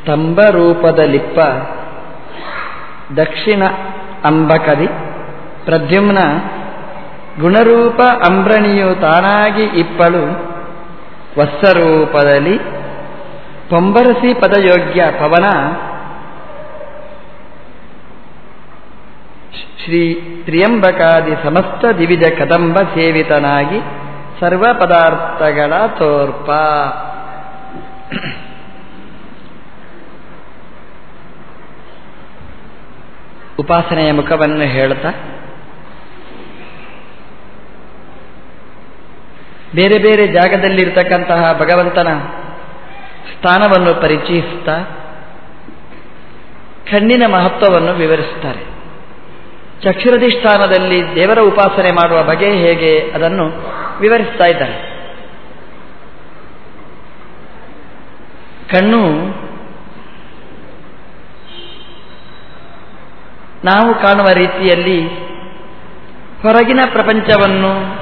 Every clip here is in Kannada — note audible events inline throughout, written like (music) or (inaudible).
ಸ್ತಂಭ ರೂಪದ ಲಿಪ್ಪ ದಕ್ಷಿಣ ಅಂಬಕದಿ, ಪ್ರದ್ಯುಮ್ನ ಗುಣರೂಪ ಅಂಬ್ರಣಿಯು ತಾನಾಗಿ ಇಪ್ಪಳು ವತ್ಸರೂಪದಲ್ಲಿ ಪೊಂಬರಸಿ ಪದಯೋಗ್ಯ ಪವನ, ಶ್ರೀ ತ್ರಿಯಂಬಕಾದಿ ಸಮಸ್ತ ದಿವಿಜ ಕದಂಬ ಸೇವಿತನಾಗಿ ಸರ್ವ ಪದಾರ್ಥಗಳ ತೋರ್ಪ. ಉಪಾಸನೆಯ ಮುಖವನ್ನು ಹೇಳುತ್ತಾ? ಬೇರೆ ಬೇರೆ ಜಾಗದಲ್ಲಿರ್ತಕ್ಕಂತಹ ಭಗವಂತನ ಸ್ಥಾನವನ್ನು ಪರಿಚಯಿಸ್ತಾ ಕಣ್ಣಿನ ಮಹತ್ವವನ್ನು ವಿವರಿಸುತ್ತಾರೆ. ಚಕ್ಷುರಧಿಷ್ಠಾನದಲ್ಲಿ ದೇವರ ಉಪಾಸನೆ ಮಾಡುವ ಬಗೆ ಹೇಗೆ ಅದನ್ನು ವಿವರಿಸ್ತಾ ಇದ್ದಾರೆ. ಕಣ್ಣು ನಾವು ಕಾಣುವ ರೀತಿಯಲ್ಲಿ ಹೊರಗಿನ ಪ್ರಪಂಚವನ್ನು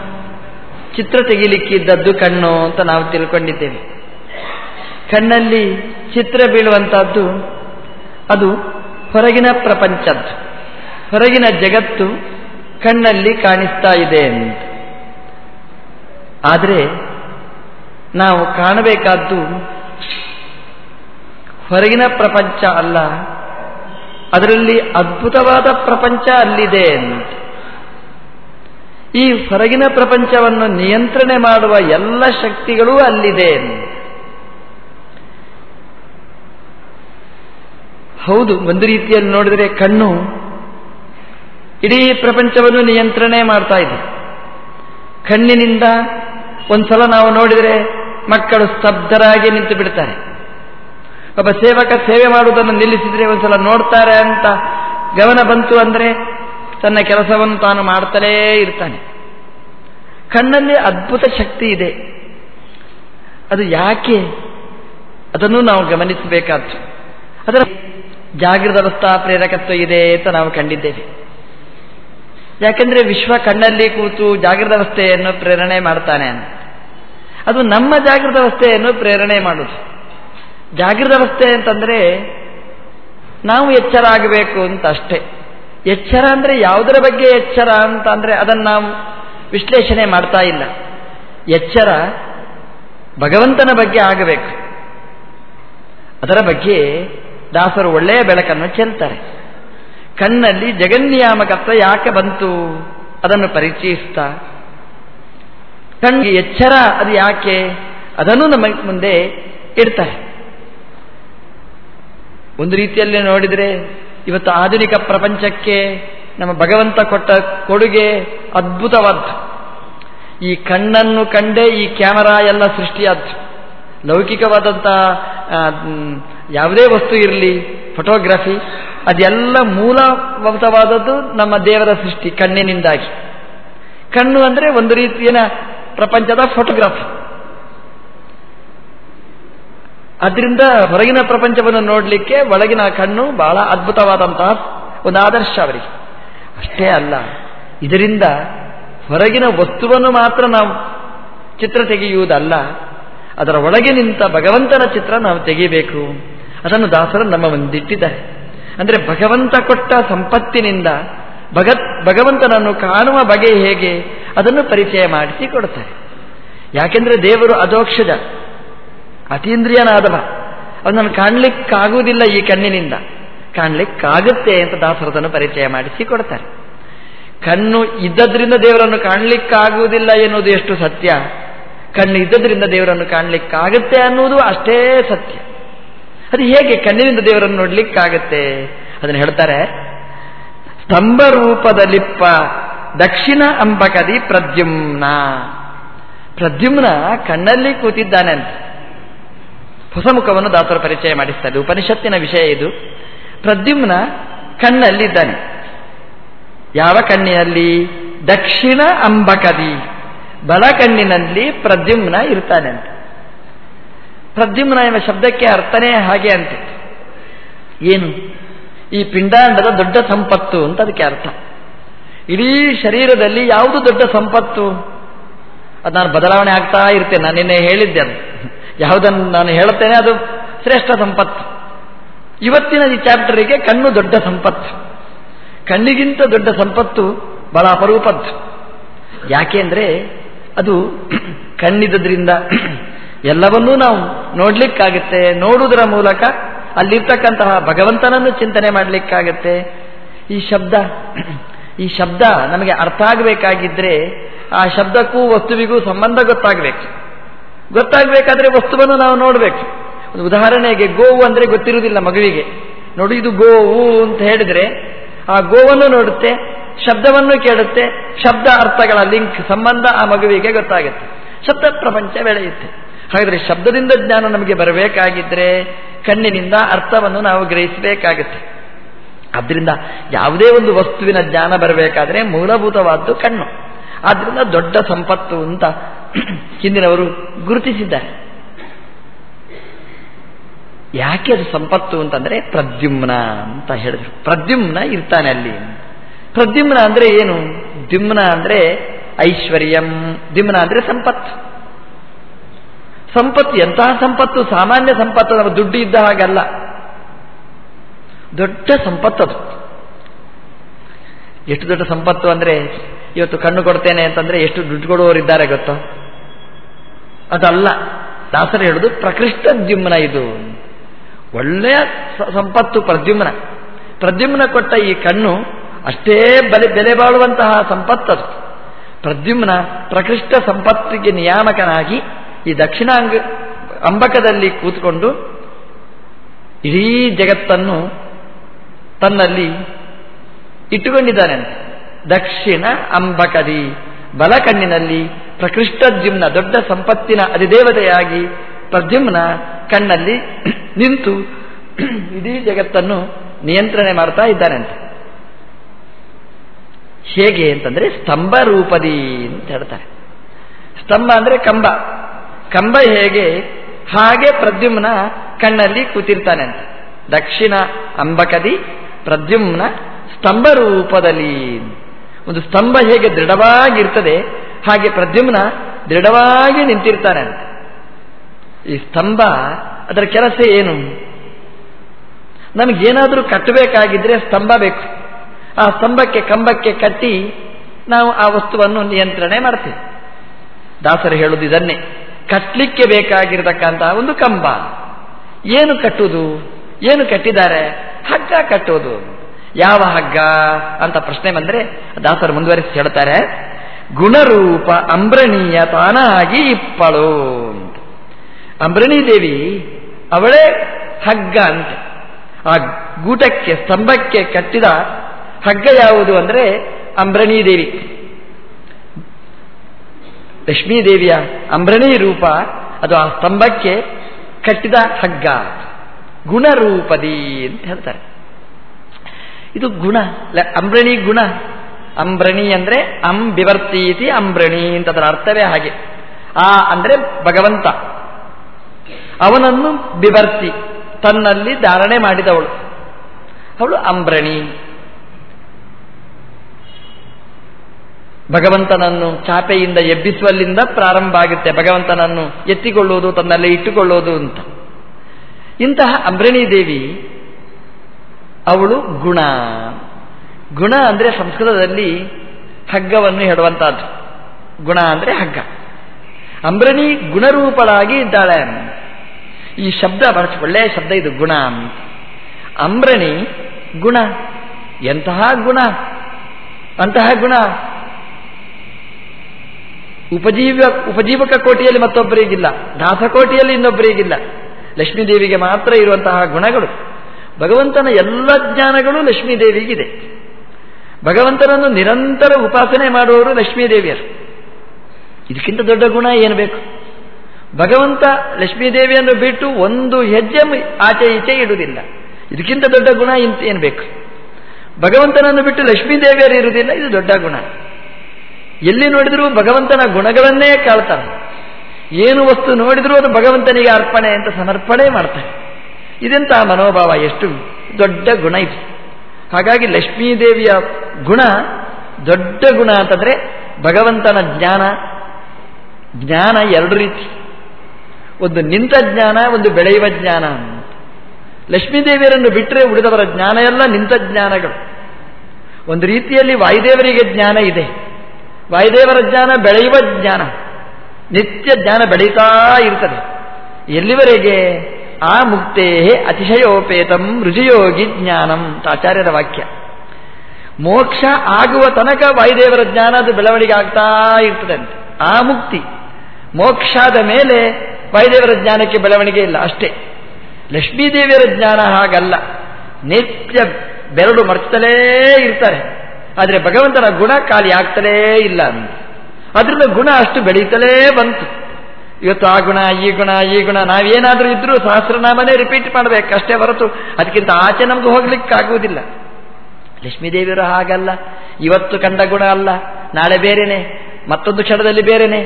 ಚಿತ್ರ ತೆಗಿಲಿಕ್ಕಿದ್ದದ್ದು ಕಣ್ಣು ಅಂತ ನಾವು ತಿಳ್ಕೊಂಡಿದ್ದೇವೆ. ಕಣ್ಣಲ್ಲಿ ಚಿತ್ರ ಬೀಳುವಂತಹದ್ದು ಅದು ಹೊರಗಿನ ಪ್ರಪಂಚದ್ದು. ಹೊರಗಿನ ಜಗತ್ತು ಕಣ್ಣಲ್ಲಿ ಕಾಣಿಸ್ತಾ ಇದೆ ಅಂತ. ಆದರೆ ನಾವು ಕಾಣಬೇಕಾದ್ದು ಹೊರಗಿನ ಪ್ರಪಂಚ ಅಲ್ಲ ಅದರಲ್ಲಿ ಅದ್ಭುತವಾದ ಪ್ರಪಂಚ ಅಲ್ಲಿದೆ ಅಂತ. ಈ ಹೊರಗಿನ ಪ್ರಪಂಚವನ್ನು ನಿಯಂತ್ರಣೆ ಮಾಡುವ ಎಲ್ಲ ಶಕ್ತಿಗಳೂ ಅಲ್ಲಿದೆ ಹೌದು, ಒಂದು ರೀತಿಯಲ್ಲಿ ನೋಡಿದರೆ ಕಣ್ಣು ಇಡೀ ಪ್ರಪಂಚವನ್ನು ನಿಯಂತ್ರಣೆ ಮಾಡ್ತಾ ಇದೆ. ಕಣ್ಣಿನಿಂದ ಒಂದ್ಸಲ ನಾವು ನೋಡಿದರೆ ಮಕ್ಕಳು ಸ್ತಬ್ಧರಾಗಿ ನಿಂತು ಬಿಡ್ತಾರೆ ಒಬ್ಬ ಸೇವಕ ಸೇವೆ ಮಾಡುವುದನ್ನು ನಿಲ್ಲಿಸಿದರೆ ಒಂದ್ಸಲ ನೋಡ್ತಾರೆ ಅಂತ ಗಮನ ಬಂತು ಅಂದರೆ ತನ್ನ ಕೆಲಸವನ್ನು ತಾನು ಮಾಡ್ತಲೇ ಇರ್ತಾನೆ. ಕಣ್ಣಲ್ಲಿ ಅದ್ಭುತ ಶಕ್ತಿ ಇದೆ. ಅದು ಯಾಕೆ? ಅದನ್ನು ನಾವು ಗಮನಿಸಬೇಕಾದ್ದು. ಅದರ ಜಾಗೃತ ಪ್ರೇರಕತ್ವ ಇದೆ ಅಂತ ನಾವು ಕಂಡಿದ್ದೇವೆ. ಯಾಕೆಂದರೆ ವಿಶ್ವ ಕಣ್ಣಲ್ಲಿ ಕೂತು ಜಾಗೃತ ಅವಸ್ಥೆಯನ್ನು ಪ್ರೇರಣೆ ಮಾಡ್ತಾನೆ ಅದು ನಮ್ಮ ಜಾಗೃತ ಅವಸ್ಥೆಯನ್ನು ಪ್ರೇರಣೆ ಮಾಡುವುದು. ಜಾಗೃತ ಅವಸ್ಥೆ ಅಂತಂದ್ರೆ ನಾವು ಎಚ್ಚರ ಆಗಬೇಕು ಅಂತ ಅಷ್ಟೇ. ಎಚ್ಚರ ಅಂದ್ರೆ ಯಾವುದರ ಬಗ್ಗೆ ಎಚ್ಚರ ಅಂತ ಅಂದ್ರೆ ಅದನ್ನು ನಾವು ವಿಶ್ಲೇಷಣೆ ಮಾಡ್ತಾ ಇಲ್ಲ. ಎಚ್ಚರ ಭಗವಂತನ ಬಗ್ಗೆ ಆಗಬೇಕು. ಅದರ ಬಗ್ಗೆ ದಾಸರು ಒಳ್ಳೆಯ ಬೆಳಕನ್ನು ಚೆಲ್ತಾರೆ. ಕಣ್ಣಲ್ಲಿ ಜಗನ್ನಿಯಾಮಕತ್ವ ಯಾಕೆ ಬಂತು ಅದನ್ನು ಪರಿಚಯಿಸ್ತಾ. ಕಣ್ಣಿಗೆ ಎಚ್ಚರ ಅದು ಯಾಕೆ ಅದನ್ನು ನಮ್ಮ ಮುಂದೆ ಇಡ್ತಾರೆ. ಒಂದು ರೀತಿಯಲ್ಲಿ ನೋಡಿದರೆ ಇವತ್ತು ಆಧುನಿಕ ಪ್ರಪಂಚಕ್ಕೆ ನಮ್ಮ ಭಗವಂತ ಕೊಟ್ಟ ಕೊಡುಗೆ ಅದ್ಭುತವಾದ್ದು ಈ ಕಣ್ಣನ್ನು ಕಂಡೇ ಈ ಕ್ಯಾಮರಾ ಎಲ್ಲ ಸೃಷ್ಟಿಯಾದ್ದು ಲೌಕಿಕವಾದಂತಹ ಯಾವುದೇ ವಸ್ತು ಇರಲಿ, ಫೋಟೋಗ್ರಫಿ, ಅದೆಲ್ಲ ಮೂಲಭೂತವಾದದ್ದು ನಮ್ಮ ದೇವರ ಸೃಷ್ಟಿ ಕಣ್ಣಿನಿಂದಾಗಿ. ಕಣ್ಣು ಅಂದರೆ ಒಂದು ರೀತಿಯ ಪ್ರಪಂಚದ ಫೋಟೋಗ್ರಾಫಿ. ಅದರಿಂದ ಹೊರಗಿನ ಪ್ರಪಂಚವನ್ನು ನೋಡಲಿಕ್ಕೆ ಒಳಗಿನ ಕಣ್ಣು ಬಹಳ ಅದ್ಭುತವಾದಂತಹ ಒಂದು ಆದರ್ಶ ಅವರಿಗೆ. ಅಷ್ಟೇ ಅಲ್ಲ, ಇದರಿಂದ ಹೊರಗಿನ ವಸ್ತುವನ್ನು ಮಾತ್ರ ನಾವು ಚಿತ್ರ ತೆಗೆಯುವುದಲ್ಲ, ಅದರ ಒಳಗೆ ನಿಂತ ಭಗವಂತನ ಚಿತ್ರ ನಾವು ತೆಗೆಯಬೇಕು. ಅದನ್ನು ದಾಸರ ನಮ್ಮ ಮುಂದಿಟ್ಟಿದ್ದಾರೆ. ಅಂದರೆ ಭಗವಂತ ಕೊಟ್ಟ ಸಂಪತ್ತಿನಿಂದ ಭಗತ್, ಭಗವಂತನನ್ನು ಕಾಣುವ ಬಗೆ ಹೇಗೆ ಅದನ್ನು ಪರಿಚಯ ಮಾಡಿಸಿ ಕೊಡ್ತಾರೆ ಯಾಕೆಂದರೆ ದೇವರು ಅದೋಕ್ಷಜ ಅತೀಂದ್ರಿಯನಾದವ. ಅವನನ್ನು ಕಾಣಲಿಕ್ಕಾಗುವುದಿಲ್ಲ ಈ ಕಣ್ಣಿನಿಂದ. ಕಾಣಲಿಕ್ಕಾಗುತ್ತೆ ಅಂತ ದಾಸರದನ್ನು ಪರಿಚಯ ಮಾಡಿಸಿ ಕೊಡ್ತಾರೆ. ಕಣ್ಣು ಇದ್ದದ್ರಿಂದ ದೇವರನ್ನು ಕಾಣಲಿಕ್ಕಾಗುವುದಿಲ್ಲ ಎನ್ನುವುದು ಎಷ್ಟು ಸತ್ಯ? ಕಣ್ಣು ಇದ್ದದ್ರಿಂದ ದೇವರನ್ನು ಕಾಣಲಿಕ್ಕಾಗುತ್ತೆ ಅನ್ನುವುದು ಅಷ್ಟೇ ಸತ್ಯ. ಅದು ಹೇಗೆ ಕಣ್ಣಿನಿಂದ ದೇವರನ್ನು ನೋಡ್ಲಿಕ್ಕಾಗತ್ತೆ? ಅದನ್ನು ಹೇಳ್ತಾರೆ ಸ್ತಂಭ ರೂಪದ ದಕ್ಷಿಣ ಅಂಬಕದಿ ಪ್ರದ್ಯುಮ್ನ. ಪ್ರದ್ಯುಮ್ನ ಕಣ್ಣಲ್ಲಿ ಕೂತಿದ್ದಾನೆ ಅಂತ. ಹೊಸ ಮುಖವನ್ನು ದಾಸರ ಪರಿಚಯ ಮಾಡಿಸ್ತಾರೆ. ಉಪನಿಷತ್ತಿನ ವಿಷಯ ಇದು. ಪ್ರದ್ಯುಮ್ನ ಕಣ್ಣಲ್ಲಿ ಇದ್ದಾನೆ. ಯಾವ ಕಣ್ಣಿನಲ್ಲಿ ದಕ್ಷಿಣ ಅಂಬಕದಿ. ಬಲ ಕಣ್ಣಿನಲ್ಲಿ ಪ್ರದ್ಯುಮ್ನ ಇರ್ತಾನೆ ಅಂತ. ಪ್ರದ್ಯುಮ್ನ ಎಂಬ ಶಬ್ದಕ್ಕೆ ಅರ್ಥನೇ ಹಾಗೆ ಅಂತೆ. ಏನು? ಈ ಪಿಂಡಾಂಡದ ದೊಡ್ಡ ಸಂಪತ್ತು ಅಂತ ಅದಕ್ಕೆ ಅರ್ಥ. ಇಡೀ ಶರೀರದಲ್ಲಿ ಯಾವುದು ದೊಡ್ಡ ಸಂಪತ್ತು? ಅದು ನಾನು ಬದಲಾವಣೆ ಆಗ್ತಾ ಇರ್ತೇನೆ. ನಾನು ನಿನ್ನೆ ಹೇಳಿದ್ದೆ ಅದು ಯಾವುದನ್ನು ನಾನು ಹೇಳುತ್ತೇನೆ, ಅದು ಶ್ರೇಷ್ಠ ಸಂಪತ್ತು. ಇವತ್ತಿನ ಈ ಚಾಪ್ಟರಿಗೆ ಕಣ್ಣು ದೊಡ್ಡ ಸಂಪತ್ತು. ಕಣ್ಣಿಗಿಂತ ದೊಡ್ಡ ಸಂಪತ್ತು ಬಹಳ ಅಪರೂಪದ್ದು. ಯಾಕೆಂದರೆ ಅದು ಕಣ್ಣಿದ್ದರಿಂದ ಎಲ್ಲವನ್ನೂ ನಾವು ನೋಡಲಿಕ್ಕಾಗುತ್ತೆ, ನೋಡುವುದರ ಮೂಲಕ ಅಲ್ಲಿರ್ತಕ್ಕಂತಹ ಭಗವಂತನನ್ನು ಚಿಂತನೆ ಮಾಡಲಿಕ್ಕಾಗತ್ತೆ. ಈ ಶಬ್ದ ಈ ಶಬ್ದ ನಮಗೆ ಅರ್ಥ ಆಗಬೇಕಾಗಿದ್ದರೆ ಆ ಶಬ್ದಕ್ಕೂ ವಸ್ತುವಿಗೂ ಸಂಬಂಧ ಗೊತ್ತಾಗಬೇಕು. ಗೊತ್ತಾಗಬೇಕಾದ್ರೆ ವಸ್ತುವನ್ನು ನಾವು ನೋಡಬೇಕು. ಒಂದು ಉದಾಹರಣೆಗೆ ಗೋವು ಅಂದರೆ ಗೊತ್ತಿರುವುದಿಲ್ಲ ಮಗುವಿಗೆ. ನೋಡಿ, ಇದು ಗೋವು ಅಂತ ಹೇಳಿದ್ರೆ ಆ ಗೋವನ್ನು ನೋಡುತ್ತೆ, ಶಬ್ದವನ್ನು ಕೇಳುತ್ತೆ, ಶಬ್ದ ಅರ್ಥಗಳ ಲಿಂಕ್, ಸಂಬಂಧ ಆ ಮಗುವಿಗೆ ಗೊತ್ತಾಗುತ್ತೆ. ಶಬ್ದ ಪ್ರಪಂಚ ಬೆಳೆಯುತ್ತೆ. ಹಾಗಾದರೆ ಶಬ್ದದಿಂದ ಜ್ಞಾನ ನಮಗೆ ಬರಬೇಕಾಗಿದ್ರೆ ಕಣ್ಣಿನಿಂದ ಅರ್ಥವನ್ನು ನಾವು ಗ್ರಹಿಸಬೇಕಾಗುತ್ತೆ. ಆದ್ದರಿಂದ ಯಾವುದೇ ಒಂದು ವಸ್ತುವಿನ ಜ್ಞಾನ ಬರಬೇಕಾದ್ರೆ ಮೂಲಭೂತವಾದ್ದು ಕಣ್ಣು. ಆದ್ದರಿಂದ ದೊಡ್ಡ ಸಂಪತ್ತು ಅಂತ ಹಿಂದಿನವರು ಗುರುತಿಸಿದ್ದಾರೆ. ಯಾಕೆ ಅದು ಸಂಪತ್ತು ಅಂತಂದ್ರೆ ಪ್ರದ್ಯುಮ್ನ ಅಂತ ಹೇಳಿದ್ರು. ಪ್ರದ್ಯುಮ್ನ ಇರ್ತಾನೆ ಅಲ್ಲಿ. ಪ್ರದ್ಯುಮ್ನ ಅಂದ್ರೆ ಏನು? ದ್ಯುಮ್ನ ಅಂದ್ರೆ ಐಶ್ವರ್ಯಂ. ದ್ಯುಮ್ನ ಅಂದ್ರೆ ಸಂಪತ್ತು. ಸಂಪತ್ತು ಎಂತಹ ಸಂಪತ್ತು? ಸಾಮಾನ್ಯ ಸಂಪತ್ತು. ನಮ್ಮ ದುಡ್ಡು ಇದ್ದ ಹಾಗಲ್ಲ ದೊಡ್ಡ ಸಂಪತ್ತು ಅದು. ಎಷ್ಟು ದೊಡ್ಡ ಸಂಪತ್ತು ಅಂದ್ರೆ ಇವತ್ತು ಕಣ್ಣು ಕೊಡ್ತೇನೆ ಅಂತಂದ್ರೆ ಎಷ್ಟು ದುಡ್ಡು ಕೊಡುವವರಿದ್ದಾರೆ ಗೊತ್ತೋ? ಅದಲ್ಲ. ದಾಸರು ಹೇಳುದು ಪ್ರಕೃಷ್ಟ ದ್ಯುಮ್ನ ಇದು. ಒಳ್ಳೆಯ ಸಂಪತ್ತು ಪ್ರದ್ಯುಮ್ನ. ಪ್ರದ್ಯುಮ್ನ ಕೊಟ್ಟ ಈ ಕಣ್ಣು ಅಷ್ಟೇ ಬಲೆ ಬೆಲೆ ಬಾಳುವಂತಹ ಸಂಪತ್ತದು ಪ್ರದ್ಯುಮ್ನ ಪ್ರಕೃಷ್ಟ ಸಂಪತ್ತಿಗೆ ನಿಯಾಮಕನಾಗಿ ಈ ದಕ್ಷಿಣಾಂಗ ಅಂಬಕದಲ್ಲಿ ಕೂತ್ಕೊಂಡು ಇಡೀ ಜಗತ್ತನ್ನು ತನ್ನಲ್ಲಿ ಇಟ್ಟುಕೊಂಡಿದ್ದಾನೆ. ದಕ್ಷಿಣ ಅಂಬಕದಿ. ಬಲ ಕಣ್ಣಿನಲ್ಲಿ ಪ್ರಕೃಷ್ಟದ್ಯುಮ್ನ ದೊಡ್ಡ ಸಂಪತ್ತಿನ ಅಧಿದೇವತೆಯಾಗಿ ಪ್ರದ್ಯುಮ್ನ ಕಣ್ಣಲ್ಲಿ (clears throat) ನಿಂತು (clears throat) ಇಡೀ ಜಗತ್ತನ್ನು ನಿಯಂತ್ರಣೆ ಮಾಡ್ತಾ ಇದ್ದಾನಂತೆ. ಹೇಗೆ ಅಂತಂದ್ರೆ ಸ್ತಂಭ ರೂಪದಿ ಅಂತ ಹೇಳ್ತಾರೆ. ಸ್ತಂಭ ಅಂದ್ರೆ ಕಂಬ. ಕಂಬ ಹೇಗೆ? ಹಾಗೆ ಪ್ರದ್ಯುಮ್ನ ಕಣ್ಣಲ್ಲಿ ಕೂತಿರ್ತಾನೆ ಅಂತ ದಕ್ಷಿಣ ಅಂಬಕದಿ ಪ್ರದ್ಯುಮ್ನ ಸ್ತಂಭ ರೂಪದಲ್ಲಿ. ಒಂದು ಸ್ತಂಭ ಹೇಗೆ ದೃಢವಾಗಿರ್ತದೆ, ಹಾಗೆ ಪ್ರದ್ಯುಮ್ನ ದೃಢವಾಗಿ ನಿಂತಿರ್ತಾನೆ ಅಂತ. ಈ ಸ್ತಂಭ ಅದರ ಕೆಲಸ ಏನು? ನಮಗೇನಾದರೂ ಕಟ್ಟಬೇಕಾಗಿದ್ರೆ ಸ್ತಂಭ ಬೇಕು. ಆ ಸ್ತಂಭಕ್ಕೆ ಕಂಬಕ್ಕೆ ಕಟ್ಟಿ ನಾವು ಆ ವಸ್ತುವನ್ನು ನಿಯಂತ್ರಣೆ ಮಾಡ್ತೇವೆ. ದಾಸರು ಹೇಳುವುದು ಇದನ್ನೇ. ಕಟ್ಟಲಿಕ್ಕೆ ಬೇಕಾಗಿರತಕ್ಕಂತಹ ಒಂದು ಕಂಬ. ಏನು ಕಟ್ಟುವುದು ಏನು ಕಟ್ಟಿದ್ದಾರೆ? ಹಗ್ಗ ಕಟ್ಟುವುದು. ಯಾವ ಹಗ್ಗ ಅಂತ ಪ್ರಶ್ನೆ ಬಂದರೆ ದಾಸರು ಮುಂದುವರಿಸಿ ಹೇಳ್ತಾರೆ ಗುಣರೂಪ ಅಂಬ್ರಣೀಯ ತಾನಾಗಿ ಇಪ್ಪಳು ಅಂಬ್ರಣೀ ದೇವಿ ಅವಳೇ ಹಗ್ಗ ಅಂತೆ. ಆ ಗೂಟಕ್ಕೆ, ಸ್ತಂಭಕ್ಕೆ ಕಟ್ಟಿದ ಹಗ್ಗ ಯಾವುದು ಅಂದರೆ ಅಂಬ್ರಣೀ ದೇವಿ. ಲಕ್ಷ್ಮೀದೇವಿಯ ಅಂಬ್ರಣೀ ರೂಪ ಅದು ಆ ಸ್ತಂಭಕ್ಕೆ ಕಟ್ಟಿದ ಹಗ್ಗ. ಗುಣರೂಪದಿ ಅಂತ ಹೇಳ್ತಾರೆ. ಇದು ಗುಣ. ಅಂಬ್ರಣಿ ಗುಣ. ಅಂಬ್ರಣಿ ಅಂದ್ರೆ ಅಂ ಇತಿ ಅಂಬ್ರಣಿ ಅಂತ ಅದರ ಅರ್ಥವೇ ಹಾಗೆ. ಆ ಅಂದ್ರೆ ಭಗವಂತ. ಅವನನ್ನು ಬಿವರ್ತಿ ತನ್ನಲ್ಲಿ ಧಾರಣೆ ಮಾಡಿದವಳು. ಅವಳು ಅಂಬ್ರಣಿ. ಭಗವಂತನನ್ನು ಚಾಪೆಯಿಂದ ಎಬ್ಬಿಸುವಲ್ಲಿಂದ ಪ್ರಾರಂಭ ಆಗುತ್ತೆ. ಭಗವಂತನನ್ನು ಎತ್ತಿಕೊಳ್ಳುವುದು ತನ್ನಲ್ಲಿ ಇಟ್ಟುಕೊಳ್ಳುವುದು ಅಂತ. ಇಂತಹ ಅಂಬ್ರಣಿ ದೇವಿ ಅವಳು ಗುಣ. ಗುಣ ಅಂದರೆ ಸಂಸ್ಕೃತದಲ್ಲಿ ಹಗ್ಗವನ್ನು ಹೇಳುವಂತಹದ್ದು ಗುಣ ಅಂದರೆ ಹಗ್ಗ. ಅಂಬ್ರಣಿ ಗುಣರೂಪಳಾಗಿ ಇದ್ದಾಳೆ. ಈ ಶಬ್ದ ಬಹಳ ಒಳ್ಳೆಯ ಶಬ್ದ ಇದು ಗುಣ. ಅಂಬ್ರಣಿ ಗುಣ. ಎಂತಹ ಗುಣ? ಅಂತಹ ಗುಣ. ಉಪಜೀವ, ಉಪಜೀವಕ ಕೋಟಿಯಲ್ಲಿ ಮತ್ತೊಬ್ಬರಿಗಿಲ್ಲ. ದಾಸಕೋಟಿಯಲ್ಲಿ ಇನ್ನೊಬ್ಬರಿಗಿಲ್ಲ. ಲಕ್ಷ್ಮೀದೇವಿಗೆ ಮಾತ್ರ ಇರುವಂತಹ ಗುಣಗಳು. ಭಗವಂತನ ಎಲ್ಲ ಜ್ಞಾನಗಳು ಲಕ್ಷ್ಮೀದೇವಿಗಿದೆ. ಭಗವಂತನನ್ನು ನಿರಂತರ ಉಪಾಸನೆ ಮಾಡುವವರು ಲಕ್ಷ್ಮೀದೇವಿಯರು. ಇದಕ್ಕಿಂತ ದೊಡ್ಡ ಗುಣ ಏನು ಬೇಕು? ಭಗವಂತ ಲಕ್ಷ್ಮೀದೇವಿಯನ್ನು ಬಿಟ್ಟು ಒಂದು ಹೆಜ್ಜೆ ಆಚೆ ಈಚೆ ಇಡುವುದಿಲ್ಲ. ಇದಕ್ಕಿಂತ ದೊಡ್ಡ ಗುಣ ಇಂತ ಏನು ಬೇಕು? ಭಗವಂತನನ್ನು ಬಿಟ್ಟು ಲಕ್ಷ್ಮೀದೇವಿಯರು ಇರುವುದಿಲ್ಲ, ಇದು ದೊಡ್ಡ ಗುಣ. ಎಲ್ಲಿ ನೋಡಿದರೂ ಭಗವಂತನ ಗುಣಗಳನ್ನೇ ಕಾಳ್ತಾರೆ ಏನು ವಸ್ತು ನೋಡಿದರೂ ಅದು ಭಗವಂತನಿಗೆ ಅರ್ಪಣೆ ಅಂತ ಸಮರ್ಪಣೆ ಮಾಡ್ತಾರೆ. ಇದೆಂತ ಮನೋಭಾವ? ಎಷ್ಟು ದೊಡ್ಡ ಗುಣ ಇದು. ಹಾಗಾಗಿ ಲಕ್ಷ್ಮೀದೇವಿಯ ಗುಣ ದೊಡ್ಡ ಗುಣ ಅಂತಂದ್ರೆ ಭಗವಂತನ ಜ್ಞಾನ. ಜ್ಞಾನ ಎರಡು ರೀತಿ. ಒಂದು ನಿಂತ ಜ್ಞಾನ, ಒಂದು ಬೆಳೆಯುವ ಜ್ಞಾನ ಲಕ್ಷ್ಮೀದೇವಿಯರನ್ನು ಬಿಟ್ಟರೆ ಉಳಿದವರ ಜ್ಞಾನ ಎಲ್ಲ ನಿಂತ ಜ್ಞಾನಗಳು. ಒಂದು ರೀತಿಯಲ್ಲಿ ವಾಯುದೇವರಿಗೆ ಜ್ಞಾನ ಇದೆ. ವಾಯುದೇವರ ಜ್ಞಾನ ಬೆಳೆಯುವ ಜ್ಞಾನ. ನಿತ್ಯ ಜ್ಞಾನ ಬೆಳೀತಾ ಇರ್ತದೆ. ಎಲ್ಲಿವರೆಗೆ? ಆ ಮುಕ್ತೇ ಅತಿಶಯೋಪೇತಂ ರುಜಿಯೋಗಿ ಜ್ಞಾನಂ. ಆಚಾರ್ಯರ ವಾಕ್ಯ. ಮೋಕ್ಷ ಆಗುವ ತನಕ ವಾಯುದೇವರ ಜ್ಞಾನ ಅದು ಬೆಳವಣಿಗೆ ಆಗ್ತಾ ಇರ್ತದೆ ಅಂತ. ಆ ಮುಕ್ತಿ ಮೋಕ್ಷಾದ ಮೇಲೆ ವಾಯುದೇವರ ಜ್ಞಾನಕ್ಕೆ ಬೆಳವಣಿಗೆ ಇಲ್ಲ, ಅಷ್ಟೇ. ಲಕ್ಷ್ಮೀದೇವಿಯರ ಜ್ಞಾನ ಹಾಗಲ್ಲ. ನಿತ್ಯ ಬೆರಳು ಮರ್ಚಲೇ ಇರ್ತಾರೆ. ಆದರೆ ಭಗವಂತನ ಗುಣ ಖಾಲಿ ಆಗ್ತಲೇ ಇಲ್ಲ ಅಂತ. ಅದರಿಂದ ಗುಣ ಅಷ್ಟು ಬೆಳೀತಲೇ ಬಂತು. ಇವತ್ತು ಆ ಗುಣ, ಈ ಗುಣ ಈ ಗುಣ, ನಾವೇನಾದರೂ ಇದ್ರೂ ಸಹಸ್ರನಾಮನೇ ರಿಪೀಟ್ ಮಾಡಬೇಕು. ಅಷ್ಟೇ ಹೊರತು ಅದಕ್ಕಿಂತ ಆಚೆ ನಮಗೂ ಹೋಗ್ಲಿಕ್ಕಾಗುವುದಿಲ್ಲ ಲಕ್ಷ್ಮೀದೇವಿಯರು ಹಾಗಲ್ಲ. ಇವತ್ತು ಕಂಡ ಗುಣ ಅಲ್ಲ. ನಾಳೆ ಬೇರೆನೆ. ಮತ್ತೊಂದು ಕ್ಷಣದಲ್ಲಿ ಬೇರೆನೆ.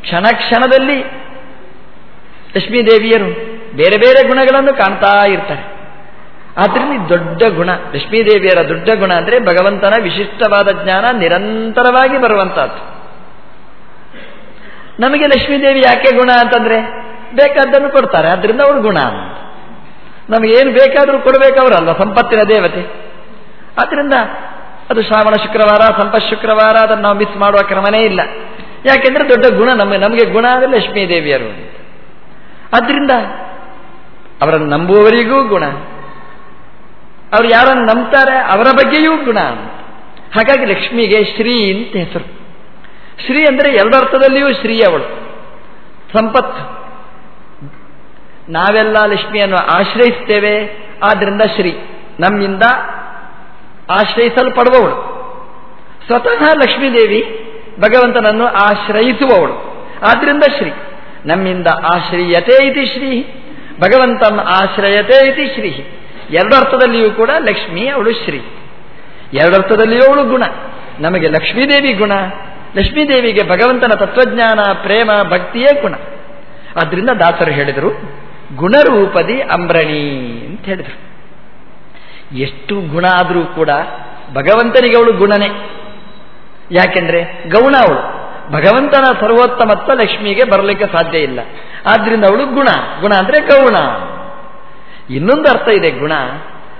ಕ್ಷಣ ಕ್ಷಣದಲ್ಲಿ ಲಕ್ಷ್ಮೀದೇವಿಯರು ಬೇರೆ ಬೇರೆ ಗುಣಗಳನ್ನು ಕಾಣ್ತಾ ಇರ್ತಾರೆ. ಆದ್ರಿಂದ ದೊಡ್ಡ ಗುಣ, ಲಕ್ಷ್ಮೀದೇವಿಯರ ದೊಡ್ಡ ಗುಣ ಅಂದರೆ ಭಗವಂತನ ವಿಶಿಷ್ಟವಾದ ಜ್ಞಾನ ನಿರಂತರವಾಗಿ ಬರುವಂತಹದ್ದು. ನಮಗೆ ಲಕ್ಷ್ಮೀದೇವಿ ಯಾಕೆ ಗುಣ ಅಂತಂದ್ರೆ ಬೇಕಾದ್ದನ್ನು ಕೊಡ್ತಾರೆ ಅದರಿಂದ ಅವರು ಗುಣ ಅಂತ. ನಮಗೇನು ಬೇಕಾದರೂ ಕೊಡಬೇಕವರಲ್ಲ ಸಂಪತ್ತಿನ ದೇವತೆ. ಆದ್ರಿಂದ ಅದು ಶ್ರಾವಣ ಶುಕ್ರವಾರ, ಸಂಪತ್ ಶುಕ್ರವಾರ, ಅದನ್ನು ನಾವು ಮಿಸ್ ಮಾಡುವ ಕ್ರಮನೇ ಇಲ್ಲ. ಯಾಕೆಂದ್ರೆ ದೊಡ್ಡ ಗುಣ ನಮಗೆ ನಮಗೆ ಗುಣ ಅಂದರೆ ಲಕ್ಷ್ಮೀ ದೇವಿಯರು ಆದ್ರಿಂದ ಅವರನ್ನು ನಂಬುವವರಿಗೂ ಗುಣ. ಅವರು ಯಾರನ್ನು ನಂಬ್ತಾರೆ ಅವರ ಬಗ್ಗೆಯೂ ಗುಣ ಹಾಗಾಗಿ ಲಕ್ಷ್ಮಿಗೆ ಶ್ರೀ ಅಂತ ಹೆಸರು. ಶ್ರೀ ಅಂದರೆ ಎರಡರ್ಥದಲ್ಲಿಯೂ ಶ್ರೀ ಅವಳು. ಸಂಪತ್ತು ನಾವೆಲ್ಲ ಲಕ್ಷ್ಮಿಯನ್ನು ಆಶ್ರಯಿಸ್ತೇವೆ ಆದ್ದರಿಂದ ಶ್ರೀ. ನಮ್ಮಿಂದ ಆಶ್ರಯಿಸಲ್ಪಡುವವಳು. ಸ್ವತಃ ಲಕ್ಷ್ಮೀದೇವಿ ಭಗವಂತನನ್ನು ಆಶ್ರಯಿಸುವವಳು. ಆದ್ದರಿಂದ ಶ್ರೀ. ನಮ್ಮಿಂದ ಆಶ್ರಯತೆ ಇತಿ ಶ್ರೀ. ಭಗವಂತನ ಆಶ್ರಯತೆ ಇತಿ ಶ್ರೀ. ಎರಡರ್ಥದಲ್ಲಿಯೂ ಕೂಡ ಲಕ್ಷ್ಮಿ ಅವಳು ಶ್ರೀ. ಎರಡರ್ಥದಲ್ಲಿಯೂ ಅವಳು ಗುಣ. ನಮಗೆ ಲಕ್ಷ್ಮೀದೇವಿ ಗುಣ. ಲಕ್ಷ್ಮೀದೇವಿಗೆ ಭಗವಂತನ ತತ್ವಜ್ಞಾನ, ಪ್ರೇಮ, ಭಕ್ತಿಯೇ ಗುಣ. ಆದ್ರಿಂದ ದಾಸರು ಹೇಳಿದರು, ಗುಣರೂಪದಿ ಅಂಬ್ರಣಿ ಅಂತ ಹೇಳಿದರು. ಎಷ್ಟು ಗುಣ ಆದರೂ ಕೂಡ ಭಗವಂತನಿಗೆ ಅವಳು ಗುಣನೇ. ಯಾಕೆಂದ್ರೆ ಗೌಣ ಅವಳು. ಭಗವಂತನ ಸರ್ವೋತ್ತಮತ್ವ ಲಕ್ಷ್ಮಿಗೆ ಬರಲಿಕ್ಕೆ ಸಾಧ್ಯ ಇಲ್ಲ. ಆದ್ರಿಂದ ಅವಳು ಗುಣ. ಗುಣ ಅಂದ್ರೆ ಗೌಣ. ಇನ್ನೊಂದು ಅರ್ಥ ಇದೆ, ಗುಣ.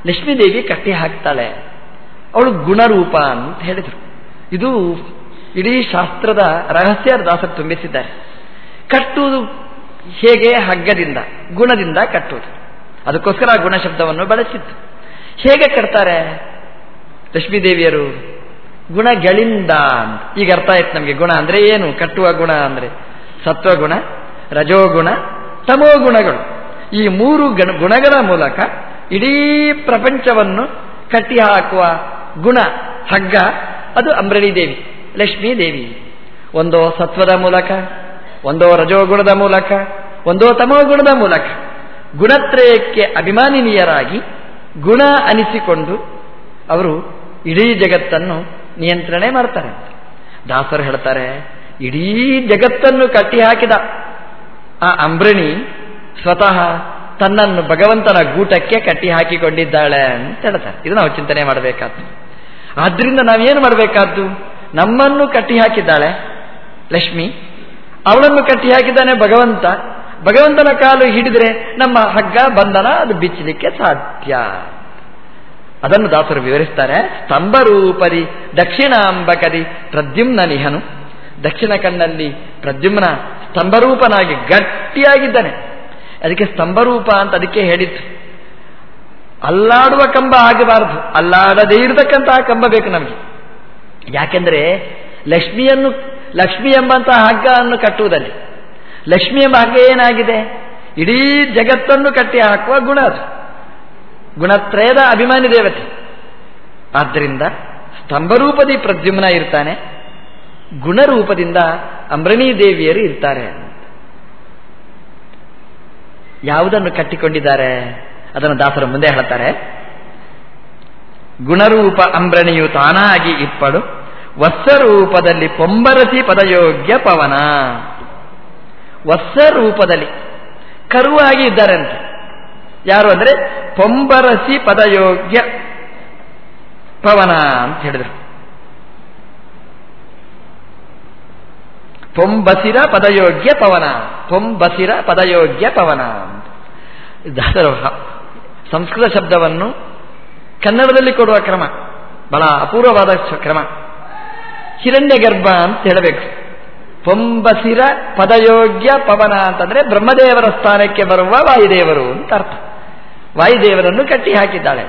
ಲಕ್ಷ್ಮೀದೇವಿ ಕಟ್ಟಿ ಹಾಕ್ತಾಳೆ. ಅವಳು ಗುಣರೂಪ ಅಂತ ಹೇಳಿದರು. ಇದು ಇಡೀ ಶಾಸ್ತ್ರದ ರಹಸ್ಯ ದಾಸರು ತುಂಬಿಸಿದ್ದಾರೆ. ಕಟ್ಟುವುದು ಹೇಗೆ ಹಗ್ಗದಿಂದ, ಗುಣದಿಂದ ಕಟ್ಟುವುದು. ಅದಕ್ಕೋಸ್ಕರ ಗುಣ ಶಬ್ದವನ್ನು ಬಳಸಿತ್ತು ಹೇಗೆ ಕಟ್ತಾರೆ? ಲಕ್ಷ್ಮೀದೇವಿಯರು, ಗುಣಗಳಿಂದ ಈಗ ಅರ್ಥ ಆಯ್ತು ನಮಗೆ, ಗುಣ ಅಂದ್ರೆ ಏನು? ಕಟ್ಟುವ ಗುಣ ಅಂದ್ರೆ ಸತ್ವಗುಣ, ರಜೋಗುಣ, ತಮೋಗುಣಗಳು. ಈ ಮೂರು ಗಣ ಗುಣಗಳ ಮೂಲಕ ಇಡೀ ಪ್ರಪಂಚವನ್ನು ಕಟ್ಟಿ ಹಾಕುವ ಗುಣ, ಹಗ್ಗ, ಅದು ಅಂಬ್ರಣಿ ದೇವಿ ಲಕ್ಷ್ಮೀ ದೇವಿ. ಒಂದೋ ಸತ್ವದ ಮೂಲಕ, ಒಂದೋ ರಜೋಗುಣದ ಮೂಲಕ, ಒಂದೋ ತಮೋಗುಣದ ಮೂಲಕ ಗುಣತ್ರಯಕ್ಕೆ ಅಭಿಮಾನಿನಿಯರಾಗಿ ಗುಣ ಅನಿಸಿಕೊಂಡು ಅವರು ಇಡೀ ಜಗತ್ತನ್ನು ನಿಯಂತ್ರಣೆ ಮಾಡ್ತಾರೆ. ದಾಸರು ಹೇಳ್ತಾರೆ, ಇಡೀ ಜಗತ್ತನ್ನು ಕಟ್ಟಿ ಹಾಕಿದ ಆ ಅಂಬ್ರಣಿ ಸ್ವತಃ ತನ್ನನ್ನು ಭಗವಂತನ ಗೂಟಕ್ಕೆ ಕಟ್ಟಿ ಹಾಕಿಕೊಂಡಿದ್ದಾಳೆ ಅಂತ ಹೇಳ್ತಾರೆ. ಇದು ನಾವು ಚಿಂತನೆ ಮಾಡಬೇಕಾದ್ದು. ಆದ್ರಿಂದ ನಾವೇನು ಮಾಡಬೇಕಾದ್ದು? ನಮ್ಮನ್ನು ಕಟ್ಟಿ ಹಾಕಿದ್ದಾಳೆ ಲಕ್ಷ್ಮಿ. ಅವಳನ್ನು ಕಟ್ಟಿ ಹಾಕಿದ್ದಾನೆ ಭಗವಂತ. ಭಗವಂತನ ಕಾಲು ಹಿಡಿದ್ರೆ ನಮ್ಮ ಹಗ್ಗ ಬಂಧನ ಅದು ಬಿಚ್ಚಲಿಕ್ಕೆ ಸಾಧ್ಯ. ಅದನ್ನು ದಾಸರು ವಿವರಿಸ್ತಾರೆ. ಸ್ತಂಭರೂಪದಿ ದಕ್ಷಿಣಾಂಬಕರಿ ಪ್ರದ್ಯುಮ್ನ ನಿಹನು. ದಕ್ಷಿಣ ಕಣ್ಣಲ್ಲಿ ಪ್ರದ್ಯುಮ್ನ ಸ್ತಂಭರೂಪನಾಗಿ ಗಟ್ಟಿಯಾಗಿದ್ದಾನೆ. ಅದಕ್ಕೆ ಸ್ತಂಭರೂಪ ಅಂತ ಅದಕ್ಕೆ ಹೇಳಿದ್ರು. ಅಲ್ಲಾಡುವ ಕಂಬ ಆಗಬಾರದು. ಅಲ್ಲಾಡದೇ ಇರತಕ್ಕಂತಹ ಕಂಬ ಬೇಕು ನಮಗೆ. ಯಾಕೆಂದ್ರೆ ಲಕ್ಷ್ಮಿಯನ್ನು, ಲಕ್ಷ್ಮಿ ಎಂಬಂತಹ ಹಗ್ಗವನ್ನು ಕಟ್ಟುವುದಲ್ಲಿ ಲಕ್ಷ್ಮಿ ಎಂಬ ಹಗ್ಗ ಏನಾಗಿದೆ? ಇಡೀ ಜಗತ್ತನ್ನು ಕಟ್ಟಿ ಹಾಕುವ ಗುಣ ಅದು. ಗುಣತ್ರಯದ ಅಭಿಮಾನಿ ದೇವತೆ. ಆದ್ದರಿಂದ ಸ್ತಂಭರೂಪದಿ ಪ್ರದ್ಯುಮ್ನ ಇರ್ತಾನೆ, ಗುಣರೂಪದಿಂದ ಅಮೃಣೀ ದೇವಿಯರು ಇರ್ತಾರೆ ಯಾವುದನ್ನು ಕಟ್ಟಿಕೊಂಡಿದ್ದಾರೆ? ಅದನ್ನು ದಾಸರ ಮುಂದೆ ಹೇಳ್ತಾರೆ. ಗುಣರೂಪ ಅಂಬ್ರಣಿಯು ತಾನಾಗಿ ಇಪ್ಪಡು ವತ್ಸರೂಪದಲ್ಲಿ ಪೊಂಬರಸಿ ಪದಯೋಗ್ಯ ಪವನ. ವತ್ಸರೂಪದಲ್ಲಿ ಕರುವಾಗಿ ಇದ್ದಾರೆ ಅಂತ ಯಾರು ಅಂದರೆ ಪೊಂಬರಸಿ ಪದಯೋಗ್ಯ ಪವನ ಅಂತ ಹೇಳಿದರು. ಪೊಂಬಸಿರ ಪದಯೋಗ್ಯ ಪವನ, ಪೊಂಬಸಿರ ಪದಯೋಗ್ಯ ಪವನ ದಾಸರು ಸಂಸ್ಕೃತ ಶಬ್ದವನ್ನು ಕನ್ನಡದಲ್ಲಿ ಕೊಡುವ ಕ್ರಮ, ಬಹಳ ಅಪೂರ್ವವಾದ ಕ್ರಮ. ಹಿರಣ್ಯ ಗರ್ಭ ಅಂತ ಹೇಳಬೇಕು. ಪೊಂಬಸಿರ ಪದಯೋಗ್ಯ ಪವನ ಅಂತಂದ್ರೆ ಬ್ರಹ್ಮದೇವರ ಸ್ಥಾನಕ್ಕೆ ಬರುವ ವಾಯುದೇವರು ಅಂತ ಅರ್ಥ. ವಾಯುದೇವರನ್ನು ಕಟ್ಟಿ ಹಾಕಿದ್ದಾಳೆ.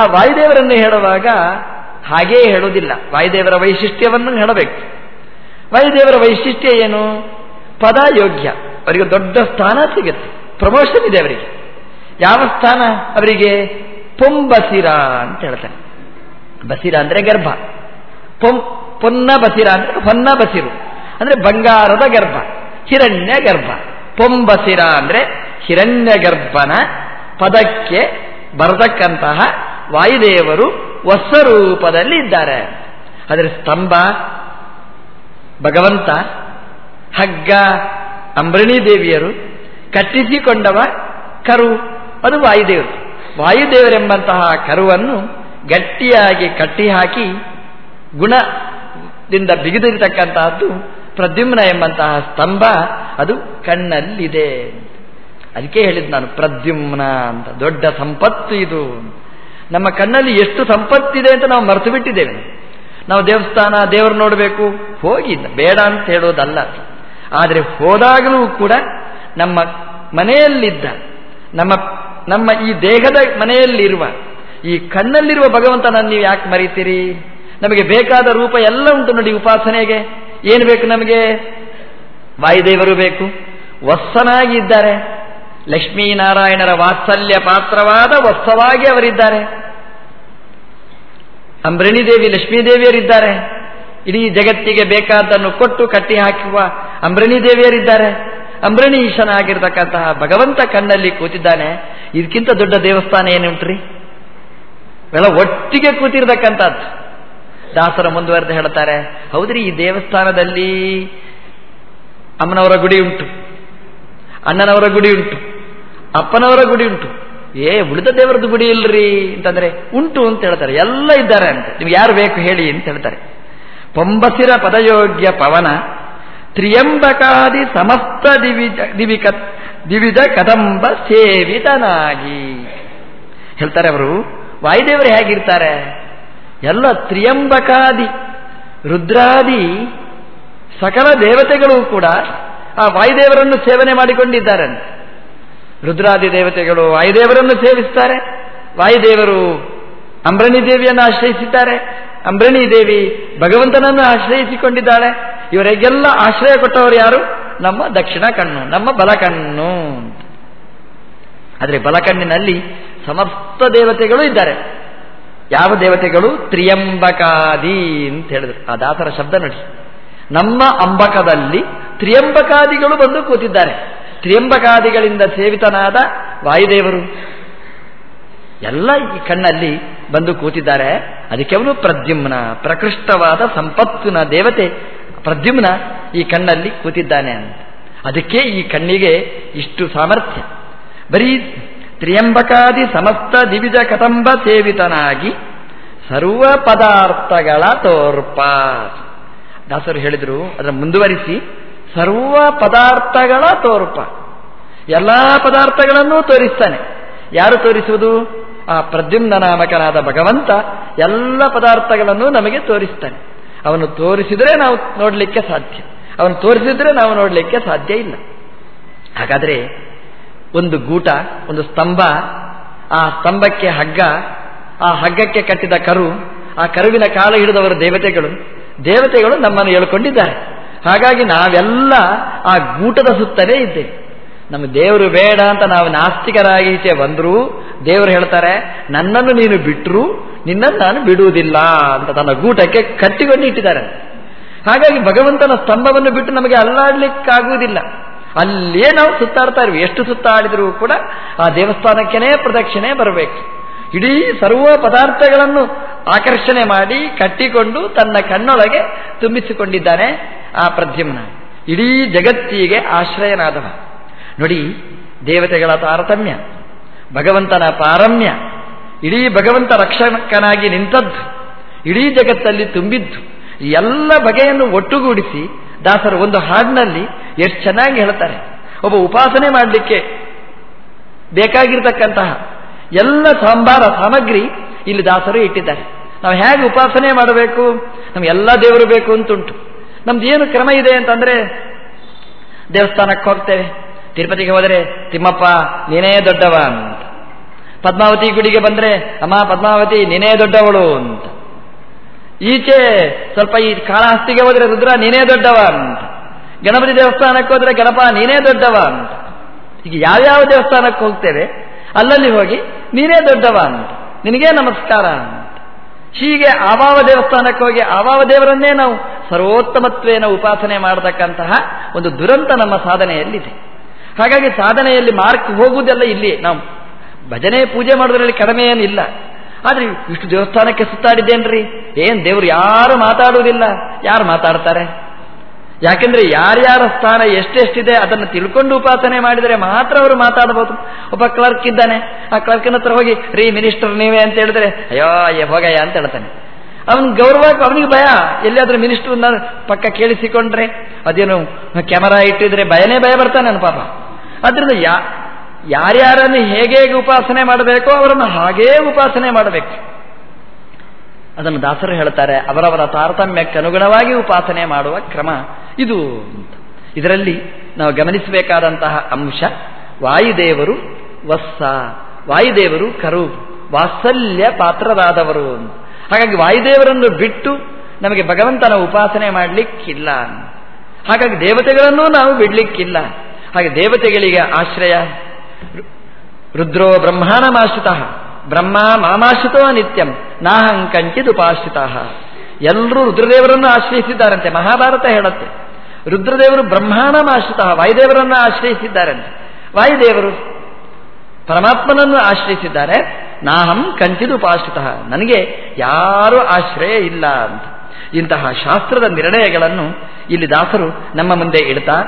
ಆ ವಾಯುದೇವರನ್ನು ಹೇಳುವಾಗ ಹಾಗೇ ಹೇಳುವುದಿಲ್ಲ. ವಾಯುದೇವರ ವೈಶಿಷ್ಟ್ಯವನ್ನು ಹೇಳಬೇಕು. ವಾಯುದೇವರ ವೈಶಿಷ್ಟ್ಯ ಏನು? ಪದ ಯೋಗ್ಯ ಅವರಿಗೆ ದೊಡ್ಡ ಸ್ಥಾನ ಸಿಗುತ್ತೆ. ಪ್ರಮೋಷನ್ ಇದೆ ಅವರಿಗೆ. ಯಾವ ಸ್ಥಾನ ಅವರಿಗೆ? ಪೊಂಬಸಿರ ಅಂತ ಹೇಳ್ತಾರೆ. ಬಸಿರ ಅಂದ್ರೆ ಗರ್ಭ. ಪೊಂ ಪೊನ್ನ ಬಸಿರ ಅಂದ್ರೆ ಹೊನ್ನ ಬಸಿರು. ಅಂದ್ರೆ ಬಂಗಾರದ ಗರ್ಭ, ಹಿರಣ್ಯ ಗರ್ಭ. ಪೊಂಬಸಿರ ಅಂದ್ರೆ ಹಿರಣ್ಯ ಗರ್ಭನ ಪದಕ್ಕೆ ಬರತಕ್ಕಂತಹ ವಾಯುದೇವರು ಹೊಸ ರೂಪದಲ್ಲಿ ಇದ್ದಾರೆ. ಅದರ ಸ್ತಂಭ, ಭಗವಂತ, ಹಗ್ಗ, ಅಂಬರಣಿ ದೇವಿಯರು ಕಟ್ಟಿಸಿಕೊಂಡವ ಕರು, ಅದು ವಾಯುದೇವರು. ವಾಯುದೇವರೆಂಬಂತಹ ಕರುವನ್ನು ಗಟ್ಟಿಯಾಗಿ ಕಟ್ಟಿ ಹಾಕಿ ಗುಣದಿಂದ ಬಿಗಿದಿರತಕ್ಕಂತಹದ್ದು ಪ್ರದ್ಯುಮ್ನ ಎಂಬಂತಹ ಸ್ತಂಭ, ಅದು ಕಣ್ಣಲ್ಲಿದೆ ಅದಕ್ಕೆ ಹೇಳಿದ್ ನಾನು ಪ್ರದ್ಯುಮ್ನ ಅಂತ. ದೊಡ್ಡ ಸಂಪತ್ತು ಇದು ನಮ್ಮ ಕಣ್ಣಲ್ಲಿ ಎಷ್ಟು ಸಂಪತ್ತಿದೆ ಅಂತ ನಾವು ಮರೆತು ಬಿಟ್ಟಿದ್ದೇವೆ. ನಾವು ದೇವಸ್ಥಾನ ದೇವರು ನೋಡಬೇಕು. ಹೋಗಿ ಬೇಡ ಅಂತ ಹೇಳೋದಲ್ಲ ಆದರೆ ಹೋದಾಗಲೂ ಕೂಡ ನಮ್ಮ ಮನೆಯಲ್ಲಿದ್ದ, ನಮ್ಮ ನಮ್ಮ ಈ ದೇಹದ ಮನೆಯಲ್ಲಿರುವ, ಈ ಕಣ್ಣಲ್ಲಿರುವ ಭಗವಂತನನ್ನು ನೀವು ಯಾಕೆ ಮರೀತೀರಿ? ನಮಗೆ ಬೇಕಾದ ರೂಪ ಎಲ್ಲ ಉಂಟು ನೋಡಿ ಉಪಾಸನೆಗೆ. ಏನು ಬೇಕು ನಮಗೆ? ವಾಯುದೇವರು ಬೇಕು. ವತ್ಸನಾಗಿ ಇದ್ದಾರೆ. ಲಕ್ಷ್ಮೀನಾರಾಯಣರ ವಾತ್ಸಲ್ಯ ಪಾತ್ರವಾದ ವತ್ಸವಾಗಿ ಅವರಿದ್ದಾರೆ. ಅಂಬರಣಿ ದೇವಿ ಲಕ್ಷ್ಮೀದೇವಿಯರಿದ್ದಾರೆ ಇಡೀ ಜಗತ್ತಿಗೆ ಬೇಕಾದ್ದನ್ನು ಕೊಟ್ಟು ಕಟ್ಟಿ ಹಾಕುವ ಅಂಬರಣಿ ದೇವಿಯರಿದ್ದಾರೆ. ಅಂಬ್ರೆಣಿ ಈಶನ ಆಗಿರ್ತಕ್ಕಂತಹ ಭಗವಂತ ಕಣ್ಣಲ್ಲಿ ಕೂತಿದ್ದಾನೆ. ಇದಕ್ಕಿಂತ ದೊಡ್ಡ ದೇವಸ್ಥಾನ ಏನುಂಟ್ರಿ? ಇವೆಲ್ಲ ಒಟ್ಟಿಗೆ ಕೂತಿರ್ತಕ್ಕಂಥದ್ದು. ದಾಸರ ಮುಂದುವರೆದು ಹೇಳ್ತಾರೆ ಹೌದ್ರಿ, ಈ ದೇವಸ್ಥಾನದಲ್ಲಿ ಅಮ್ಮನವರ ಗುಡಿ ಉಂಟು, ಅಣ್ಣನವರ ಗುಡಿ ಉಂಟು, ಅಪ್ಪನವರ ಗುಡಿ ಉಂಟು. ಏ, ಉಳಿದ ದೇವರದ್ದು ಗುಡಿ ಇಲ್ರಿ ಅಂತಂದ್ರೆ, ಉಂಟು ಅಂತ ಹೇಳ್ತಾರೆ, ಎಲ್ಲ ಇದ್ದಾರೆ ಅಂತ. ನಿಮ್ಗೆ ಯಾರು ಬೇಕು ಹೇಳಿ ಅಂತ ಹೇಳ್ತಾರೆ. ಪೊಂಬಸಿರ ಪದಯೋಗ್ಯ ಪವನ, ತ್ರಿಯಂಬಕಾದಿ ಸಮಸ್ತ ದಿವಿಜ ದಿವಿಕ ದಿವಿಜ ಕದಂಬ ಸೇವಿತನಾಗಿ. ಹೇಳ್ತಾರೆ ಅವರು, ವಾಯುದೇವರು ಹೇಗಿರ್ತಾರೆ? ಎಲ್ಲ ತ್ರಿಯಂಬಕಾದಿ, ರುದ್ರಾದಿ, ಸಕಲ ದೇವತೆಗಳು ಕೂಡ ಆ ವಾಯುದೇವರನ್ನು ಸೇವನೆ ಮಾಡಿಕೊಂಡಿದ್ದಾರೆ. ರುದ್ರಾದಿ ದೇವತೆಗಳು ವಾಯುದೇವರನ್ನು ಸೇವಿಸ್ತಾರೆ. ವಾಯುದೇವರು ಅಂಬ್ರಣಿ ದೇವಿಯನ್ನು ಆಶ್ರಯಿಸಿದ್ದಾರೆ. ಅಂಬ್ರಣಿ ದೇವಿ ಭಗವಂತನನ್ನು ಆಶ್ರಯಿಸಿಕೊಂಡಿದ್ದಾಳೆ. ಇವರಿಗೆಲ್ಲ ಆಶ್ರಯ ಕೊಟ್ಟವರು ಯಾರು? ನಮ್ಮ ದಕ್ಷಿಣ ಕಣ್ಣು, ನಮ್ಮ ಬಲಕಣ್ಣು ಆದರೆ ಬಲಕಣ್ಣಿನಲ್ಲಿ ಸಮಸ್ತ ದೇವತೆಗಳು ಇದ್ದಾರೆ. ಯಾವ ದೇವತೆಗಳು? ತ್ರಿಯಂಬಕಾದಿ ಅಂತ ಹೇಳಿದ್ರು. ಆ ದಾಸರ ಶಬ್ದ ನೋಡಿ ನಮ್ಮ ಅಂಬಕದಲ್ಲಿ ತ್ರಿಯಂಬಕಾದಿಗಳು ಬಂದು ಕೂತಿದ್ದಾರೆ. ತ್ರಿಯಂಬಕಾದಿಗಳಿಂದ ಸೇವಿತನಾದ ವಾಯುದೇವರು. ಎಲ್ಲ ಈ ಕಣ್ಣಲ್ಲಿ ಬಂದು ಕೂತಿದ್ದಾರೆ. ಅದಕ್ಕೆ ಅವನು ಪ್ರದ್ಯುಮ್ನ, ಪ್ರಕೃಷ್ಟವಾದ ಸಂಪತ್ತಿನ ದೇವತೆ. ಪ್ರದ್ಯುಮ್ನ ಈ ಕಣ್ಣಲ್ಲಿ ಕೂತಿದ್ದಾನೆ ಅಂತ. ಅದಕ್ಕೆ ಈ ಕಣ್ಣಿಗೆ ಇಷ್ಟು ಸಾಮರ್ಥ್ಯ. ಬರೀ ತ್ರಿಯಂಬಕಾದಿ ಸಮಸ್ತ ದಿವಿಜ ಕದಂಬ ಸೇವಿತನಾಗಿ ಸರ್ವ ಪದಾರ್ಥಗಳ ತೋರ್ಪ. ದಾಸರು ಹೇಳಿದರು ಅದರ ಮುಂದುವರಿಸಿ. ಸರ್ವ ಪದಾರ್ಥಗಳ ತೋರ್ಪ. ಎಲ್ಲ ಪದಾರ್ಥಗಳನ್ನೂ ತೋರಿಸ್ತಾನೆ. ಯಾರು ತೋರಿಸುವುದು? ಆ ಪ್ರದ್ಯುಮ್ನ ನಾಮಕನಾದ ಭಗವಂತ ಎಲ್ಲ ಪದಾರ್ಥಗಳನ್ನು ನಮಗೆ ತೋರಿಸ್ತಾನೆ. ಅವನು ತೋರಿಸಿದರೆ ನಾವು ನೋಡಲಿಕ್ಕೆ ಸಾಧ್ಯ. ಅವನು ತೋರಿಸಿದ್ರೆ ನಾವು ನೋಡಲಿಕ್ಕೆ ಸಾಧ್ಯ ಇಲ್ಲ. ಹಾಗಾದರೆ ಒಂದು ಗೂಟ, ಒಂದು ಸ್ತಂಭ, ಆ ಸ್ತಂಭಕ್ಕೆ ಹಗ್ಗ, ಆ ಹಗ್ಗಕ್ಕೆ ಕಟ್ಟಿದ ಕರು, ಆ ಕರುವಿನ ಕಾಲ ಹಿಡಿದವರು ದೇವತೆಗಳು. ದೇವತೆಗಳು ನಮ್ಮನ್ನು ಹೇಳ್ಕೊಂಡಿದ್ದಾರೆ. ಹಾಗಾಗಿ ನಾವೆಲ್ಲ ಆ ಗೂಟದ ಸುತ್ತಲೇ ಇದ್ದೇವೆ. ನಮ್ಮ ದೇವರು ಬೇಡ ಅಂತ ನಾವು ನಾಸ್ತಿಕರಾಗಿ ಈಚೆ ಬಂದರೂ ದೇವರು ಹೇಳ್ತಾರೆ, ನನ್ನನ್ನು ನೀನು ಬಿಟ್ಟರು ನಿನ್ನನ್ನು ನಾನು ಬಿಡುವುದಿಲ್ಲ ಅಂತ ತನ್ನ ಗೂಟಕ್ಕೆ ಕಟ್ಟಿಕೊಂಡು ಇಟ್ಟಿದ್ದಾರೆ. ಹಾಗಾಗಿ ಭಗವಂತನ ಸ್ತಂಭವನ್ನು ಬಿಟ್ಟು ನಮಗೆ ಅಲ್ಲಾಡ್ಲಿಕ್ಕಾಗುವುದಿಲ್ಲ. ಅಲ್ಲಿಯೇ ನಾವು ಸುತ್ತಾಡ್ತಾ ಇರ್ವಿ ಎಷ್ಟು ಸುತ್ತಾಡಿದರೂ ಕೂಡ ಆ ದೇವಸ್ಥಾನಕ್ಕೇನೆ ಪ್ರದಕ್ಷಿಣೆ ಬರಬೇಕು. ಇಡೀ ಸರ್ವ ಪದಾರ್ಥಗಳನ್ನು ಆಕರ್ಷಣೆ ಮಾಡಿ ಕಟ್ಟಿಕೊಂಡು ತನ್ನ ಕಣ್ಣೊಳಗೆ ತುಂಬಿಸಿಕೊಂಡಿದ್ದಾನೆ ಆ ಪ್ರದ್ಯುಮ್ನ. ಇಡೀ ಜಗತ್ತಿಗೆ ಆಶ್ರಯನಾದವ. ನೋಡಿ, ದೇವತೆಗಳ ತಾರತಮ್ಯ, ಭಗವಂತನ ಪಾರಮ್ಯ, ಇಡೀ ಭಗವಂತ ರಕ್ಷಕನಾಗಿ ನಿಂತದ್ದು, ಇಡೀ ಜಗತ್ತಲ್ಲಿ ತುಂಬಿದ್ದು ಎಲ್ಲ ಬಗೆಯನ್ನು ಒಟ್ಟುಗೂಡಿಸಿ ದಾಸರು ಒಂದು ಹಾಡಿನಲ್ಲಿ ಎಷ್ಟು ಚೆನ್ನಾಗಿ ಹೇಳ್ತಾರೆ. ಒಬ್ಬ ಉಪಾಸನೆ ಮಾಡಲಿಕ್ಕೆ ಬೇಕಾಗಿರ್ತಕ್ಕಂತಹ ಎಲ್ಲ ಸಾಂಬಾರ ಸಾಮಗ್ರಿ ಇಲ್ಲಿ ದಾಸರು ಇಟ್ಟಿದ್ದಾರೆ. ನಾವು ಹೇಗೆ ಉಪಾಸನೆ ಮಾಡಬೇಕು? ನಮಗೆಲ್ಲ ದೇವರು ಬೇಕು ಅಂತುಂಟು. ನಮ್ದು ಏನು ಕ್ರಮ ಇದೆ ಅಂತಂದ್ರೆ ದೇವಸ್ಥಾನಕ್ಕೆ ಹೋಗ್ತೇವೆ. ತಿರುಪತಿಗೆ ಹೋದರೆ, ತಿಮ್ಮಪ್ಪ, ನೀನೇ ದೊಡ್ಡವ ಅಂತ. ಪದ್ಮಾವತಿ ಗುಡಿಗೆ ಬಂದರೆ, ಅಮ್ಮ ಪದ್ಮಾವತಿ, ನೀನೇ ದೊಡ್ಡವಳು ಅಂತ. ಈಚೆ ಸ್ವಲ್ಪ ಈ ಕಾಳಹಸ್ತಿಗೆ ಹೋದ್ರೆ ರುದ್ರ, ನೀನೇ ದೊಡ್ಡವ ಅಂತ ಗಣಪತಿ ದೇವಸ್ಥಾನಕ್ಕೆ ಹೋದ್ರೆ ಗಣಪ, ನೀನೇ ದೊಡ್ಡವ ಅಂತ ಈಗ ಯಾವ್ಯಾವ ದೇವಸ್ಥಾನಕ್ಕೆ ಹೋಗ್ತೇವೆ, ಅಲ್ಲಲ್ಲಿ ಹೋಗಿ ನೀನೇ ದೊಡ್ಡವ ಅಂತ ನಿನಗೇ ನಮಸ್ಕಾರ ಅಂತ. ಹೀಗೆ ಆವಾವ ದೇವಸ್ಥಾನಕ್ಕೆ ಹೋಗಿ ಆವಾವ ದೇವರನ್ನೇ ನಾವು ಸರ್ವೋತ್ತಮತ್ವೇನ ಉಪಾಸನೆ ಮಾಡತಕ್ಕಂತಹ ಒಂದು ದುರಂತ ನಮ್ಮ ಸಾಧನೆಯಲ್ಲಿದೆ. ಹಾಗಾಗಿ ಸಾಧನೆಯಲ್ಲಿ ಮಾರ್ಕ್ ಹೋಗುವುದೆಲ್ಲ ಇಲ್ಲಿ ನಾವು ಭಜನೆ, ಪೂಜೆ ಮಾಡೋದರಲ್ಲಿ ಕಡಿಮೆ ಏನಿಲ್ಲ ಆದರೆ ಇಷ್ಟು ದೇವಸ್ಥಾನಕ್ಕೆ ಸುತ್ತಾಡಿದ್ದೇನ್ರಿ? ಏನ್ ದೇವರು ಯಾರು ಮಾತಾಡುವುದಿಲ್ಲ. ಯಾರು ಮಾತಾಡ್ತಾರೆ? ಯಾಕೆಂದ್ರೆ ಯಾರ್ಯಾರ ಸ್ಥಾನ ಎಷ್ಟೆಷ್ಟಿದೆ ಅದನ್ನು ತಿಳ್ಕೊಂಡು ಉಪಾಸನೆ ಮಾಡಿದರೆ ಮಾತ್ರ ಅವರು ಮಾತಾಡಬಹುದು. ಒಬ್ಬ ಕ್ಲರ್ಕ್ ಇದ್ದಾನೆ. ಆ ಕ್ಲರ್ಕಿನ ಹತ್ರ ಹೋಗಿ, ರೀ ಮಿನಿಸ್ಟರ್ ನೀವೇ ಅಂತ ಹೇಳಿದ್ರೆ, ಅಯ್ಯೋ, ಅಯ್ಯ, ಹೋಗಯ್ಯ ಅಂತ ಹೇಳ್ತಾನೆ. ಅವನ್ ಗೌರವ, ಅವನಿಗೆ ಭಯ. ಎಲ್ಲಿಯಾದ್ರೂ ಮಿನಿಸ್ಟರ್ನ ಪಕ್ಕ ಕೇಳಿಸಿಕೊಂಡ್ರೆ, ಅದೇನು ಕ್ಯಾಮರಾ ಇಟ್ಟಿದ್ರೆ ಭಯನೇ ಭಯ ಬರ್ತಾನೆ ನನ್ನ ಪಾಪ. ಅದರಿಂದ ಯಾ, ಯಾರ್ಯಾರನ್ನು ಹೇಗೆ ಹೇಗೆ ಉಪಾಸನೆ ಮಾಡಬೇಕೋ ಅವರನ್ನು ಹಾಗೇ ಉಪಾಸನೆ ಮಾಡಬೇಕು. ಅದನ್ನು ದಾಸರು ಹೇಳ್ತಾರೆ, ಅವರವರ ತಾರತಮ್ಯಕ್ಕೆ ಅನುಗುಣವಾಗಿ ಉಪಾಸನೆ ಮಾಡುವ ಕ್ರಮ ಇದು ಇದರಲ್ಲಿ ನಾವು ಗಮನಿಸಬೇಕಾದಂತಹ ಅಂಶ, ವಾಯುದೇವರು ವಸ್ಸ, ವಾಯುದೇವರು ಕರು, ವಾತ್ಸಲ್ಯ ಪಾತ್ರರಾದವರು ಹಾಗಾಗಿ ವಾಯುದೇವರನ್ನು ಬಿಟ್ಟು ನಮಗೆ ಭಗವಂತನ ಉಪಾಸನೆ ಮಾಡಲಿಕ್ಕಿಲ್ಲ ಹಾಗಾಗಿ ದೇವತೆಗಳನ್ನೂ ನಾವು ಬಿಡ್ಲಿಕ್ಕಿಲ್ಲ. ಹಾಗೆ ದೇವತೆಗಳಿಗೆ ಆಶ್ರಯ ರುದ್ರೋ ಬ್ರಹ್ಮಾಣಮಾಶ್ರಿತ. ಬ್ರಹ್ಮ ಮಾಮಾಶ್ರಿತೋ ನಿತ್ಯಂ ನಾಹಂ ಉಪಾಶ್ರಿತ. ಎಲ್ಲರೂ ರುದ್ರದೇವರನ್ನು ಆಶ್ರಯಿಸಿದ್ದಾರಂತೆ, ಮಹಾಭಾರತ ಹೇಳುತ್ತೆ. ರುದ್ರದೇವರು ಬ್ರಹ್ಮಾಣಮಾಶ್ರಿತ ವಾಯುದೇವರನ್ನು ಆಶ್ರಯಿಸಿದ್ದಾರಂತೆ. ವಾಯುದೇವರು ಪರಮಾತ್ಮನನ್ನು ಆಶ್ರಯಿಸಿದ್ದಾರೆ, ನಾಹಂ ಉಪಾಶ್ರಿತ. ನನಗೆ ಯಾರೂ ಆಶ್ರಯ ಇಲ್ಲ ಅಂತ. ಇಂತಹ ಶಾಸ್ತ್ರದ ನಿರ್ಣಯಗಳನ್ನು ಇಲ್ಲಿ ದಾಸರು ನಮ್ಮ ಮುಂದೆ ಇಡ್ತಾ,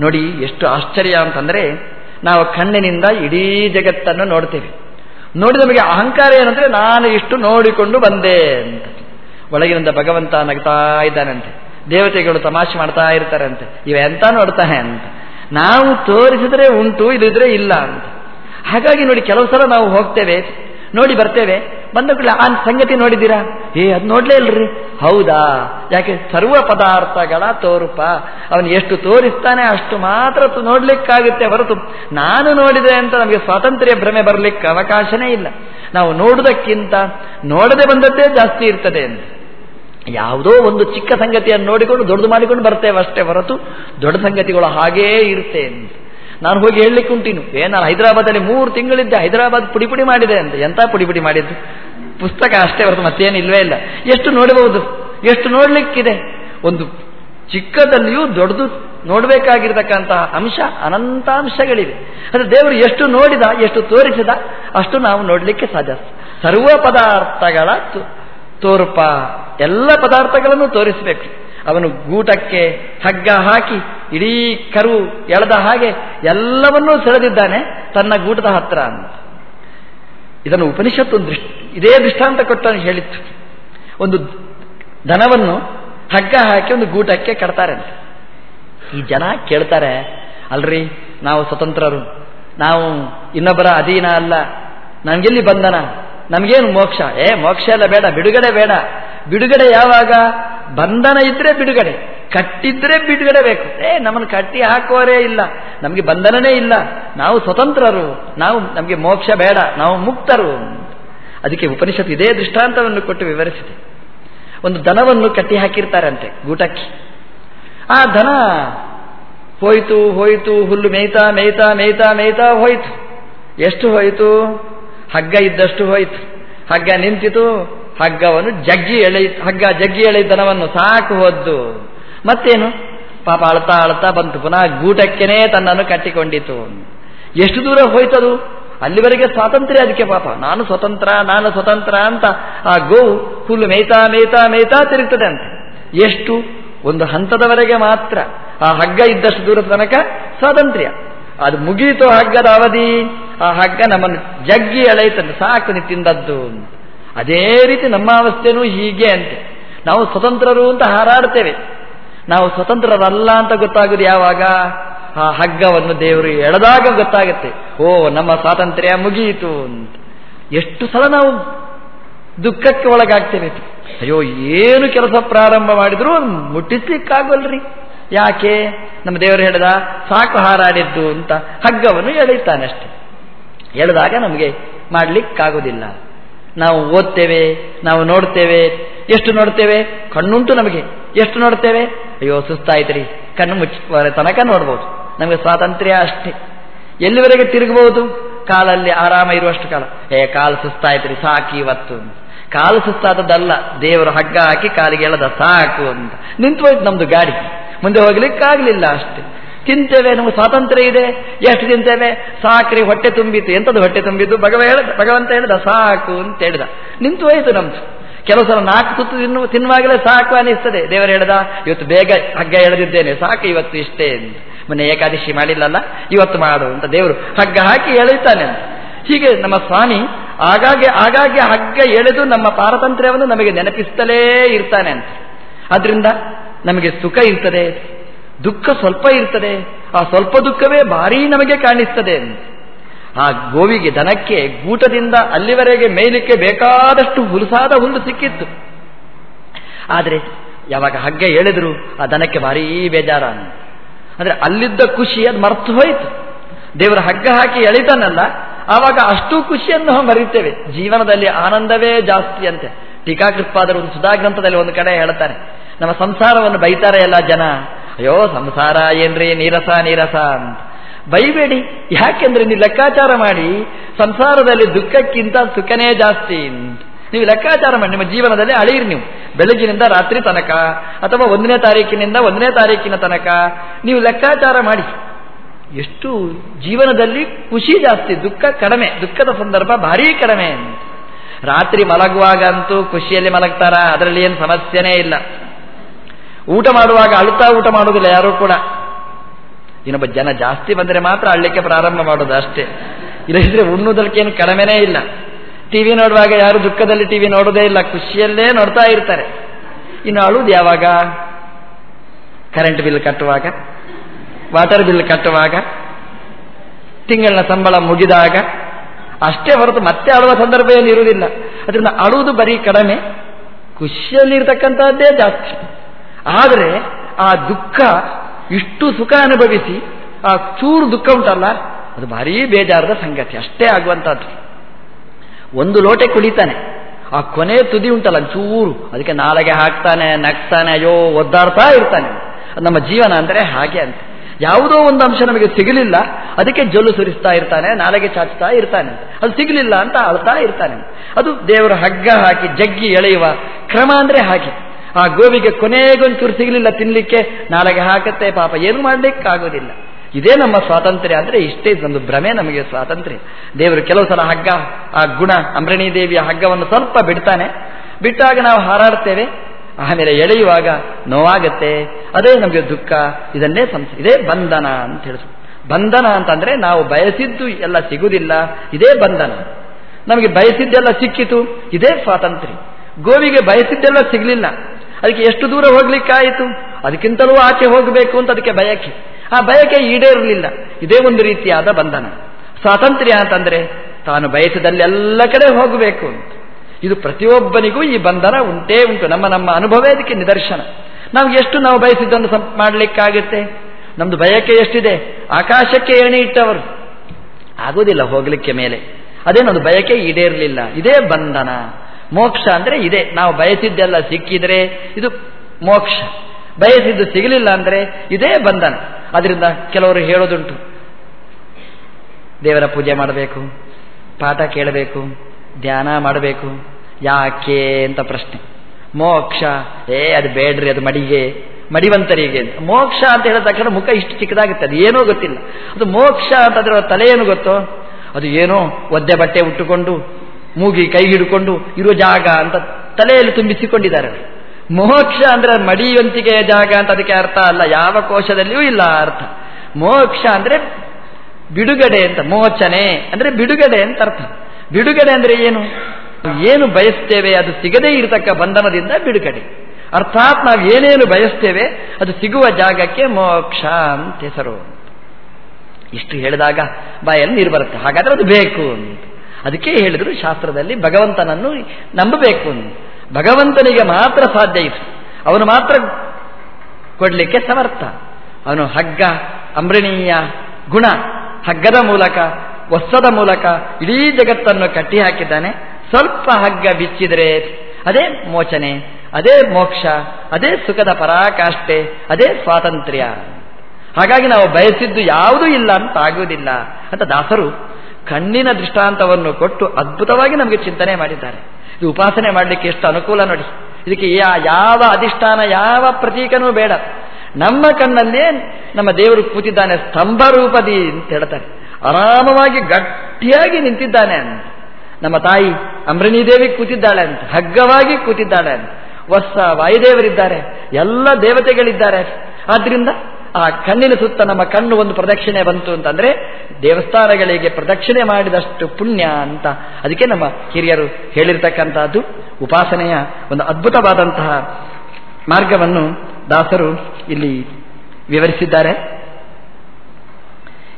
ನೋಡಿ ಎಷ್ಟು ಆಶ್ಚರ್ಯ ಅಂತಂದ್ರೆ, ನಾವು ಕಣ್ಣಿನಿಂದ ಇಡೀ ಜಗತ್ತನ್ನು ನೋಡ್ತೇವೆ. ನೋಡಿ ನಮಗೆ ಅಹಂಕಾರ ಏನಂದ್ರೆ ನಾನು ಇಷ್ಟು ನೋಡಿಕೊಂಡು ಬಂದೆ ಅಂತ. ಒಳಗಿನಿಂದ ಭಗವಂತ ನಗ್ತಾ ಇದ್ದಾನಂತೆ. ದೇವತೆಗಳು ತಮಾಷೆ ಮಾಡ್ತಾ ಇರ್ತಾರಂತೆ. ಇವ ಎಂತ ನೋಡ್ತಾನೆ ಅಂತ. ನಾವು ತೋರಿಸಿದ್ರೆ ಉಂಟು ಇಲ್ಲಿದ್ರೆ ಇಲ್ಲ ಅಂತ. ಹಾಗಾಗಿ ನೋಡಿ ಕೆಲವು ಸಲ ನಾವು ಹೋಗ್ತೇವೆ, ನೋಡಿ ಬರ್ತೇವೆ. ಬಂದ ಕೂಡ ಆ, ಸಂಗತಿ ನೋಡಿದ್ದೀರಾ? ಏ, ಅದು ನೋಡ್ಲೇ ಇಲ್ರಿ. ಹೌದಾ? ಯಾಕೆ, ಸರ್ವ ಪದಾರ್ಥಗಳ ತೋರುಪ. ಅವನು ಎಷ್ಟು ತೋರಿಸ್ತಾನೆ ಅಷ್ಟು ಮಾತ್ರ ನೋಡ್ಲಿಕ್ಕಾಗುತ್ತೆ ಹೊರತು ನಾನು ನೋಡಿದೆ ಅಂತ ನಮಗೆ ಸ್ವಾತಂತ್ರ್ಯ ಭ್ರಮೆ ಬರಲಿಕ್ಕೆ ಅವಕಾಶನೇ ಇಲ್ಲ. ನಾವು ನೋಡುವುದಕ್ಕಿಂತ ನೋಡದೆ ಬಂದದ್ದೇ ಜಾಸ್ತಿ ಇರ್ತದೆ ಅಂತ ಯಾವುದೋ ಒಂದು ಚಿಕ್ಕ ಸಂಗತಿಯನ್ನು ನೋಡಿಕೊಂಡು, ದೊಡ್ಡದು ಮಾಡಿಕೊಂಡು ಬರ್ತೇವೆ ಅಷ್ಟೇ ಹೊರತು ದೊಡ್ಡ ಸಂಗತಿಗಳು ಹಾಗೇ ಇರುತ್ತೆ ಅಂತ ನಾನು ಹೋಗಿ ಹೇಳಲಿಕ್ಕೆ ಉಂಟಿನು ಏ, ನಾನು ಹೈದರಾಬಾದಲ್ಲಿ ಮೂರು ತಿಂಗಳಿದ್ದೆ, ಹೈದರಾಬಾದ್ ಪುಡಿ ಪುಡಿ ಮಾಡಿದೆ ಅಂತ. ಎಂತ ಪುಡಿ ಪುಡಿ ಮಾಡಿದ್ದು? ಪುಸ್ತಕ ಅಷ್ಟೇ ಹೊರತು ಮತ್ತೇನು ಇಲ್ವೇ ಇಲ್ಲ. ಎಷ್ಟು ನೋಡಬಹುದು? ಎಷ್ಟು ನೋಡಲಿಕ್ಕಿದೆ? ಒಂದು ಚಿಕ್ಕದಲ್ಲಿಯೂ ದೊಡ್ಡದು ನೋಡಬೇಕಾಗಿರ್ತಕ್ಕಂತಹ ಅಂಶ ಅನಂತ ಅಂಶಗಳಿವೆ ಅಂದರೆ ದೇವರು ಎಷ್ಟು ನೋಡಿದ, ಎಷ್ಟು ತೋರಿಸಿದ, ಅಷ್ಟು ನಾವು ನೋಡಲಿಕ್ಕೆ ಸಾಧ್ಯ. ಸರ್ವ ಪದಾರ್ಥಗಳ ತೋರ್ಪ. ಎಲ್ಲ ಪದಾರ್ಥಗಳನ್ನು ತೋರಿಸಬೇಕು. ಅವನು ಗೂಟಕ್ಕೆ ಹಗ್ಗ ಹಾಕಿ, ಇಡೀ ಕರು ಎಳೆದ ಹಾಗೆ ಎಲ್ಲವನ್ನೂ ಸೆಳೆದಿದ್ದಾನೆ, ತನ್ನ ಗೂಟದ ಹತ್ರ ಅಂತ. ಇದನ್ನು ಉಪನಿಷತ್ತು ದೃಷ್ಟಿ, ಇದೇ ದೃಷ್ಟಾಂತ ಕೊಟ್ಟು ಹೇಳಿತ್ತು ಒಂದು ದನವನ್ನು ಹಗ್ಗ ಹಾಕಿ ಒಂದು ಗೂಟಕ್ಕೆ ಕಟ್ತಾರೆ ಅಂತ. ಈ ಜನ ಕೇಳ್ತಾರೆ, ಅಲ್ರಿ, ನಾವು ಸ್ವತಂತ್ರರು. ನಾವು ಇನ್ನೊಬ್ಬರ ಅಧೀನ ಅಲ್ಲ. ನಮಗೆಲ್ಲಿ ಬಂಧನ? ನಮಗೇನು ಮೋಕ್ಷ? ಏ, ಮೋಕ್ಷ ಎಲ್ಲ ಬೇಡ, ಬಿಡುಗಡೆ ಬೇಡ. ಬಿಡುಗಡೆ ಯಾವಾಗ? ಬಂಧನ ಇದ್ರೆ ಬಿಡುಗಡೆ. ಕಟ್ಟಿದ್ರೆ ಬಿಡುಗಡೆ ಬೇಕು. ಏ, ನಮ್ಮನ್ನು ಕಟ್ಟಿ ಹಾಕುವರೇ ಇಲ್ಲ. ನಮಗೆ ಬಂಧನನೇ ಇಲ್ಲ. ನಾವು ಸ್ವತಂತ್ರರು. ನಾವು ನಮಗೆ ಮೋಕ್ಷ ಬೇಡ. ನಾವು ಮುಕ್ತರು. ಅದಕ್ಕೆ ಉಪನಿಷತ್ತು ಇದೇ ದೃಷ್ಟಾಂತವನ್ನು ಕೊಟ್ಟು ವಿವರಿಸಿದೆ. ಒಂದು ದನವನ್ನು ಕಟ್ಟಿ ಹಾಕಿರ್ತಾರಂತೆ, ಗೂಟಕ್ಕೆ. ಆ ದನ ಹೋಯ್ತು ಹೋಯ್ತು, ಹುಲ್ಲು ಮೇಯ್ತಾ ಮೇಯ್ತಾ ಮೇಯ್ತಾ ಮೇಯ್ತಾ ಹೋಯ್ತು. ಎಷ್ಟು ಹೋಯ್ತು? ಹಗ್ಗ ಇದ್ದಷ್ಟು ಹೋಯ್ತು. ಹಗ್ಗ ನಿಂತಿತು, ಹಗ್ಗವನ್ನು ಜಗ್ಗಿ ಎಳೆ, ಹಗ್ಗ ಜಗ್ಗಿ ಎಳೆ ದನವನ್ನು ಸಾಕು ಹೋದ್ದು. ಮತ್ತೇನು? ಪಾಪ ಅಳ್ತಾ ಅಳ್ತಾ ಬಂತು. ಪುನಃ ಗೂಟಕ್ಕೆನೇ ತನ್ನನ್ನು ಕಟ್ಟಿಕೊಂಡಿತು. ಎಷ್ಟು ದೂರ ಹೋಯ್ತದು? ಅಲ್ಲಿವರೆಗೆ ಸ್ವಾತಂತ್ರ್ಯ ಅದಕ್ಕೆ ಪಾಪ. ನಾನು ಸ್ವತಂತ್ರ ನಾನು ಸ್ವತಂತ್ರ ಅಂತ ಆ ಗೋವು ಹುಲ್ಲು ಮೇಯ್ತಾ ಮೇಯ್ತಾ ಮೇಯ್ತಾ ತಿರುಗ್ತದೆ ಅಂತ. ಎಷ್ಟು? ಒಂದು ಹಂತದವರೆಗೆ ಮಾತ್ರ ಆ ಹಗ್ಗ ಇದ್ದಷ್ಟು ದೂರದ ತನಕ ಸ್ವಾತಂತ್ರ್ಯ. ಅದು ಮುಗಿಯಿತು ಹಗ್ಗದ ಅವಧಿ. ಆ ಹಗ್ಗ ನಮ್ಮನ್ನು ಜಗ್ಗಿ ಎಳೆಯುತ್ತಂತೆ ಸಾಕು ನೀ ಅದೇ ರೀತಿ ನಮ್ಮ ಅವಸ್ಥೆನೂ ಹೀಗೆ ಅಂತೆ. ನಾವು ಸ್ವತಂತ್ರರು ಅಂತ ಹಾರಾಡ್ತೇವೆ. ನಾವು ಸ್ವತಂತ್ರರಲ್ಲ ಅಂತ ಗೊತ್ತಾಗುದು ಯಾವಾಗ? ಆ ಹಗ್ಗವನ್ನು ದೇವರು ಎಳೆದಾಗ ಗೊತ್ತಾಗುತ್ತೆ. ಓ, ನಮ್ಮ ಸ್ವಾತಂತ್ರ್ಯ ಮುಗಿಯಿತು ಅಂತ. ಎಷ್ಟು ಸಲ ನಾವು ದುಃಖಕ್ಕೆ ಒಳಗಾಗ್ತೇವೆ. ಅಯ್ಯೋ, ಏನು ಕೆಲಸ ಪ್ರಾರಂಭ ಮಾಡಿದ್ರು ಮುಟ್ಟಿಸ್ಲಿಕ್ಕಾಗಲ್ರಿ. ಯಾಕೆ? ನಮ್ಮ ದೇವರು ಹೇಳಿದ, ಸಾಕು ಹಾರಾಡಿದ್ದು ಅಂತ ಹಗ್ಗವನ್ನು ಎಳೆಯುತ್ತಾನೆ ಅಷ್ಟೆ. ಎಳೆದಾಗ ನಮಗೆ ಮಾಡಲಿಕ್ಕಾಗೋದಿಲ್ಲ. ನಾವು ಓದ್ತೇವೆ, ನಾವು ನೋಡ್ತೇವೆ. ಎಷ್ಟು ನೋಡ್ತೇವೆ? ಕಣ್ಣುಂಟು ನಮಗೆ. ಎಷ್ಟು ನೋಡ್ತೇವೆ? ಅಯ್ಯೋ, ಸುಸ್ತಾಯ್ತರಿ. ಕಣ್ಣು ಮುಚ್ಚ ತನಕ ನೋಡ್ಬೋದು. ನಮಗೆ ಸ್ವಾತಂತ್ರ್ಯ ಅಷ್ಟೇ. ಎಲ್ಲಿವರೆಗೆ ತಿರುಗಬಹುದು? ಕಾಲಲ್ಲಿ ಆರಾಮ ಇರುವಷ್ಟು ಕಾಲ. ಏ, ಕಾಲು ಸುಸ್ತಾಯ್ತರಿ, ಸಾಕು ಇವತ್ತು ಕಾಲು ಸುಸ್ತಾದದ್ದಲ್ಲ, ದೇವರು ಹಗ್ಗ ಹಾಕಿ ಕಾಲಿಗೆ ಎಳೆದ ಸಾಕು ಅಂತ. ನಿಂತು ಹೋಯ್ತು ನಮ್ದು ಗಾಡಿ. ಮುಂದೆ ಹೋಗ್ಲಿಕ್ಕಾಗಲಿಲ್ಲ ಅಷ್ಟೇ. ತಿಂತೇವೆ, ನಮಗೆ ಸ್ವಾತಂತ್ರ್ಯ ಇದೆ. ಎಷ್ಟು ತಿಂತೇವೆ? ಸಾಕ್ರಿ, ಹೊಟ್ಟೆ ತುಂಬಿತು ಎಂಥದ್ದು ಹೊಟ್ಟೆ ತುಂಬಿದ್ದು? ಭಗವ ಹೇಳ, ಭಗವಂತ ಹೇಳಿದ, ಸಾಕು ಅಂತ ಹೇಳಿದ. ನಿಂತು ಹೋಯ್ತು ನಮ್ದು. ಕೆಲವು ಸಲ ನಾಲ್ಕು ತುತ್ತು ತಿನ್ನು, ತಿನ್ನುವಾಗಲೇ ಸಾಕು ಅನಿಸ್ತದೆ ದೇವರು ಹೇಳ್ದ, ಇವತ್ತು ಬೇಗ ಹಗ್ಗ ಎಳೆದಿದ್ದೇನೆ, ಸಾಕು ಇವತ್ತು ಇಷ್ಟೇ ಅಂತ ಮೊನ್ನೆ ಏಕಾದಶಿ ಮಾಡಿಲ್ಲಲ್ಲ, ಇವತ್ತು ಮಾಡು ಅಂತ ದೇವರು ಹಗ್ಗ ಹಾಕಿ ಎಳೆಯುತ್ತಾನೆ ಅಂತ. ಹೀಗೆ ನಮ್ಮ ಸ್ವಾಮಿ ಆಗಾಗ್ಗೆ ಆಗಾಗ್ಗೆ ಹಗ್ಗ ಎಳೆದು ನಮ್ಮ ಪಾರತಂತ್ರ್ಯವನ್ನು ನಮಗೆ ನೆನಪಿಸ್ತಲೇ ಇರ್ತಾನೆ ಅಂತ. ಆದ್ರಿಂದ ನಮಗೆ ಸುಖ ಇರ್ತದೆ, ದುಃಖ ಸ್ವಲ್ಪ ಇರ್ತದೆ, ಆ ಸ್ವಲ್ಪ ದುಃಖವೇ ಭಾರೀ ನಮಗೆ ಕಾಣಿಸ್ತದೆ ಆ ಗೋವಿಗೆ ದನಕ್ಕೆ ಗೂಟದಿಂದ ಅಲ್ಲಿವರೆಗೆ ಮೇಲಿಕ್ಕೆ ಬೇಕಾದಷ್ಟು ಹುಲುಸಾದ ಹುಲ್ಲು ಸಿಕ್ಕಿತ್ತು. ಆದರೆ ಯಾವಾಗ ಹಗ್ಗೆ ಹೇಳಿದ್ರು, ಆ ದನಕ್ಕೆ ಭಾರೀ ಬೇಜಾರ ಅಂದ್ರೆ. ಅಲ್ಲಿದ್ದ ಖುಷಿ ಅದು ಮರ್ತು ಹೋಯಿತು. ದೇವರ ಹಗ್ಗ ಹಾಕಿ ಎಳಿತಾನಲ್ಲ, ಆವಾಗ ಅಷ್ಟು ಖುಷಿಯನ್ನು ಮರೆಯುತ್ತೇವೆ. ಜೀವನದಲ್ಲಿ ಆನಂದವೇ ಜಾಸ್ತಿ ಅಂತೆ. ಟೀಕಾಕೃತ್ಪಾದರು ಒಂದು ಸುಧಾಗ್ರಂಥದಲ್ಲಿ ಒಂದು ಕಡೆ ಹೇಳ್ತಾರೆ, ನಮ್ಮ ಸಂಸಾರವನ್ನು ಬೈತಾರೆ ಎಲ್ಲ ಜನ. ಅಯ್ಯೋ, ಸಂಸಾರ ಏನ್ರಿ ನೀರಸ ನೀರಸ ಅಂತ. ಬೈಬೇಡಿ. ಯಾಕೆಂದ್ರೆ ನೀವು ಲೆಕ್ಕಾಚಾರ ಮಾಡಿ, ಸಂಸಾರದಲ್ಲಿ ದುಃಖಕ್ಕಿಂತ ಸುಖನೇ ಜಾಸ್ತಿ ನೀವು ಲೆಕ್ಕಾಚಾರ ಮಾಡಿ, ನಿಮ್ಮ ಜೀವನದಲ್ಲಿ ಅಳೆಯಿರಿ ನೀವು. ಬೆಳಗಿನಿಂದ ರಾತ್ರಿ ತನಕ, ಅಥವಾ ಒಂದನೇ ತಾರೀಕಿನಿಂದ ಒಂದನೇ ತಾರೀಕಿನ ತನಕ ನೀವು ಲೆಕ್ಕಾಚಾರ ಮಾಡಿ. ಎಷ್ಟು ಜೀವನದಲ್ಲಿ ಖುಷಿ ಜಾಸ್ತಿ, ದುಃಖ ಕಡಿಮೆ, ದುಃಖದ ಸಂದರ್ಭ ಭಾರೀ ಕಡಿಮೆ ರಾತ್ರಿ ಮಲಗುವಾಗ ಅಂತೂ ಖುಷಿಯಲ್ಲಿ ಮಲಗ್ತಾರ? ಅದರಲ್ಲಿ ಏನು ಸಮಸ್ಯೆನೇ ಇಲ್ಲ. ಊಟ ಮಾಡುವಾಗ ಅಳುತ್ತಾ ಊಟ ಮಾಡುವುದಿಲ್ಲ ಯಾರೂ ಕೂಡ. ಇನ್ನೊಬ್ಬ ಜನ ಜಾಸ್ತಿ ಬಂದರೆ ಮಾತ್ರ ಅಳ್ಳಿಕ್ಕೆ ಪ್ರಾರಂಭ ಮಾಡೋದು ಅಷ್ಟೇ. ಇಲ್ಲದಿದ್ರೆ ಉಣ್ಣುವುದಕ್ಕೇನು ಕಡಿಮೆನೇ ಇಲ್ಲ. ಟಿವಿ ನೋಡುವಾಗ ಯಾರು ದುಃಖದಲ್ಲಿ ಟಿವಿ ನೋಡೋದೇ ಇಲ್ಲ, ಖುಷಿಯಲ್ಲೇ ನೋಡ್ತಾ ಇರ್ತಾರೆ. ಇನ್ನು ಅಳುವುದು ಯಾವಾಗ? ಕರೆಂಟ್ ಬಿಲ್ ಕಟ್ಟುವಾಗ? ವಾಟರ್ ಬಿಲ್ ಕಟ್ಟುವಾಗ? ತಿಂಗಳ ಸಂಬಳ ಮುಗಿದಾಗ? ಅಷ್ಟೇ ಹೊರತು ಮತ್ತೆ ಅಳುವ ಸಂದರ್ಭ ಏನಿರುವುದಿಲ್ಲ ಅದರಿಂದ ಅಳುವುದು ಬರೀ ಕಡಿಮೆ ಖುಷಿಯಲ್ಲಿರ್ತಕ್ಕಂಥದ್ದೇ ಜಾಸ್ತಿ. ಆದರೆ ಆ ದುಃಖ ಇಷ್ಟು ಸುಖ ಅನುಭವಿಸಿ, ಆ ಚೂರು ದುಃಖ ಉಂಟಲ್ಲ, ಅದು ಭಾರೀ ಬೇಜಾರದ ಸಂಗತಿ, ಅಷ್ಟೇ ಆಗುವಂಥದ್ದು. ಒಂದು ಲೋಟೆ ಕುಡಿತಾನೆ ಆ ಕೊನೆ ತುದಿ ಉಂಟಲ್ಲ ಚೂರು, ಅದಕ್ಕೆ ನಾಲಗೆ ಹಾಕ್ತಾನೆ, ನಗ್ತಾನೆ, ಅಯ್ಯೋ, ಒದ್ದಾಡ್ತಾ ಇರ್ತಾನೆ. ನಮ್ಮ ಜೀವನ ಅಂದರೆ ಹಾಗೆ ಅಂತ. ಯಾವುದೋ ಒಂದು ಅಂಶ ನಮಗೆ ಸಿಗಲಿಲ್ಲ, ಅದಕ್ಕೆ ಜೊಲ್ಲು ಸುರಿಸ್ತಾ ಇರ್ತಾನೆ, ನಾಲಗೆ ಚಾಚ್ತಾ ಇರ್ತಾನೆ. ಅದು ಸಿಗಲಿಲ್ಲ ಅಂತ ಅಳ್ತಾ ಇರ್ತಾನೆ. ಅದು ದೇವರ ಹಗ್ಗ ಹಾಕಿ ಜಗ್ಗಿ ಎಳೆಯುವ ಕ್ರಮ ಅಂದರೆ ಹಾಗೆ. ಆ ಗೋವಿಗೆ ಕೊನೆಗೊಂಚೂರು ಸಿಗಲಿಲ್ಲ ತಿನ್ನಲಿಕ್ಕೆ ನಾಳೆಗೆ ಹಾಕತ್ತೆ, ಪಾಪ ಏನು ಮಾಡ್ಲಿಕ್ಕಾಗೋದಿಲ್ಲ. ಇದೇ ನಮ್ಮ ಸ್ವಾತಂತ್ರ್ಯ ಅಂದ್ರೆ ಇಷ್ಟೇ ಒಂದು ಭ್ರಮೆ, ನಮಗೆ ಸ್ವಾತಂತ್ರ್ಯ. ದೇವರು ಕೆಲವು ಸಲ ಹಗ್ಗ, ಆ ಗುಣ ಅಂಬರಣಿ ದೇವಿಯ ಹಗ್ಗವನ್ನು ಸ್ವಲ್ಪ ಬಿಡ್ತಾನೆ. ಬಿಟ್ಟಾಗ ನಾವು ಹಾರಾಡ್ತೇವೆ. ಆಮೇಲೆ ಎಳೆಯುವಾಗ ನೋವಾಗತ್ತೆ. ಅದೇ ನಮಗೆ ದುಃಖ. ಇದನ್ನೇ ಸಂಸ, ಇದೇ ಬಂಧನ ಅಂತ ಹೇಳಿದ್ರು ಬಂಧನ ಅಂತಂದ್ರೆ ನಾವು ಬಯಸಿದ್ದು ಎಲ್ಲ ಸಿಗುವುದಿಲ್ಲ. ಇದೇ ಬಂಧನ. ನಮಗೆ ಬಯಸಿದ್ದೆಲ್ಲ ಸಿಕ್ಕಿತು. ಇದೇ ಸ್ವಾತಂತ್ರ್ಯ. ಗೋವಿಗೆ ಬಯಸಿದ್ದೆಲ್ಲ ಸಿಗಲಿಲ್ಲ. ಅದಕ್ಕೆ ಎಷ್ಟು ದೂರ ಹೋಗ್ಲಿಕ್ಕಾಯಿತು? ಅದಕ್ಕಿಂತಲೂ ಆಚೆ ಹೋಗಬೇಕು ಅಂತ ಅದಕ್ಕೆ ಬಯಕೆ. ಆ ಬಯಕೆ ಈಡೇರಲಿಲ್ಲ. ಇದೇ ಒಂದು ರೀತಿಯಾದ ಬಂಧನ. ಸ್ವಾತಂತ್ರ್ಯ ಅಂತಂದ್ರೆ ತಾನು ಬಯಸಿದಲ್ಲಿ ಕಡೆ ಹೋಗಬೇಕು ಅಂತ. ಇದು ಪ್ರತಿಯೊಬ್ಬನಿಗೂ ಈ ಬಂಧನ ಉಂಟೇ ಉಂಟು. ನಮ್ಮ ನಮ್ಮ ಅನುಭವೇ ಇದಕ್ಕೆ ನಿದರ್ಶನ. ನಾವು ಎಷ್ಟು ನಾವು ಬಯಸಿದ್ದನ್ನು ಮಾಡಲಿಕ್ಕಾಗುತ್ತೆ? ನಮ್ದು ಬಯಕೆ ಎಷ್ಟಿದೆ? ಆಕಾಶಕ್ಕೆ ಏಣಿ ಇಟ್ಟವರು. ಆಗುವುದಿಲ್ಲ ಹೋಗಲಿಕ್ಕೆ ಮೇಲೆ. ಅದೇನೊಂದು ಬಯಕೆ ಈಡೇರಲಿಲ್ಲ. ಇದೇ ಬಂಧನ. ಮೋಕ್ಷ ಅಂದ್ರೆ ಇದೆ. ನಾವು ಬಯಸಿದ್ದೆಲ್ಲ ಸಿಕ್ಕಿದ್ರೆ ಇದು ಮೋಕ್ಷ. ಬಯಸಿದ್ದು ಸಿಗಲಿಲ್ಲ ಅಂದ್ರೆ ಇದೇ ಬಂಧನ. ಅದರಿಂದ ಕೆಲವರು ಹೇಳೋದುಂಟು. ದೇವರ ಪೂಜೆ ಮಾಡಬೇಕು, ಪಾಠ ಕೇಳಬೇಕು, ಧ್ಯಾನ ಮಾಡಬೇಕು. ಯಾಕೆ ಅಂತ ಪ್ರಶ್ನೆ. ಮೋಕ್ಷ, ಏ, ಅದು ಬೇಡ್ರಿ, ಅದು ಮಡಿಗೆ. ಮಡಿವಂತರಿಗೆ ಮೋಕ್ಷ ಅಂತ ಹೇಳಿದ ತಕ್ಷಣ ಮುಖ ಇಷ್ಟು ಚಿಕ್ಕದಾಗುತ್ತೆ. ಅದು ಏನೂ ಗೊತ್ತಿಲ್ಲ. ಅದು ಮೋಕ್ಷ ಅಂತಂದ್ರೆ ತಲೆ ಏನು ಗೊತ್ತೋ? ಅದು ಏನೋ ಒದ್ದೆ ಬಟ್ಟೆ ಉಟ್ಟುಕೊಂಡು ಮೂಗಿ ಕೈ ಹಿಡ್ಕೊಂಡು ಇರೋ ಜಾಗ ಅಂತ ತಲೆಯಲ್ಲಿ ತುಂಬಿಸಿಕೊಂಡಿದ್ದಾರೆ. ಮೋಕ್ಷ ಅಂದ್ರೆ ಮಡಿಯುವಂತಿಗೆಯ ಜಾಗ ಅಂತ ಅದಕ್ಕೆ ಅರ್ಥ ಅಲ್ಲ, ಯಾವ ಕೋಶದಲ್ಲಿಯೂ ಇಲ್ಲ ಅರ್ಥ. ಮೋಕ್ಷ ಅಂದ್ರೆ ಬಿಡುಗಡೆ ಅಂತ, ಮೋಚನೆ ಅಂದ್ರೆ ಬಿಡುಗಡೆ ಅಂತ ಅರ್ಥ. ಬಿಡುಗಡೆ ಅಂದ್ರೆ ಏನು? ಏನು ಬಯಸ್ತೇವೆ ಅದು ಸಿಗದೇ ಇರತಕ್ಕ ಬಂಧನದಿಂದ ಬಿಡುಗಡೆ. ಅರ್ಥಾತ್ ನಾವು ಏನೇನು ಬಯಸ್ತೇವೆ ಅದು ಸಿಗುವ ಜಾಗಕ್ಕೆ ಮೋಕ್ಷ ಅಂತ ಹೆಸರು. ಇಷ್ಟು ಹೇಳಿದಾಗ ಬಾಯಲ್ಲಿ ನೀರು ಬರುತ್ತೆ, ಹಾಗಾದ್ರೆ ಅದು ಬೇಕು ಅಂತ. ಅದಕ್ಕೆ ಹೇಳಿದ್ರು ಶಾಸ್ತ್ರದಲ್ಲಿ ಭಗವಂತನನ್ನು ನಂಬಬೇಕು. ಭಗವಂತನಿಗೆ ಮಾತ್ರ ಸಾಧ್ಯ ಇತ್ತು. ಅವನು ಮಾತ್ರ ಕೊಡಲಿಕ್ಕೆ ಸಮರ್ಥ. ಅವನು ಹಗ್ಗ, ಅಮೃಣೀಯ ಗುಣ, ಹಗ್ಗದ ಮೂಲಕ, ವಸ್ತ್ರದ ಮೂಲಕ ಇಡೀ ಜಗತ್ತನ್ನು ಕಟ್ಟಿ ಹಾಕಿದ್ದಾನೆ. ಸ್ವಲ್ಪ ಹಗ್ಗ ಬಿಚ್ಚಿದರೆ ಅದೇ ಮೋಚನೆ, ಅದೇ ಮೋಕ್ಷ, ಅದೇ ಸುಖದ ಪರಾಕಾಷ್ಠೆ, ಅದೇ ಸ್ವಾತಂತ್ರ್ಯ. ಹಾಗಾಗಿ ನಾವು ಬಯಸಿದ್ದು ಯಾವುದೂ ಇಲ್ಲ ಅಂತ ಆಗುವುದಿಲ್ಲ ಅಂತ ದಾಸರು ಕಣ್ಣಿನ ದೃಷ್ಟಾಂತವನ್ನು ಕೊಟ್ಟು ಅದ್ಭುತವಾಗಿ ನಮಗೆ ಚಿಂತನೆ ಮಾಡಿದ್ದಾರೆ. ಇದು ಉಪಾಸನೆ ಮಾಡಲಿಕ್ಕೆ ಎಷ್ಟು ಅನುಕೂಲ ನೋಡಿ. ಇದಕ್ಕೆ ಯಾವ ಅಧಿಷ್ಠಾನ, ಯಾವ ಪ್ರತೀಕನೂ ಬೇಡ. ನಮ್ಮ ಕಣ್ಣಲ್ಲೇ ನಮ್ಮ ದೇವರು ಕೂತಿದ್ದಾನೆ, ಸ್ತಂಭ ರೂಪದಿ ಅಂತ ಹೇಳ್ತಾರೆ. ಆರಾಮವಾಗಿ ಗಟ್ಟಿಯಾಗಿ ನಿಂತಿದ್ದಾನೆ ಅಂತ. ನಮ್ಮ ತಾಯಿ ದೇವಿ ಕೂತಿದ್ದಾಳೆ ಅಂತ, ಹಗ್ಗವಾಗಿ ಕೂತಿದ್ದಾಳೆ ಅಂತ. ವತ್ಸ ವಾಯುದೇವರಿದ್ದಾರೆ, ಎಲ್ಲ ದೇವತೆಗಳಿದ್ದಾರೆ. ಆದ್ರಿಂದ ಆ ಕಣ್ಣಿನ ಸುತ್ತ ನಮ್ಮ ಕಣ್ಣು ಒಂದು ಪ್ರದಕ್ಷಿಣೆ ಬಂತು ಅಂತಂದ್ರೆ ದೇವಸ್ಥಾನಗಳಿಗೆ ಪ್ರದಕ್ಷಿಣೆ ಮಾಡಿದಷ್ಟು ಪುಣ್ಯ ಅಂತ. ಅದಕ್ಕೆ ನಮ್ಮ ಹಿರಿಯರು ಹೇಳಿರ್ತಕ್ಕಂಥದ್ದು ಉಪಾಸನೆಯ ಒಂದು ಅದ್ಭುತವಾದಂತಹ ಮಾರ್ಗವನ್ನು ದಾಸರು ಇಲ್ಲಿ ವಿವರಿಸಿದ್ದಾರೆ.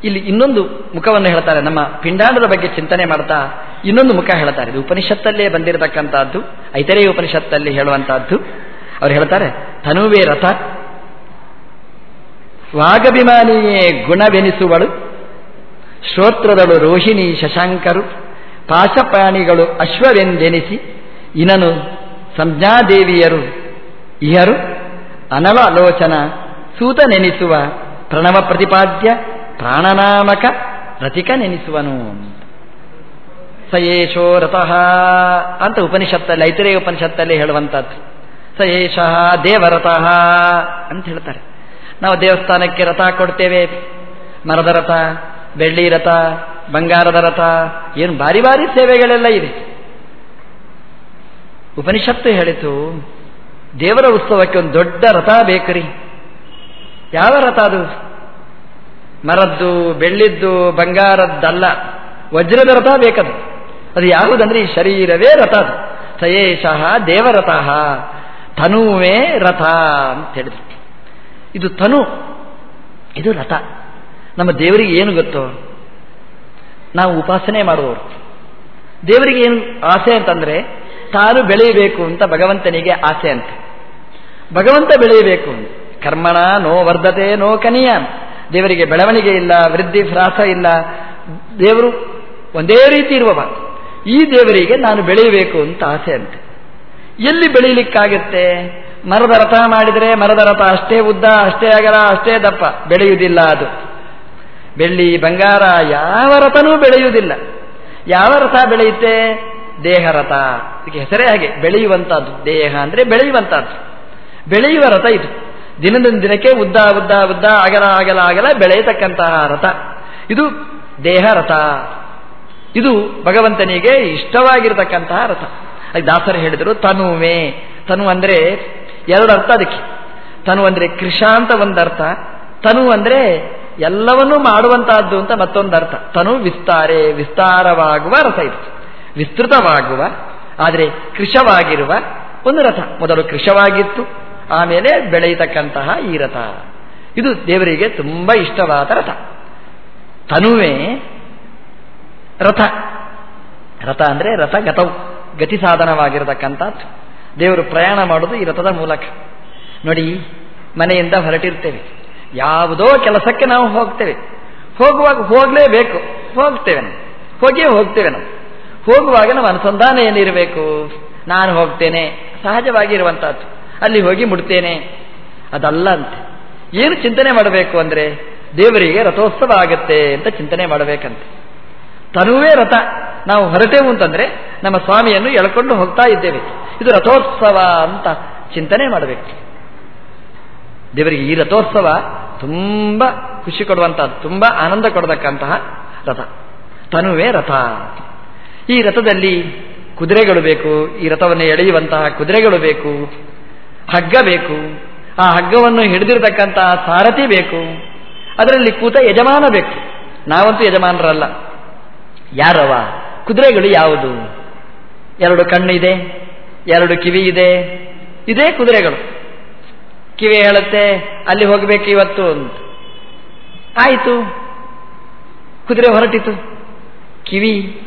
ಇಲ್ಲಿ ಇನ್ನೊಂದು ಮುಖವನ್ನು ಹೇಳ್ತಾರೆ. ನಮ್ಮ ಪಿಂಡಾಂಡದ ಬಗ್ಗೆ ಚಿಂತನೆ ಮಾಡ್ತಾ ಇನ್ನೊಂದು ಮುಖ ಹೇಳ್ತಾರೆ. ಇದು ಉಪನಿಷತ್ತಲ್ಲೇ ಬಂದಿರತಕ್ಕಂಥದ್ದು ಐತರೇ ಉಪನಿಷತ್ತಲ್ಲಿ ಹೇಳುವಂತಹದ್ದು ಅವ್ರು ಹೇಳ್ತಾರೆ, ತನುವೇ ರಥ ವಾಗಭಿಮಾನಿಯೇ ಗುಣವೆನಿಸುವಳು. ಶ್ರೋತ್ರದಳು ರೋಹಿಣಿ ಶಶಾಂಕರು. ಪಾಶಪ್ರಾಣಿಗಳು ಅಶ್ವವೆಂದೆನಿಸಿ. ಇನನು ಸಂಜ್ಞಾದೇವಿಯರು ಇಹರು. ಅನವ ಸೂತನೆನಿಸುವ ಸೂತ ನೆನೆಸುವ ಪ್ರಣವ ಪ್ರತಿಪಾದ್ಯ ಪ್ರಾಣನಾಮಕ ರತಿಕ ಸಯೇಶೋರತಃ ಸಯೇಶೋ ರಥಃ ಅಂತ ಉಪನಿಷತ್ತಲ್ಲಿ ಐತರೇ ಉಪನಿಷತ್ತಲ್ಲಿ ಹೇಳುವಂಥದ್ದು. ಸಯೇಶಃ ದೇವರತಃ ಅಂತ ಹೇಳ್ತಾರೆ. ನಾವು ದೇವಸ್ಥಾನಕ್ಕೆ ರಥ ಕೊಡ್ತೇವೆ. ಮರದ ರಥ, ಬೆಳ್ಳಿ ರಥ, ಬಂಗಾರದ ರಥ, ಏನು ಬಾರಿ ಬಾರಿ ಸೇವೆಗಳೆಲ್ಲ ಇದೆ. ಉಪನಿಷತ್ತು ಹೇಳಿತು, ದೇವರ ಉತ್ಸವಕ್ಕೆ ಒಂದು ದೊಡ್ಡ ರಥ ಬೇಕ್ರಿ. ಯಾವ ರಥ ಅದು? ಮರದ್ದು, ಬೆಳ್ಳಿದ್ದು, ಬಂಗಾರದ್ದಲ್ಲ. ವಜ್ರದ ರಥ ಬೇಕದು. ಅದು ಯಾವುದಂದ್ರೆ ಈ ಶರೀರವೇ ರಥ ಅದು. ಸಯೇಶಃ ದೇವರಥ ತನುವೇ ರಥ ಅಂತ ಹೇಳಿದ್ರು. ಇದು ತನು, ಇದು ರಥ ನಮ್ಮ ದೇವರಿಗೆ ಏನು ಗೊತ್ತು? ನಾವು ಉಪಾಸನೆ ಮಾಡುವವರು. ದೇವರಿಗೆ ಏನು ಆಸೆ ಅಂತಂದರೆ, ತಾನು ಬೆಳೆಯಬೇಕು ಅಂತ ಭಗವಂತನಿಗೆ ಆಸೆ ಅಂತ. ಭಗವಂತ ಬೆಳೆಯಬೇಕು. ಕರ್ಮಣ ನೋ ವರ್ಧತೆ ನೋ ಕನಿಯ. ದೇವರಿಗೆ ಬೆಳವಣಿಗೆ ಇಲ್ಲ, ವೃದ್ಧಿ ಫ್ರಾಸ ಇಲ್ಲ. ದೇವರು ಒಂದೇ ರೀತಿ ಇರುವವ. ಈ ದೇವರಿಗೆ ನಾನು ಬೆಳೆಯಬೇಕು ಅಂತ ಆಸೆ ಅಂತೆ. ಎಲ್ಲಿ ಬೆಳೀಲಿಕ್ಕಾಗತ್ತೆ? ಮರದ ರಥ ಮಾಡಿದರೆ ಮರದ ರಥ ಅಷ್ಟೇ ಉದ್ದ, ಅಷ್ಟೇ ಅಗಲ, ಅಷ್ಟೇ ದಪ್ಪ, ಬೆಳೆಯುವುದಿಲ್ಲ ಅದು. ಬೆಳ್ಳಿ, ಬಂಗಾರ, ಯಾವ ರಥನೂ ಬೆಳೆಯುವುದಿಲ್ಲ. ಯಾವ ರಥ ಬೆಳೆಯುತ್ತೆ? ದೇಹ ರಥ. ಇದಕ್ಕೆ ಹೆಸರೇ ಹಾಗೆ ಬೆಳೆಯುವಂತಹದ್ದು ದೇಹ ಅಂದರೆ ಬೆಳೆಯುವಂತಹದ್ದು ಬೆಳೆಯುವ ರಥ ಇದು. ದಿನದಿಂದ ದಿನಕ್ಕೆ ಉದ್ದ ಉದ್ದ ಉದ್ದ, ಅಗಲ ಅಗಲ ಅಗಲ ಬೆಳೆಯತಕ್ಕಂತಹ ರಥ. ಇದು ದೇಹ ರಥ. ಇದು ಭಗವಂತನಿಗೆ ಇಷ್ಟವಾಗಿರತಕ್ಕಂತಹ ರಥ. ದಾಸರು ಹೇಳಿದರು, ತನುವೆ. ತನು ಅಂದ್ರೆ ಎರಡು ಅರ್ಥ ಅದಕ್ಕೆ. ತನು ಅಂದರೆ ಕೃಷ ಅಂತ ಒಂದರ್ಥ ತನು ಅಂದ್ರೆ ಎಲ್ಲವನ್ನೂ ಮಾಡುವಂತಹದ್ದು ಅಂತ ಮತ್ತೊಂದು ಅರ್ಥ. ತನು ವಿಸ್ತಾರೆ, ವಿಸ್ತಾರವಾಗುವ ರಥ ಇತ್ತು ವಿಸ್ತೃತವಾಗುವ, ಆದರೆ ಕೃಶವಾಗಿರುವ ಒಂದು ರಥ. ಮೊದಲು ಕೃಶವಾಗಿತ್ತು ಆಮೇಲೆ ಬೆಳೆಯತಕ್ಕಂತಹ ಈ ರಥ. ಇದು ದೇವರಿಗೆ ತುಂಬ ಇಷ್ಟವಾದ ರಥ. ತನುವೇ ರಥ. ರಥ ಅಂದರೆ ರಥ ಗತವು ಗತಿ ಸಾಧನವಾಗಿರತಕ್ಕಂಥದ್ದು ದೇವರು ಪ್ರಯಾಣ ಮಾಡೋದು ಈ ರಥದ ಮೂಲಕ. ನೋಡಿ, ಮನೆಯಿಂದ ಹೊರಟಿರ್ತೇವೆ. ಯಾವುದೋ ಕೆಲಸಕ್ಕೆ ನಾವು ಹೋಗ್ತೇವೆ. ಹೋಗುವಾಗ ಹೋಗಲೇಬೇಕು. ಹೋಗ್ತೇವೆ ನಾವು. ಹೋಗಿಯೇ ಹೋಗ್ತೇವೆ ನಾವು. ಹೋಗುವಾಗ ನಮ್ಮ ಅನುಸಂಧಾನ ಏನಿರಬೇಕು? ನಾನು ಹೋಗ್ತೇನೆ. ಸಹಜವಾಗಿ ಇರುವಂತಹದ್ದು ಅಲ್ಲಿ ಹೋಗಿ ಮುಡ್ತೇನೆ ಅದಲ್ಲ ಅಂತೆ. ಏನು ಚಿಂತನೆ ಮಾಡಬೇಕು ಅಂದ್ರೆ, ದೇವರಿಗೆ ರಥೋತ್ಸವ ಆಗತ್ತೆ ಅಂತ ಚಿಂತನೆ ಮಾಡಬೇಕಂತೆ. ತನುವೇ ರಥ. ನಾವು ಹೊರಟೆವು ಅಂತಂದ್ರೆ ನಮ್ಮ ಸ್ವಾಮಿಯನ್ನು ಎಳ್ಕೊಂಡು ಹೋಗ್ತಾ ಇದ್ದೇವೆ. ಇದು ರಥೋತ್ಸವ ಅಂತ ಚಿಂತನೆ ಮಾಡಬೇಕು. ದೇವರಿಗೆ ಈ ರಥೋತ್ಸವ ತುಂಬ ಖುಷಿ ಕೊಡುವಂತಹ ತುಂಬ ಆನಂದ ಕೊಡತಕ್ಕಂತಹ ರಥ. ತನುವೇ ರಥ. ಈ ರಥದಲ್ಲಿ ಕುದುರೆಗಳು ಬೇಕು, ಈ ರಥವನ್ನು ಎಳೆಯುವಂತಹ ಕುದುರೆಗಳು ಬೇಕು, ಹಗ್ಗ ಬೇಕು, ಆ ಹಗ್ಗವನ್ನು ಹಿಡಿದಿರತಕ್ಕಂತಹ ಸಾರಥಿ ಬೇಕು, ಅದರಲ್ಲಿ ಕೂತ ಯಜಮಾನ ಬೇಕು. ನಾವಂತೂ ಯಜಮಾನರಲ್ಲ. ಯಾರವ? ಕುದುರೆಗಳು ಯಾವುದು? ಎರಡು ಕಣ್ಣು ಇದೆ ಎರಡು ಕಿವಿ ಇದೆ, ಇದೇ ಕುದುರೆಗಳು. ಕಿವಿ ಹೇಳುತ್ತೆ, ಅಲ್ಲಿ ಹೋಗಬೇಕು ಇವತ್ತು ಅಂತ. ಆಯಿತು. ಕುದುರೆ ಹೊರಟಿತು. ಕಿವಿ,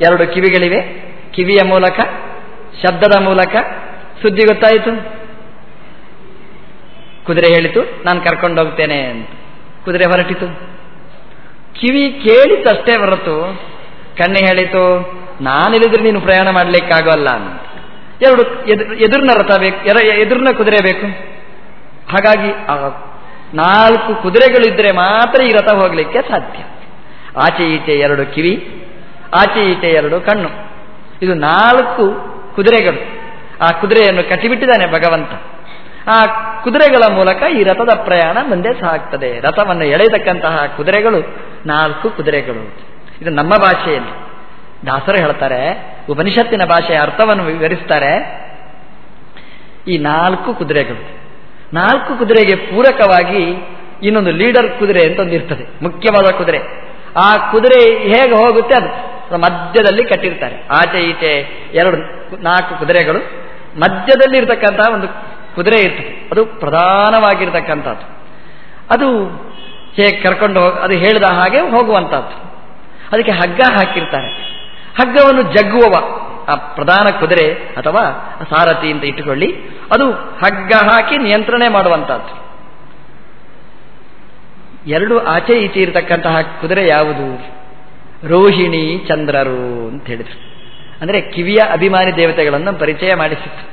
ಎರಡು ಕಿವಿಗಳಿವೆ. ಕಿವಿಯ ಮೂಲಕ, ಶಬ್ದದ ಮೂಲಕ ಸುದ್ದಿ ಗೊತ್ತಾಯಿತು. ಕುದುರೆ ಹೇಳಿತು, ನಾನು ಕರ್ಕೊಂಡು ಹೋಗ್ತೇನೆ ಅಂತ. ಕುದುರೆ ಹೊರಟಿತು. ಕಿವಿ ಕೇಳಿತಷ್ಟೇ ಹೊರತು ಕಣ್ಣೆ ಹೇಳಿತು, ನಾನಿಲ್ಲದ್ರೆ ನೀನು ಪ್ರಯಾಣ ಮಾಡಲಿಕ್ಕಾಗೋಲ್ಲ ಅಂತ. ಎರಡು ಎದುರಿನ ರಥ ಬೇಕು ಎದುರಿನ ಕುದುರೆ ಬೇಕು. ಹಾಗಾಗಿ ನಾಲ್ಕು ಕುದುರೆಗಳಿದ್ರೆ ಮಾತ್ರ ಈ ರಥ ಹೋಗಲಿಕ್ಕೆ ಸಾಧ್ಯ. ಆಚೆ ಈಚೆ ಎರಡು ಕಿವಿ, ಆಚೆ ಈಚೆ ಎರಡು ಕಣ್ಣು. ಇದು ನಾಲ್ಕು ಕುದುರೆಗಳು. ಆ ಕುದುರೆಯನ್ನು ಕಟ್ಟಿಬಿಟ್ಟಿದ್ದಾನೆ ಭಗವಂತ. ಆ ಕುದುರೆಗಳ ಮೂಲಕ ಈ ರಥದ ಪ್ರಯಾಣ ಮುಂದೆ ಸಾಗ್ತದೆ. ರಥವನ್ನು ಎಳೆಯತಕ್ಕಂತಹ ಕುದುರೆಗಳು ನಾಲ್ಕು ಕುದುರೆಗಳು. ಇದು ನಮ್ಮ ಭಾಷೆಯಲ್ಲಿ ದಾಸರು ಹೇಳ್ತಾರೆ, ಉಪನಿಷತ್ತಿನ ಭಾಷೆಯ ಅರ್ಥವನ್ನು ವಿವರಿಸ್ತಾರೆ. ಈ ನಾಲ್ಕು ಕುದುರೆಗಳು. ನಾಲ್ಕು ಕುದುರೆಗೆ ಪೂರಕವಾಗಿ ಇನ್ನೊಂದು ಲೀಡರ್ ಕುದುರೆ ಅಂತ ಒಂದು ಇರ್ತದೆ, ಮುಖ್ಯವಾದ ಕುದುರೆ. ಆ ಕುದುರೆ ಹೇಗೆ ಹೋಗುತ್ತೆ ಅದು ಮಧ್ಯದಲ್ಲಿ ಕಟ್ಟಿರ್ತಾರೆ. ಆಚೆ ಈಚೆ ಎರಡು, ನಾಲ್ಕು ಕುದುರೆಗಳು. ಮಧ್ಯದಲ್ಲಿ ಇರತಕ್ಕಂತಹ ಒಂದು ಕುದುರೆ ಇರ್ತದೆ. ಅದು ಪ್ರಧಾನವಾಗಿರ್ತಕ್ಕಂಥದ್ದು. ಅದು ಹೇಗೆ ಕರ್ಕೊಂಡು ಹೋಗ, ಅದು ಹೇಳಿದ ಹಾಗೆ ಹೋಗುವಂಥದ್ದು. ಅದಕ್ಕೆ ಹಗ್ಗ ಹಾಕಿರ್ತಾರೆ. ಹಗ್ಗವನ್ನು ಜಗ್ಗುವವ, ಆ ಪ್ರಧಾನ ಕುದುರೆ ಅಥವಾ ಸಾರಥಿ ಅಂತ ಇಟ್ಟುಕೊಳ್ಳಿ, ಅದು ಹಗ್ಗ ಹಾಕಿ ನಿಯಂತ್ರಣೆ ಮಾಡುವಂತಹದ್ದು ಎರಡು ಆಚೆ ಈಚೆ ಇರತಕ್ಕಂತಹ ಕುದುರೆ ಯಾವುದು? ರೋಹಿಣಿ ಚಂದ್ರರು ಅಂತ ಹೇಳಿದರು. ಅಂದರೆ ಕಿವಿಯ ಅಭಿಮಾನಿ ದೇವತೆಗಳನ್ನು ಪರಿಚಯ ಮಾಡಿಸಿತ್ತು.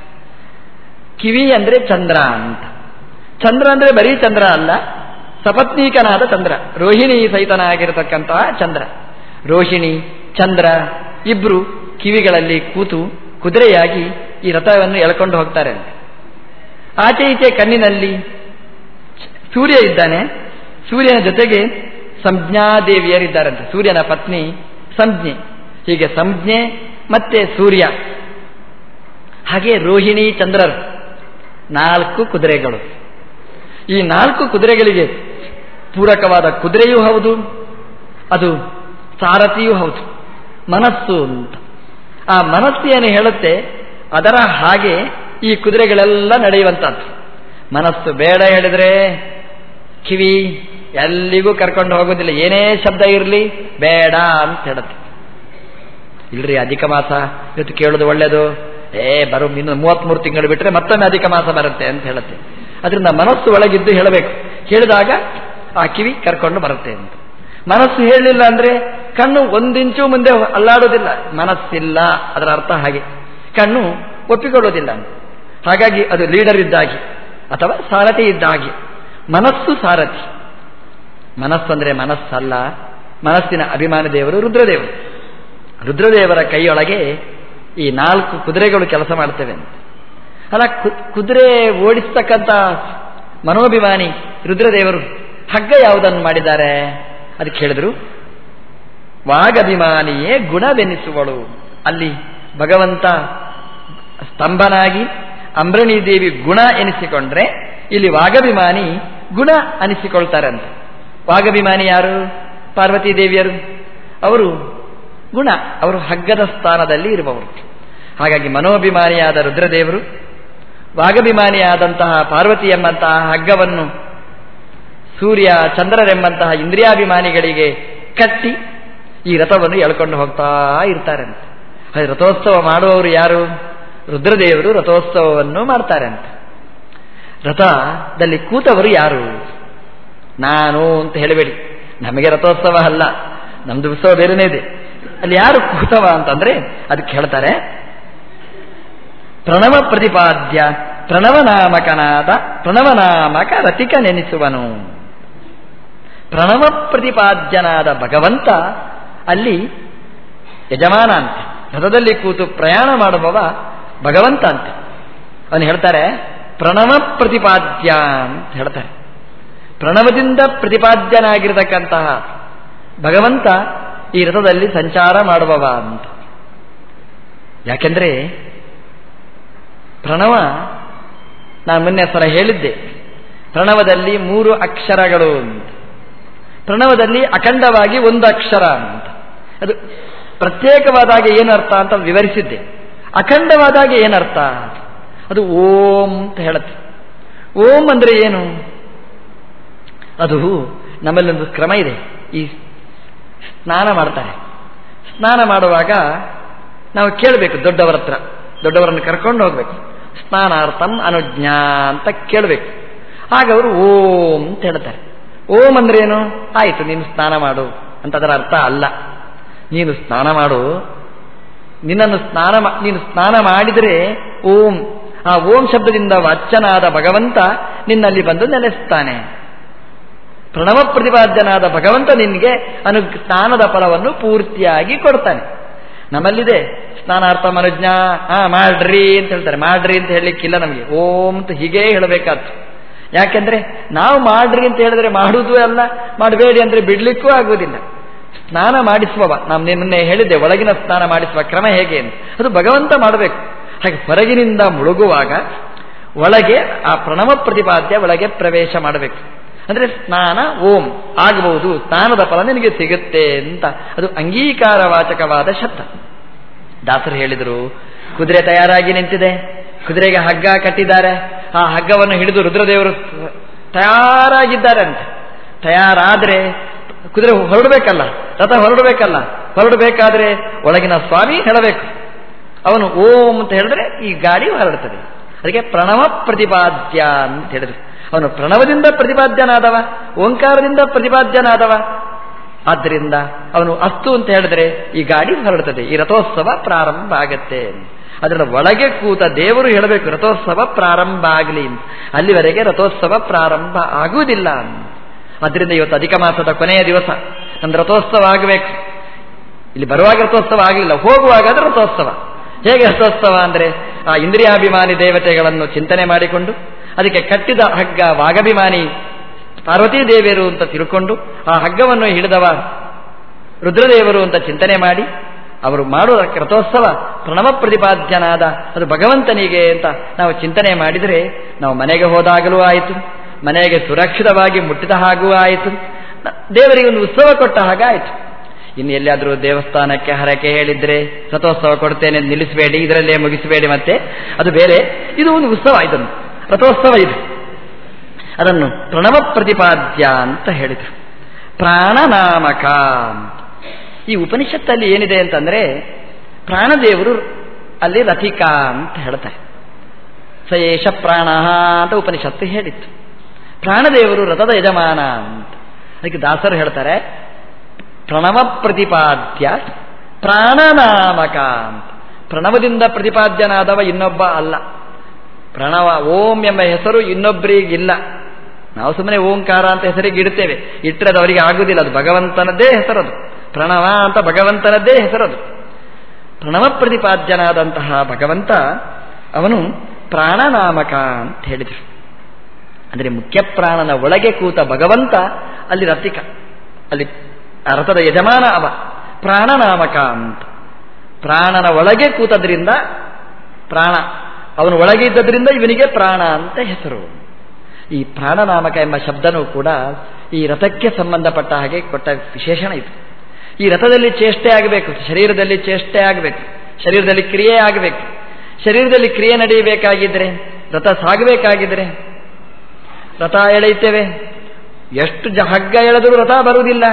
ಕಿವಿ ಅಂದರೆ ಚಂದ್ರ ಅಂತ. ಚಂದ್ರ ಅಂದರೆ ಬರೀ ಚಂದ್ರ ಅಲ್ಲ, ಸಪತ್ನೀಕನಾದ ಚಂದ್ರ. ರೋಹಿಣಿ ಸಹಿತನಾಗಿರತಕ್ಕಂತಹ ಚಂದ್ರ. ರೋಹಿಣಿ, ಚಂದ್ರ ಇಬ್ರು ಕಿವಿಗಳಲ್ಲಿ ಕೂತು ಕುದುರೆಯಾಗಿ ಈ ರಥವನ್ನು ಎಳ್ಕೊಂಡು ಹೋಗ್ತಾರೆ. ಆಚೆ ಈಚೆ ಕಣ್ಣಿನಲ್ಲಿ ಸೂರ್ಯ ಇದ್ದಾನೆ. ಸೂರ್ಯನ ಜೊತೆಗೆ ಸಂಜ್ಞಾದೇವಿಯರಿದ್ದಾರಂತೆ ಸೂರ್ಯನ ಪತ್ನಿ ಸಂಜ್ಞೆ. ಹೀಗೆ ಸಂಜ್ಞೆ ಮತ್ತೆ ಸೂರ್ಯ. ಹಾಗೆ ರೋಹಿಣಿ, ಚಂದ್ರರು ನಾಲ್ಕು ಕುದುರೆಗಳು. ಈ ನಾಲ್ಕು ಕುದುರೆಗಳಿಗೆ ಪೂರಕವಾದ ಕುದುರೆಯೂ ಹೌದು, ಅದು ಸಾರಥಿಯೂ ಹೌದು. ಮನಸ್ಸು ಅಂತ. ಆ ಮನಸ್ಸು ಏನು ಹೇಳುತ್ತೆ, ಅದರ ಹಾಗೆ ಈ ಕುದುರೆಗಳೆಲ್ಲ ನಡೆಯುವಂಥದ್ದು. ಮನಸ್ಸು ಬೇಡ ಹೇಳಿದ್ರೆ, ಕಿವಿ ಎಲ್ಲಿಗೂ ಕರ್ಕೊಂಡು ಹೋಗೋದಿಲ್ಲ ಏನೇ ಶಬ್ದ ಇರಲಿ, ಬೇಡ ಅಂತ ಹೇಳುತ್ತೆ. ಇಲ್ರಿ, ಅಧಿಕ ಮಾಸ, ಇವತ್ತು ಕೇಳೋದು ಒಳ್ಳೇದು. ಏ, ಬರೋ, ಇನ್ನು ಮೂವತ್ತ್ಮೂರು ತಿಂಗಳು ಬಿಟ್ಟರೆ ಮತ್ತೊಮ್ಮೆ ಅಧಿಕ ಮಾಸ ಬರುತ್ತೆ ಅಂತ ಹೇಳುತ್ತೆ. ಅದರಿಂದ ಮನಸ್ಸು ಒಳಗಿದ್ದು ಹೇಳಬೇಕು. ಹೇಳಿದಾಗ ಆ ಕಿವಿ ಕರ್ಕೊಂಡು ಬರುತ್ತೆ ಅಂತ. ಮನಸ್ಸು ಹೇಳಲಿಲ್ಲ ಅಂದ್ರೆ ಕಣ್ಣು ಒಂದಿಂಚು ಮುಂದೆ ಅಲ್ಲಾಡೋದಿಲ್ಲ ಮನಸ್ಸಿಲ್ಲ. ಅದರ ಅರ್ಥ ಹಾಗೆ. ಕಣ್ಣು ಒಪ್ಪಿಕೊಳ್ಳೋದಿಲ್ಲ ಹಾಗಾಗಿ ಅದು ಲೀಡರ್ ಇದ್ದಾಗಿ ಅಥವಾ ಸಾರಥಿ ಇದ್ದಾಗಿ. ಮನಸ್ಸು ಸಾರಥಿ. ಮನಸ್ಸು ಅಂದರೆ ಮನಸ್ಸಲ್ಲ. ಮನಸ್ಸಿನ ಅಭಿಮಾನ ದೇವರು ರುದ್ರದೇವರು. ರುದ್ರದೇವರ ಕೈಯೊಳಗೆ ಈ ನಾಲ್ಕು ಕುದುರೆಗಳು ಕೆಲಸ ಮಾಡ್ತೇವೆ. ಅಂತ ಅಲ್ಲ ಕುದುರೆ ಓಡಿಸ್ತಕ್ಕಂಥ ಮನೋಭಿಮಾನಿ ರುದ್ರದೇವರು ಹಗ್ಗ ಯಾವುದನ್ನು ಮಾಡಿದ್ದಾರೆ? ಅದಕ್ಕೆ ಹೇಳಿದ್ರು ವಾಗಭಿಮಾನಿಯೇ ಗುಣವೆನಿಸುವಳು. ಅಲ್ಲಿ ಭಗವಂತ ಸ್ತಂಭನಾಗಿ ಅಂಬ್ರಣಿ ದೇವಿ ಗುಣ ಎನಿಸಿಕೊಂಡ್ರೆ ಇಲ್ಲಿ ವಾಗಭಿಮಾನಿ ಗುಣ ಅನಿಸಿಕೊಳ್ತಾರೆ ಅಂತ ವಾಗಭಿಮಾನಿ ಯಾರು? ಪಾರ್ವತಿ ದೇವಿಯರು ಅವರು ಗುಣ, ಅವರು ಹಗ್ಗದ ಸ್ಥಾನದಲ್ಲಿ ಇರುವವರು. ಹಾಗಾಗಿ ಮನೋಭಿಮಾನಿಯಾದ ರುದ್ರದೇವರು, ವಾಗಭಿಮಾನಿಯಾದಂತಹ ಪಾರ್ವತಿ ಎಂಬಂತಹ ಹಗ್ಗವನ್ನು ಸೂರ್ಯ, ಚಂದ್ರರೆಂಬಂತಹ ಇಂದ್ರಿಯಾಭಿಮಾನಿಗಳಿಗೆ ಕಟ್ಟಿ ಈ ರಥವನ್ನು ಎಳ್ಕೊಂಡು ಹೋಗ್ತಾ ಇರ್ತಾರೆ ಅಂತ ರಥೋತ್ಸವ ಮಾಡುವವರು ಯಾರು? ರುದ್ರದೇವರು ರಥೋತ್ಸವವನ್ನು ಮಾಡ್ತಾರೆ ಅಂತ ರಥದಲ್ಲಿ ಕೂತವರು ಯಾರು? ನಾನು ಅಂತ ಹೇಳಬೇಡಿ. ನಮಗೆ ರಥೋತ್ಸವ ಅಲ್ಲ. ನಮ್ದು ಉತ್ಸವ ಬೇರೆನೇ ಇದೆ. ಅಲ್ಲಿ ಯಾರು ಕೂತವ ಅಂತಂದ್ರೆ ಅದಕ್ಕೆ ಹೇಳ್ತಾರೆ, ಪ್ರಣವ ಪ್ರತಿಪಾದ್ಯ ಪ್ರಣವನಾಮಕನಾದ ಪ್ರಣವನಾಮಕ ರತಿಕ ನೆನೆಸುವನು ಪ್ರಣವ ಪ್ರತಿಪಾದ್ಯನಾದ ಭಗವಂತ ಅಲ್ಲಿ ಯಜಮಾನ ಅಂತೆ, ರಥದಲ್ಲಿ ಕೂತು ಪ್ರಯಾಣ ಮಾಡುವವ ಭಗವಂತ ಅಂತೆ. ಅವನು ಹೇಳ್ತಾರೆ ಪ್ರಣವ ಪ್ರತಿಪಾದ್ಯ ಅಂತ ಹೇಳ್ತಾರೆ. ಪ್ರಣವದಿಂದ ಪ್ರತಿಪಾದ್ಯನಾಗಿರತಕ್ಕಂತಹ ಭಗವಂತ ಈ ರಥದಲ್ಲಿ ಸಂಚಾರ ಮಾಡುವವ ಅಂತ. ಯಾಕೆಂದ್ರೆ, ಪ್ರಣವ, ನಾನು ಮೊನ್ನೆ ಸರ ಹೇಳಿದ್ದೆ, ಪ್ರಣವದಲ್ಲಿ ಮೂರು ಅಕ್ಷರಗಳು ಅಂತ. ಪ್ರಣವದಲ್ಲಿ ಅಖಂಡವಾಗಿ ಒಂದು ಅಕ್ಷರ ಅಂತ. ಅದು ಪ್ರತ್ಯೇಕವಾದಾಗ ಏನರ್ಥ ಅಂತ ವಿವರಿಸಿದ್ದೆ. ಅಖಂಡವಾದಾಗ ಏನರ್ಥ ಅದು ಓಂ ಅಂತ ಹೇಳುತ್ತೆ. ಓಂ ಅಂದರೆ ಏನು? ಅದು ನಮ್ಮಲ್ಲೊಂದು ಕ್ರಮ ಇದೆ. ಈ ಸ್ನಾನ ಮಾಡ್ತಾರೆ. ಸ್ನಾನ ಮಾಡುವಾಗ ನಾವು ಕೇಳಬೇಕು ದೊಡ್ಡವರ ಹತ್ರ. ದೊಡ್ಡವರನ್ನು ಕರ್ಕೊಂಡು ಹೋಗ್ಬೇಕು. ಸ್ನಾನಾರ್ಥಂ ಅನುಜ್ಞಾ ಅಂತ ಕೇಳಬೇಕು. ಆಗ ಅವರು ಓಂ ಅಂತ ಹೇಳ್ತಾರೆ ಓಂ ಅಂದ್ರೇನು ಆಯಿತು, ನೀನು ಸ್ನಾನ ಮಾಡು ಅಂತ ಅದರ ಅರ್ಥ ಅಲ್ಲ. ನೀನು ಸ್ನಾನ ಮಾಡು. ನಿನ್ನನ್ನು ಸ್ನಾನ ನೀನು ಸ್ನಾನ ಮಾಡಿದರೆ ಓಂ. ಆ ಓಂ ಶಬ್ದದಿಂದ ವಾಚ್ಯನಾದ ಭಗವಂತ ನಿನ್ನಲ್ಲಿ ಬಂದು ನೆಲೆಸ್ತಾನೆ. ಪ್ರಣವ ಪ್ರತಿಪಾದ್ಯನಾದ ಭಗವಂತ ನಿನಗೆ ಅನು, ಸ್ನಾನದ ಫಲವನ್ನು ಪೂರ್ತಿಯಾಗಿ ಕೊಡ್ತಾನೆ. ನಮ್ಮಲ್ಲಿದೆ ಸ್ನಾನಾರ್ಥ ಮನುಜ್ಞ, ಆ, ಮಾಡ್ರಿ ಅಂತ ಹೇಳ್ತಾರೆ. ಮಾಡ್ರಿ ಅಂತ ಹೇಳಲಿಕ್ಕಿಲ್ಲ ನಮಗೆ. ಓಂ ಅಂತ ಹೀಗೇ ಹೇಳಬೇಕಾದ್ರು ಯಾಕೆಂದ್ರೆ ನಾವು ಮಾಡ್ರಿ ಅಂತ ಹೇಳಿದ್ರೆ ಮಾಡುವುದೂ ಅಲ್ಲ, ಮಾಡಬೇಡಿ ಅಂದ್ರೆ ಬಿಡ್ಲಿಕ್ಕೂ ಆಗುವುದಿಲ್ಲ ಸ್ನಾನ ಮಾಡಿಸುವವ. ನಾವು ನಿನ್ನೆ ಹೇಳಿದ್ದೆ, ಒಳಗಿನ ಸ್ನಾನ ಮಾಡಿಸುವ ಕ್ರಮ ಹೇಗೆ ಅಂತ. ಅದು ಭಗವಂತ ಮಾಡಬೇಕು. ಹಾಗೆ ಹೊರಗಿನಿಂದ ಮುಳುಗುವಾಗ ಒಳಗೆ, ಆ ಪ್ರಣವ ಪ್ರತಿಪಾದ್ಯ ಒಳಗೆ ಪ್ರವೇಶ ಮಾಡಬೇಕು. ಅಂದ್ರೆ ಸ್ನಾನ ಓಂ ಆಗಬಹುದು, ಸ್ನಾನದ ಫಲ ನಿನಗೆ ಸಿಗುತ್ತೆ ಅಂತ. ಅದು ಅಂಗೀಕಾರವಾಚಕವಾದ ಶಬ್ದ. ದಾಸರು ಹೇಳಿದರು, ಕುದುರೆ ತಯಾರಾಗಿ ನಿಂತಿದೆ. ಕುದುರೆಗೆ ಹಗ್ಗ ಕಟ್ಟಿದ್ದಾರೆ. ಆ ಹಗ್ಗವನ್ನು ಹಿಡಿದು ರುದ್ರದೇವರು ತಯಾರಾಗಿದ್ದಾರೆ ಅಂತ ತಯಾರಾದ್ರೆ ಕುದುರೆ ಹೊರಡಬೇಕಲ್ಲ, ರಥ ಹೊರಡಬೇಕಲ್ಲ, ಹೊರಡಬೇಕಾದ್ರೆ ಒಳಗಿನ ಸ್ವಾಮಿ ಹೇಳಬೇಕು. ಅವನು ಓಂ ಅಂತ ಹೇಳಿದ್ರೆ ಈ ಗಾಡಿ ಹೊರಡ್ತದೆ. ಅದಕ್ಕೆ ಪ್ರಣವ ಪ್ರತಿಪಾದ್ಯ ಅಂತ ಹೇಳಿದ್ರು. ಅವನು ಪ್ರಣವದಿಂದ ಪ್ರತಿಪಾದ್ಯನಾದವ, ಓಂಕಾರದಿಂದ ಪ್ರತಿಪಾದ್ಯನಾದವ. ಆದ್ದರಿಂದ ಅವನು ಅಸ್ತು ಅಂತ ಹೇಳಿದ್ರೆ ಈ ಗಾಡಿ ಹೊರಡ್ತದೆ, ಈ ರಥೋತ್ಸವ ಪ್ರಾರಂಭ ಆಗತ್ತೆ. ಅದರ ಒಳಗೆ ಕೂತ ದೇವರು ಹೇಳಬೇಕು, ರಥೋತ್ಸವ ಪ್ರಾರಂಭ ಆಗಲಿ ಅಲ್ಲಿವರೆಗೆ ರಥೋತ್ಸವ ಪ್ರಾರಂಭ ಆಗುವುದಿಲ್ಲ ಅದರಿಂದ ಇವತ್ತು ಅಧಿಕ ಮಾಸದ ಕೊನೆಯ ದಿವಸ. ನಮ್ದು ರಥೋತ್ಸವ ಆಗಬೇಕು. ಇಲ್ಲಿ ಬರುವಾಗ ರಥೋತ್ಸವ ಆಗಲಿಲ್ಲ, ಹೋಗುವಾಗ ರಥೋತ್ಸವ. ಹೇಗೆ ರಥೋತ್ಸವ ಅಂದರೆ, ಆ ಇಂದ್ರಿಯಾಭಿಮಾನಿ ದೇವತೆಗಳನ್ನು ಚಿಂತನೆ ಮಾಡಿಕೊಂಡು, ಅದಕ್ಕೆ ಕಟ್ಟಿದ ಹಗ್ಗ ವಾಗಭಿಮಾನಿ ಪಾರ್ವತೀ ದೇವಿಯರು ಅಂತ ತಿಳ್ಕೊಂಡು, ಆ ಹಗ್ಗವನ್ನು ಹಿಡಿದವ ರುದ್ರದೇವರು ಅಂತ ಚಿಂತನೆ ಮಾಡಿ, ಅವರು ಮಾಡುವ ರಥೋತ್ಸವ ಪ್ರಣವ ಪ್ರತಿಪಾದ್ಯನಾದ ಅದು ಭಗವಂತನಿಗೆ ಅಂತ ನಾವು ಚಿಂತನೆ ಮಾಡಿದರೆ, ನಾವು ಮನೆಗೆ ಹೋದಾಗಲೂ ಆಯಿತು. ಮನೆಗೆ ಸುರಕ್ಷಿತವಾಗಿ ಮುಟ್ಟಿದ ಹಾಗೂ ಆಯಿತು. ದೇವರಿಗೆ ಒಂದು ಉತ್ಸವ ಕೊಟ್ಟ ಹಾಗಾಯಿತು ಇನ್ನು ಎಲ್ಲಿಯಾದರೂ ದೇವಸ್ಥಾನಕ್ಕೆ ಹರಕೆ ಹೇಳಿದ್ರೆ, ರಥೋತ್ಸವ ಕೊಡ್ತೇನೆ, ನಿಲ್ಲಿಸಬೇಡಿ, ಇದರಲ್ಲೇ ಮುಗಿಸಬೇಡಿ ಮತ್ತೆ, ಅದು ಬೇರೆ. ಇದು ಒಂದು ಉತ್ಸವ ಇದನ್ನು ರಥೋತ್ಸವ ಇದು. ಅದನ್ನು ಪ್ರಣವ ಪ್ರತಿಪಾದ್ಯ ಅಂತ ಹೇಳಿದರು. ಪ್ರಾಣನಾಮಕ. ಈ ಉಪನಿಷತ್ತಲ್ಲಿ ಏನಿದೆ ಅಂತಂದ್ರೆ, ಪ್ರಾಣದೇವರು ಅಲ್ಲಿ ರಥಿಕಾ ಅಂತ ಹೇಳ್ತಾರೆ. ಸಯೇಷ ಪ್ರಾಣ ಅಂತ ಉಪನಿಷತ್ತು ಹೇಳಿತ್ತು. ಪ್ರಾಣದೇವರು ರಥದ ಯಜಮಾನ ಅಂತ. ಅದಕ್ಕೆ ದಾಸರು ಹೇಳ್ತಾರೆ, ಪ್ರಣವ ಪ್ರತಿಪಾದ್ಯ ಪ್ರಾಣನಾಮಕ ಅಂತ. ಪ್ರಣವದಿಂದ ಪ್ರತಿಪಾದ್ಯನಾದವ ಇನ್ನೊಬ್ಬ ಅಲ್ಲ. ಪ್ರಣವ ಓಂ ಎಂಬ ಹೆಸರು ಇನ್ನೊಬ್ಬರಿಗಿಲ್ಲ ನಾವು ಸುಮ್ಮನೆ ಓಂಕಾರ ಅಂತ ಹೆಸರಿಗೆ ಇಡ್ತೇವೆ. ಇಟ್ಟರೆ ಅದು ಅವರಿಗೆ ಆಗುವುದಿಲ್ಲ ಅದು ಭಗವಂತನದ್ದೇ ಹೆಸರದು. ಪ್ರಣವ ಅಂತ ಭಗವಂತನದ್ದೇ ಹೆಸರದು. ಪ್ರಣವ ಪ್ರತಿಪಾದ್ಯನಾದಂತಹ ಭಗವಂತ ಅವನು ಪ್ರಾಣನಾಮಕ ಅಂತ ಹೇಳಿದರು. ಅಂದರೆ ಮುಖ್ಯ ಪ್ರಾಣನ ಒಳಗೆ ಕೂತ ಭಗವಂತ, ಅಲ್ಲಿ ರಥಿಕ, ಅಲ್ಲಿ ರಥದ ಯಜಮಾನ ಅವ, ಪ್ರಾಣನಾಮಕ ಅಂತ. ಪ್ರಾಣನ ಒಳಗೆ ಕೂತದ್ರಿಂದ ಪ್ರಾಣ, ಅವನು ಒಳಗೆ ಇದ್ದದ್ರಿಂದ ಇವನಿಗೆ ಪ್ರಾಣ ಅಂತ ಹೆಸರು. ಈ ಪ್ರಾಣನಾಮಕ ಎಂಬ ಶಬ್ದನೂ ಕೂಡ ಈ ರಥಕ್ಕೆ ಸಂಬಂಧಪಟ್ಟ ಹಾಗೆ ಕೊಟ್ಟ ವಿಶೇಷಣ ಇದು. ಈ ರಥದಲ್ಲಿ ಚೇಷ್ಟೆ ಆಗಬೇಕು, ಶರೀರದಲ್ಲಿ ಚೇಷ್ಟೆ ಆಗಬೇಕು, ಶರೀರದಲ್ಲಿ ಕ್ರಿಯೆ ಆಗಬೇಕು. ಶರೀರದಲ್ಲಿ ಕ್ರಿಯೆ ನಡೆಯಬೇಕಾಗಿದ್ದರೆ ರಥ ಸಾಗಬೇಕಾಗಿದ್ರೆ ರಥ ಎಳೆಯುತ್ತೇವೆ. ಎಷ್ಟು ಜ ಹಗ್ಗ ಎಳೆದರೂ ರಥ ಬರುವುದಿಲ್ಲ.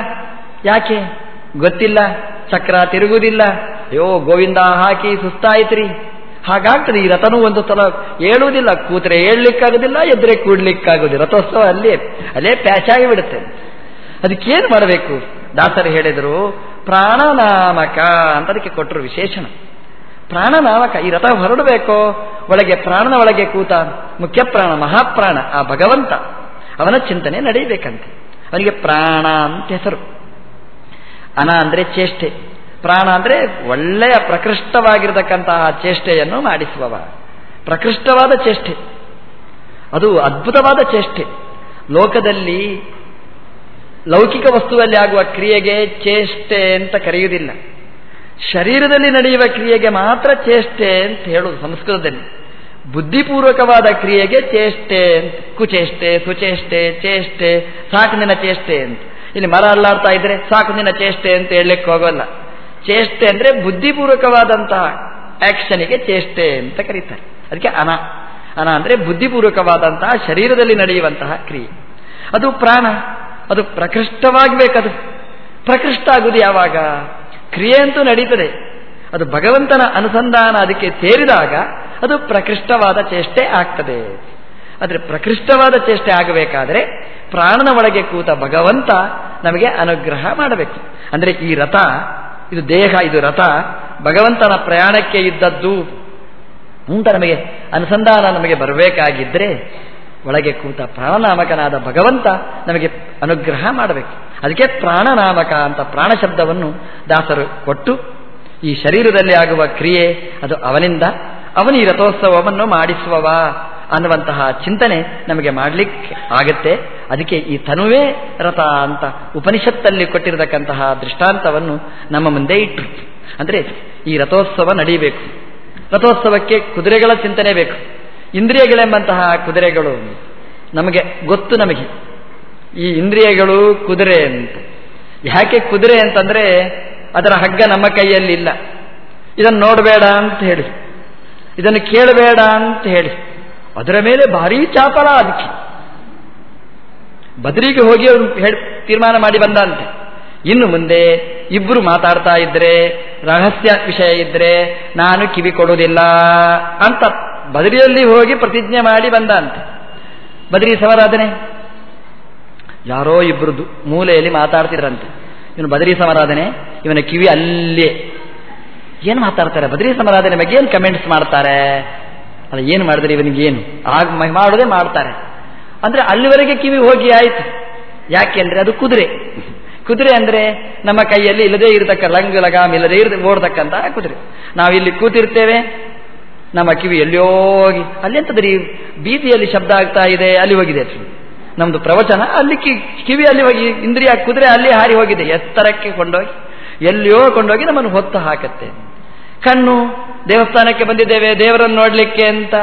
ಯಾಕೆ? ಗೊತ್ತಿಲ್ಲ. ಚಕ್ರ ತಿರುಗುವುದಿಲ್ಲ. ಅಯ್ಯೋ, ಗೋವಿಂದ ಹಾಕಿ ಸುಸ್ತಾಯ್ತ್ರಿ. ಹಾಗಾಗ್ತದೆ, ಈ ರಥನೂ ಒಂದು ಸಲ ಏಳುವುದಿಲ್ಲ. ಕೂತ್ರೆ ಏಳ್ಲಿಕ್ಕಾಗೋದಿಲ್ಲ ಎದ್ರೆ ಕೂಡ್ಲಿಕ್ಕಾಗುದಿಲ್ಲ ರಥೋತ್ಸವ ಅಲ್ಲೇ ಅಲ್ಲೇ ಪ್ಯಾಚಾಗಿ ಬಿಡುತ್ತೆ. ಅದಕ್ಕೇನು ಮಾಡಬೇಕು? ದಾಸರು ಹೇಳಿದರು, ಪ್ರಾಣನಾಮಕ ಅಂತ ಅದಕ್ಕೆ ಕೊಟ್ಟರು ವಿಶೇಷಣ. ಪ್ರಾಣನಾಮಕ ಈ ರಥ ಹೊರಡಬೇಕೋ? ಒಳಗೆ ಪ್ರಾಣನ ಒಳಗೆ ಕೂತ, ಮುಖ್ಯ ಪ್ರಾಣ, ಮಹಾಪ್ರಾಣ, ಆ ಭಗವಂತ. ಅವನ ಚಿಂತನೆ ನಡೆಯಬೇಕಂತೆ. ಅವನಿಗೆ ಪ್ರಾಣ ಅಂತ ಹೆಸರು. ಅನ ಅಂದರೆ ಚೇಷ್ಟೆ. ಪ್ರಾಣ ಅಂದರೆ ಒಳ್ಳೆಯ ಪ್ರಕೃಷ್ಟವಾಗಿರತಕ್ಕಂತಹ ಚೇಷ್ಟೆಯನ್ನು ಮಾಡಿಸುವವ. ಪ್ರಕೃಷ್ಟವಾದ ಚೇಷ್ಟೆ. ಅದು ಅದ್ಭುತವಾದ ಚೇಷ್ಟೆ. ಲೋಕದಲ್ಲಿ ಲೌಕಿಕ ವಸ್ತುವಲ್ಲಿ ಆಗುವ ಕ್ರಿಯೆಗೆ ಚೇಷ್ಟೆ ಅಂತ ಕರೆಯುವುದಿಲ್ಲ. ಶರೀರದಲ್ಲಿ ನಡೆಯುವ ಕ್ರಿಯೆಗೆ ಮಾತ್ರ ಚೇಷ್ಟೆ ಅಂತ ಹೇಳುವುದು ಸಂಸ್ಕೃತದಲ್ಲಿ. ಬುದ್ಧಿಪೂರ್ವಕವಾದ ಕ್ರಿಯೆಗೆ ಚೇಷ್ಟೆ ಅಂತ, ಕುಚೇಷ್ಟೆ, ಸುಚೇಷ್ಟೆ, ಚೇಷ್ಟೆ, ಸಾಕು ನಿನ್ನ ಚೇಷ್ಟೆ ಅಂತ. ಇಲ್ಲಿ ಮರ ಅಲ್ಲಾಡ್ತಾ ಇದ್ರೆ ಸಾಕು ನಿನ್ನ ಚೇಷ್ಟೆ ಅಂತ ಹೇಳಲಿಕ್ಕೆ ಹೋಗೋಲ್ಲ. ಚೇಷ್ಟೆ ಅಂದ್ರೆ ಬುದ್ಧಿಪೂರ್ವಕವಾದಂತಹ ಆಕ್ಷನಿಗೆ ಚೇಷ್ಟೆ ಅಂತ ಕರೀತಾರೆ. ಅದಕ್ಕೆ ಅನ. ಅನ ಅಂದ್ರೆ ಬುದ್ಧಿಪೂರ್ವಕವಾದಂತಹ ಶರೀರದಲ್ಲಿ ನಡೆಯುವಂತಹ ಕ್ರಿಯೆ. ಅದು ಪ್ರಾಣ. ಅದು ಪ್ರಕೃಷ್ಟವಾಗಬೇಕದು. ಪ್ರಕೃಷ್ಟ ಆಗುವುದು ಯಾವಾಗ? ಕ್ರಿಯೆ ಅಂತೂ ನಡೀತದೆ. ಅದು ಭಗವಂತನ ಅನುಸಂಧಾನ ಅದಕ್ಕೆ ಸೇರಿದಾಗ ಅದು ಪ್ರಕೃಷ್ಟವಾದ ಚೇಷ್ಟೆ ಆಗ್ತದೆ. ಆದರೆ ಪ್ರಕೃಷ್ಟವಾದ ಚೇಷ್ಟೆ ಆಗಬೇಕಾದರೆ ಪ್ರಾಣನ ಒಳಗೆ ಕೂತ ಭಗವಂತ ನಮಗೆ ಅನುಗ್ರಹ ಮಾಡಬೇಕು. ಅಂದರೆ ಈ ರಥ, ಇದು ದೇಹ, ಇದು ರಥ, ಭಗವಂತನ ಪ್ರಯಾಣಕ್ಕೆ ಇದ್ದದ್ದು ಅಂತ ನಮಗೆ ಅನುಸಂಧಾನ ನಮಗೆ ಬರಬೇಕಾಗಿದ್ದರೆ ಒಳಗೆ ಕೂತ ಪ್ರಾಣನಾಮಕನಾದ ಭಗವಂತ ನಮಗೆ ಅನುಗ್ರಹ ಮಾಡಬೇಕು. ಅದಕ್ಕೆ ಪ್ರಾಣನಾಮಕ ಅಂತ ಪ್ರಾಣ ಶಬ್ದವನ್ನು ದಾಸರು ಕೊಟ್ಟು, ಈ ಶರೀರದಲ್ಲಿ ಆಗುವ ಕ್ರಿಯೆ ಅದು ಅವನಿಂದ, ಅವನು ರಥೋತ್ಸವವನ್ನು ಮಾಡಿಸುವವ ಅನ್ನುವಂತಹ ಚಿಂತನೆ ನಮಗೆ ಮಾಡಲಿಕ್ಕೆ ಆಗತ್ತೆ. ಅದಕ್ಕೆ ಈ ತನುವೇ ರಥ ಅಂತ ಉಪನಿಷತ್ತಲ್ಲಿ ಕೊಟ್ಟಿರತಕ್ಕಂತಹ ದೃಷ್ಟಾಂತವನ್ನು ನಮ್ಮ ಮುಂದೆ ಇಟ್ಟರು ಅಂದರೆ ಈ ರಥೋತ್ಸವ ನಡೀಬೇಕು. ರಥೋತ್ಸವಕ್ಕೆ ಕುದುರೆಗಳ ಚಿಂತನೆ ಬೇಕು. ಇಂದ್ರಿಯಗಳೆಂಬಂತಹ ಕುದುರೆಗಳು ನಮಗೆ ಗೊತ್ತು ನಮಗೆ. ಈ ಇಂದ್ರಿಯಗಳು ಕುದುರೆ ಅಂತ. ಯಾಕೆ ಕುದುರೆ ಅಂತಂದ್ರೆ ಅದರ ಹಗ್ಗ ನಮ್ಮ ಕೈಯಲ್ಲಿಲ್ಲ. ಇದನ್ನು ನೋಡಬೇಡ ಅಂತ ಹೇಳಿ. ಇದನ್ನು ಕೇಳಬೇಡ ಅಂತ ಹೇಳಿ. ಅದರ ಮೇಲೆ ಭಾರೀ ಚಾಪಲ ಅದಕ್ಕೆ. ಬದರಿಗೆ ಹೋಗಿ ಅವರು ಹೇಳಿ ತೀರ್ಮಾನ ಮಾಡಿ ಬಂದಂತೆ. ಇನ್ನು ಮುಂದೆ ಇಬ್ಬರು ಮಾತಾಡ್ತಾ ಇದ್ರೆ, ರಹಸ್ಯ ವಿಷಯ ಇದ್ರೆ ನಾನು ಕಿವಿ ಕೊಡುವುದಿಲ್ಲ ಅಂತ. ಬದರಿಯಲ್ಲಿ ಹೋಗಿ ಪ್ರತಿಜ್ಞೆ ಮಾಡಿ ಬಂದಂತೆ. ಬದರಿ ಸಮರಾಧನೆ. ಯಾರೋ ಇಬ್ಬರು ಮೂಲೆಯಲ್ಲಿ ಮಾತಾಡ್ತಿದ್ರಂತೆ. ಇವನು ಬದರಿ ಸಮರಾಧನೆ, ಇವನ ಕಿವಿ ಅಲ್ಲೇ ಏನು ಮಾತಾಡ್ತಾರೆ? ಬದರಿ ಸಮರಾಧನೆ ಬಗ್ಗೆ ಏನು ಕಮೆಂಟ್ಸ್ ಮಾಡ್ತಾರೆ? ಅಲ್ಲ, ಏನು ಮಾಡಿದ್ರೆ ಇವನಿಗೇನು? ಆಗ ಮಾಡೋದೇ ಮಾಡ್ತಾರೆ. ಅಂದರೆ ಅಲ್ಲಿವರೆಗೆ ಕಿವಿ ಹೋಗಿ ಆಯಿತು. ಯಾಕೆ ಅಂದರೆ ಅದು ಕುದುರೆ. ಕುದುರೆ ಅಂದರೆ ನಮ್ಮ ಕೈಯಲ್ಲಿ ಇಲ್ಲದೇ ಇರತಕ್ಕ ಲಂಗ್ ಲಗಾಮ್, ಇಲ್ಲದೇ ಇರ ಓಡ್ತಕ್ಕಂತಹ ಕುದುರೆ. ಇಲ್ಲಿ ಕೂತಿರ್ತೇವೆ ನಮ್ಮ ಕಿವಿ ಎಲ್ಲಿಯೋ ಹೋಗಿ, ಅಲ್ಲಿ ಎಂತದ್ರಿ? ಬೀದಿಯಲ್ಲಿ ಶಬ್ದ ಆಗ್ತಾ ಇದೆ, ಅಲ್ಲಿ ಹೋಗಿದೆ ನಮ್ದು ಪ್ರವಚನ, ಅಲ್ಲಿ ಕಿವಿ ಅಲ್ಲಿ ಹೋಗಿ, ಇಂದ್ರಿಯ ಕುದುರೆ ಅಲ್ಲಿ ಹಾರಿ ಹೋಗಿದೆ, ಎತ್ತರಕ್ಕೆ ಕೊಂಡೋಗಿ, ಎಲ್ಲಿಯೋ ಕೊಂಡೋಗಿ ನಮ್ಮನ್ನು ಹೊತ್ತು ಹಾಕತ್ತೆ. ಕಣ್ಣು, ದೇವಸ್ಥಾನಕ್ಕೆ ಬಂದಿದ್ದೇವೆ, ದೇವರನ್ನು ನೋಡಲಿಕ್ಕೆ ಅಂತ,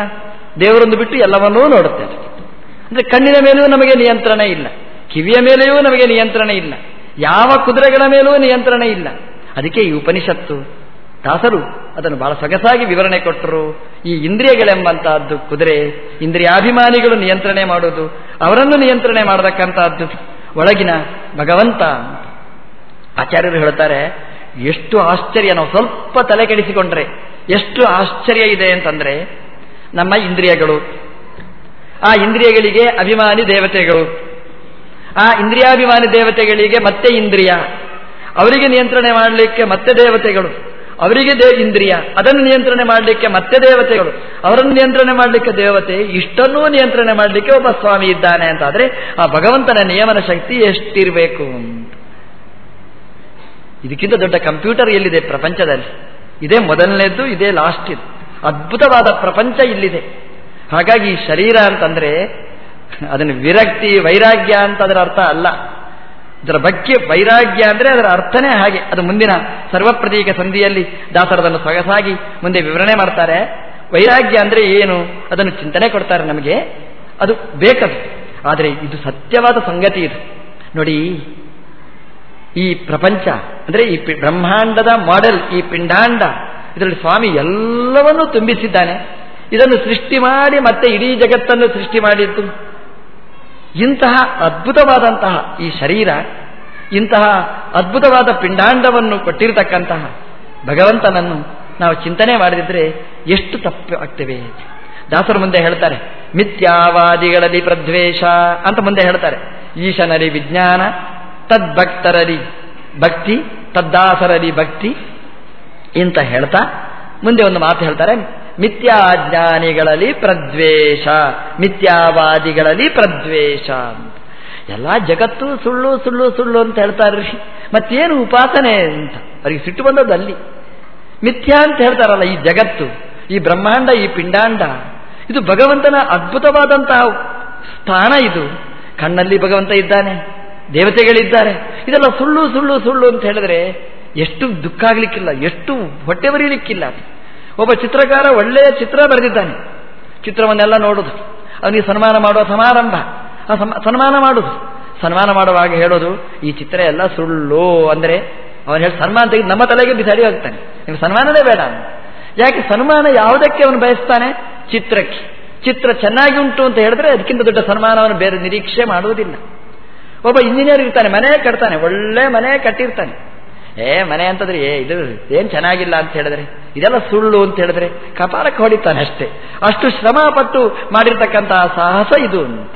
ದೇವರನ್ನು ಬಿಟ್ಟು ಎಲ್ಲವನ್ನೂ ನೋಡುತ್ತೆ ಅಂದ್ರೆ ಕಣ್ಣಿನ ಮೇಲೂ ನಮಗೆ ನಿಯಂತ್ರಣ ಇಲ್ಲ, ಕಿವಿಯ ಮೇಲೆಯೂ ನಮಗೆ ನಿಯಂತ್ರಣ ಇಲ್ಲ, ಯಾವ ಕುದುರೆಗಳ ಮೇಲೂ ನಿಯಂತ್ರಣ ಇಲ್ಲ. ಅದಕ್ಕೆ ಈ ಉಪನಿಷತ್ತು ದಾಸರು ಅದನ್ನು ಬಹಳ ಸೊಗಸಾಗಿ ವಿವರಣೆ ಕೊಟ್ಟರು. ಈ ಇಂದ್ರಿಯಗಳೆಂಬಂತಹದ್ದು ಕುದುರೆ, ಇಂದ್ರಿಯಾಭಿಮಾನಿಗಳು ನಿಯಂತ್ರಣೆ ಮಾಡುವುದು, ಅವರನ್ನು ನಿಯಂತ್ರಣೆ ಮಾಡತಕ್ಕಂತಹದ್ದು ಒಳಗಿನ ಭಗವಂತ ಆಚಾರ್ಯರು ಹೇಳ್ತಾರೆ ಎಷ್ಟು ಆಶ್ಚರ್ಯ, ನಾವು ಸ್ವಲ್ಪ ತಲೆ ಕೆಡಿಸಿಕೊಂಡ್ರೆ ಎಷ್ಟು ಆಶ್ಚರ್ಯ ಇದೆ ಅಂತಂದ್ರೆ, ನಮ್ಮ ಇಂದ್ರಿಯಗಳು, ಆ ಇಂದ್ರಿಯಗಳಿಗೆ ಅಭಿಮಾನಿ ದೇವತೆಗಳು, ಆ ಇಂದ್ರಿಯಾಭಿಮಾನಿ ದೇವತೆಗಳಿಗೆ ಮತ್ತೆ ಇಂದ್ರಿಯ, ಅವರಿಗೆ ನಿಯಂತ್ರಣೆ ಮಾಡಲಿಕ್ಕೆ ಮತ್ತೆ ದೇವತೆಗಳು. ಅವರಿಗೆ ದೇ ಇಂದ್ರಿಯ, ಅದನ್ನು ನಿಯಂತ್ರಣೆ ಮಾಡಲಿಕ್ಕೆ ಮತ್ತೆ ದೇವತೆಗಳು. ಅವರನ್ನು ನಿಯಂತ್ರಣ ಮಾಡಲಿಕ್ಕೆ ದೇವತೆ, ಇಷ್ಟನ್ನೂ ನಿಯಂತ್ರಣ ಮಾಡಲಿಕ್ಕೆ ಒಬ್ಬ ಸ್ವಾಮಿ ಇದ್ದಾನೆ ಅಂತಾದರೆ ಆ ಭಗವಂತನ ನಿಯಮನ ಶಕ್ತಿ ಎಷ್ಟಿರಬೇಕು ಇದಕ್ಕಿಂತ ದೊಡ್ಡ ಕಂಪ್ಯೂಟರ್ ಎಲ್ಲಿದೆ ಪ್ರಪಂಚದಲ್ಲಿ? ಇದೇ ಮೊದಲನೇದ್ದು, ಇದೇ ಲಾಸ್ಟ್ ಇದು ಅದ್ಭುತವಾದ ಪ್ರಪಂಚ ಇಲ್ಲಿದೆ. ಹಾಗಾಗಿ ಶರೀರ ಅಂತಂದ್ರೆ ಅದನ್ನು ವಿರಕ್ತಿ, ವೈರಾಗ್ಯ ಅಂತ ಅದರ ಅರ್ಥ ಅಲ್ಲ. ಇದರ ಬಗ್ಗೆ ವೈರಾಗ್ಯ ಅಂದರೆ ಅದರ ಅರ್ಥನೇ ಹಾಗೆ. ಅದು ಮುಂದಿನ ಸರ್ವಪ್ರತೀಕ ಸಂಧಿಯಲ್ಲಿ ದಾಸರದನ್ನು ಸೊಗಸಾಗಿ ಮುಂದೆ ವಿವರಣೆ ಮಾಡ್ತಾರೆ. ವೈರಾಗ್ಯ ಅಂದರೆ ಏನು? ಅದನ್ನು ಚಿಂತನೆ ಕೊಡ್ತಾರೆ ನಮಗೆ. ಅದು ಬೇಕದು. ಆದರೆ ಇದು ಸತ್ಯವಾದ ಸಂಗತಿ ಇದು. ನೋಡಿ, ಈ ಪ್ರಪಂಚ ಅಂದರೆ ಈ ಬ್ರಹ್ಮಾಂಡದ ಮಾಡೆಲ್ ಈ ಪಿಂಡಾಂಡ, ಇದರಲ್ಲಿ ಸ್ವಾಮಿ ಎಲ್ಲವನ್ನೂ ತುಂಬಿಸಿದ್ದಾನೆ. ಇದನ್ನು ಸೃಷ್ಟಿ ಮಾಡಿ ಮತ್ತೆ ಇಡೀ ಜಗತ್ತನ್ನು ಸೃಷ್ಟಿ ಮಾಡಿದ್ದು. ಇಂತಹ ಅದ್ಭುತವಾದಂತಹ ಈ ಶರೀರ, ಇಂತಹ ಅದ್ಭುತವಾದ ಪಿಂಡಾಂಡವನ್ನು ಕೊಟ್ಟಿರತಕ್ಕಂತಹ ಭಗವಂತನನ್ನು ನಾವು ಚಿಂತನೆ ಮಾಡಿದ್ರೆ ಎಷ್ಟು ತಪ್ಪು ಆಗ್ತೇವೆ? ದಾಸರು ಮುಂದೆ ಹೇಳ್ತಾರೆ ಮಿಥ್ಯಾವಾದಿಗಳಲ್ಲಿ ಪ್ರದ್ವೇಷ ಅಂತ ಮುಂದೆ ಹೇಳ್ತಾರೆ. ಈಶನರಿ ವಿಜ್ಞಾನ ತದ್ಭಕ್ತರಲ್ಲಿ ಭಕ್ತಿ ತದ್ದಾಸರಲ್ಲಿ ಭಕ್ತಿ ಇಂತ ಹೇಳ್ತಾ ಮುಂದೆ ಒಂದು ಮಾತು ಹೇಳ್ತಾರೆ ಮಿಥ್ಯಾಜ್ಞಾನಿಗಳಲ್ಲಿ ಪ್ರದ್ವೇಷ, ಮಿಥ್ಯಾವಾದಿಗಳಲ್ಲಿ ಪ್ರದ್ವೇಷ ಎಲ್ಲ ಜಗತ್ತು ಸುಳ್ಳು ಸುಳ್ಳು ಸುಳ್ಳು ಅಂತ ಹೇಳ್ತಾರ್ರಿ ಮತ್ತೇನು ಉಪಾಸನೆ ಅಂತ? ಅವ್ರಿಗೆ ಸಿಟ್ಟು ಬಂದದ್ದು ಅಲ್ಲಿ. ಮಿಥ್ಯಾ ಅಂತ ಹೇಳ್ತಾರಲ್ಲ ಈ ಜಗತ್ತು, ಈ ಬ್ರಹ್ಮಾಂಡ, ಈ ಪಿಂಡಾಂಡ. ಇದು ಭಗವಂತನ ಅದ್ಭುತವಾದಂತಹ ಸ್ಥಾನ ಇದು. ಕಣ್ಣಲ್ಲಿ ಭಗವಂತ ಇದ್ದಾನೆ, ದೇವತೆಗಳಿದ್ದಾರೆ. ಇದೆಲ್ಲ ಸುಳ್ಳು ಸುಳ್ಳು ಸುಳ್ಳು ಅಂತ ಹೇಳಿದ್ರೆ ಎಷ್ಟು ದುಃಖ ಆಗ್ಲಿಕ್ಕಿಲ್ಲ, ಎಷ್ಟು ಹೊಟ್ಟೆ ಬರೀಲಿಕ್ಕಿಲ್ಲ ಒಬ್ಬ ಚಿತ್ರಕಾರ ಒಳ್ಳೆಯ ಚಿತ್ರ ಬರೆದಿದ್ದಾನೆ. ಚಿತ್ರವನ್ನೆಲ್ಲ ನೋಡುದು. ಅವನಿಗೆ ಸನ್ಮಾನ ಮಾಡುವ ಸಮಾರಂಭ. ಸನ್ಮಾನ ಮಾಡುದು. ಸನ್ಮಾನ ಮಾಡುವಾಗ ಹೇಳೋದು, ಈ ಚಿತ್ರ ಎಲ್ಲ ಸುಳ್ಳು ಅಂದರೆ ಅವನು ಹೇಳಿ ಸನ್ಮಾನ ತೆಗೆದು ನಮ್ಮ ತಲೆಗೆ ಬಿಸಾಡಿ ಹೋಗ್ತಾನೆ. ನಿಮ್ಗೆ ಸನ್ಮಾನನೇ ಬೇಡ ಯಾಕೆ ಸನ್ಮಾನ ಯಾವುದಕ್ಕೆ ಅವನು ಬಯಸ್ತಾನೆ? ಚಿತ್ರಕ್ಕೆ. ಚಿತ್ರ ಚೆನ್ನಾಗಿ ಉಂಟು ಅಂತ ಹೇಳಿದ್ರೆ ಅದಕ್ಕಿಂತ ದೊಡ್ಡ ಸನ್ಮಾನವನ್ನು ಬೇರೆ ನಿರೀಕ್ಷೆ ಮಾಡುವುದಿಲ್ಲ. ಒಬ್ಬ ಇಂಜಿನಿಯರ್ ಇರ್ತಾನೆ, ಮನೆ ಕಟ್ತಾನೆ, ಒಳ್ಳೆ ಮನೆ ಕಟ್ಟಿರ್ತಾನೆ. ಏ, ಮನೆ ಅಂತಂದ್ರೆ, ಏ, ಇದು ಏನ್ ಚೆನ್ನಾಗಿಲ್ಲ ಅಂತ ಹೇಳಿದ್ರೆ? ಇದೆಲ್ಲ ಸುಳ್ಳು ಅಂತ ಹೇಳಿದ್ರೆ ಕಪಾಲಕ್ಕೆ ಹೊಡಿತಾನೆ ಅಷ್ಟೇ. ಅಷ್ಟು ಶ್ರಮ ಪಟ್ಟು ಮಾಡಿರ್ತಕ್ಕಂತಹ ಸಾಹಸ ಇದು ಅಂತ.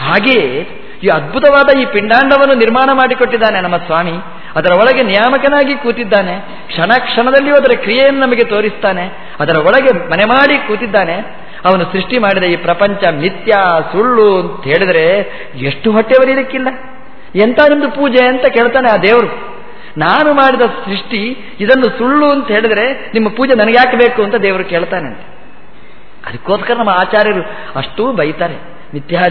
ಹಾಗೆಯೇ ಈ ಅದ್ಭುತವಾದ ಈ ಪಿಂಡಾಂಡವನ್ನು ನಿರ್ಮಾಣ ಮಾಡಿಕೊಟ್ಟಿದ್ದಾನೆ ನಮ್ಮ ಸ್ವಾಮಿ. ಅದರ ಒಳಗೆ ನಿಯಾಮಕನಾಗಿ ಕೂತಿದ್ದಾನೆ. ಕ್ಷಣ ಕ್ಷಣದಲ್ಲಿಯೂ ಅದರ ಕ್ರಿಯೆಯನ್ನು ನಮಗೆ ತೋರಿಸ್ತಾನೆ. ಅದರ ಒಳಗೆ ಮನೆ ಮಾಡಿ ಕೂತಿದ್ದಾನೆ. ಅವನು ಸೃಷ್ಟಿ ಮಾಡಿದ ಈ ಪ್ರಪಂಚ ನಿತ್ಯ ಸುಳ್ಳು ಅಂತ ಹೇಳಿದ್ರೆ ಎಷ್ಟು ಹೊಟ್ಟೆ ಎಂಥ ನಿಮ್ದು ಪೂಜೆ ಅಂತ ಕೇಳ್ತಾನೆ ಆ ದೇವರು. ನಾನು ಮಾಡಿದ ಸೃಷ್ಟಿ ಇದನ್ನು ಸುಳ್ಳು ಅಂತ ಹೇಳಿದ್ರೆ ನಿಮ್ಮ ಪೂಜೆ ನನಗೆ ಯಾಕೆ ಬೇಕು ಅಂತ ದೇವರು ಕೇಳ್ತಾನೆ ಅದಕ್ಕೋಸ್ಕರ ನಮ್ಮ ಆಚಾರ್ಯರು ಅಷ್ಟೂ ಬೈತಾರೆ. ಮಿಥ್ಯಾ,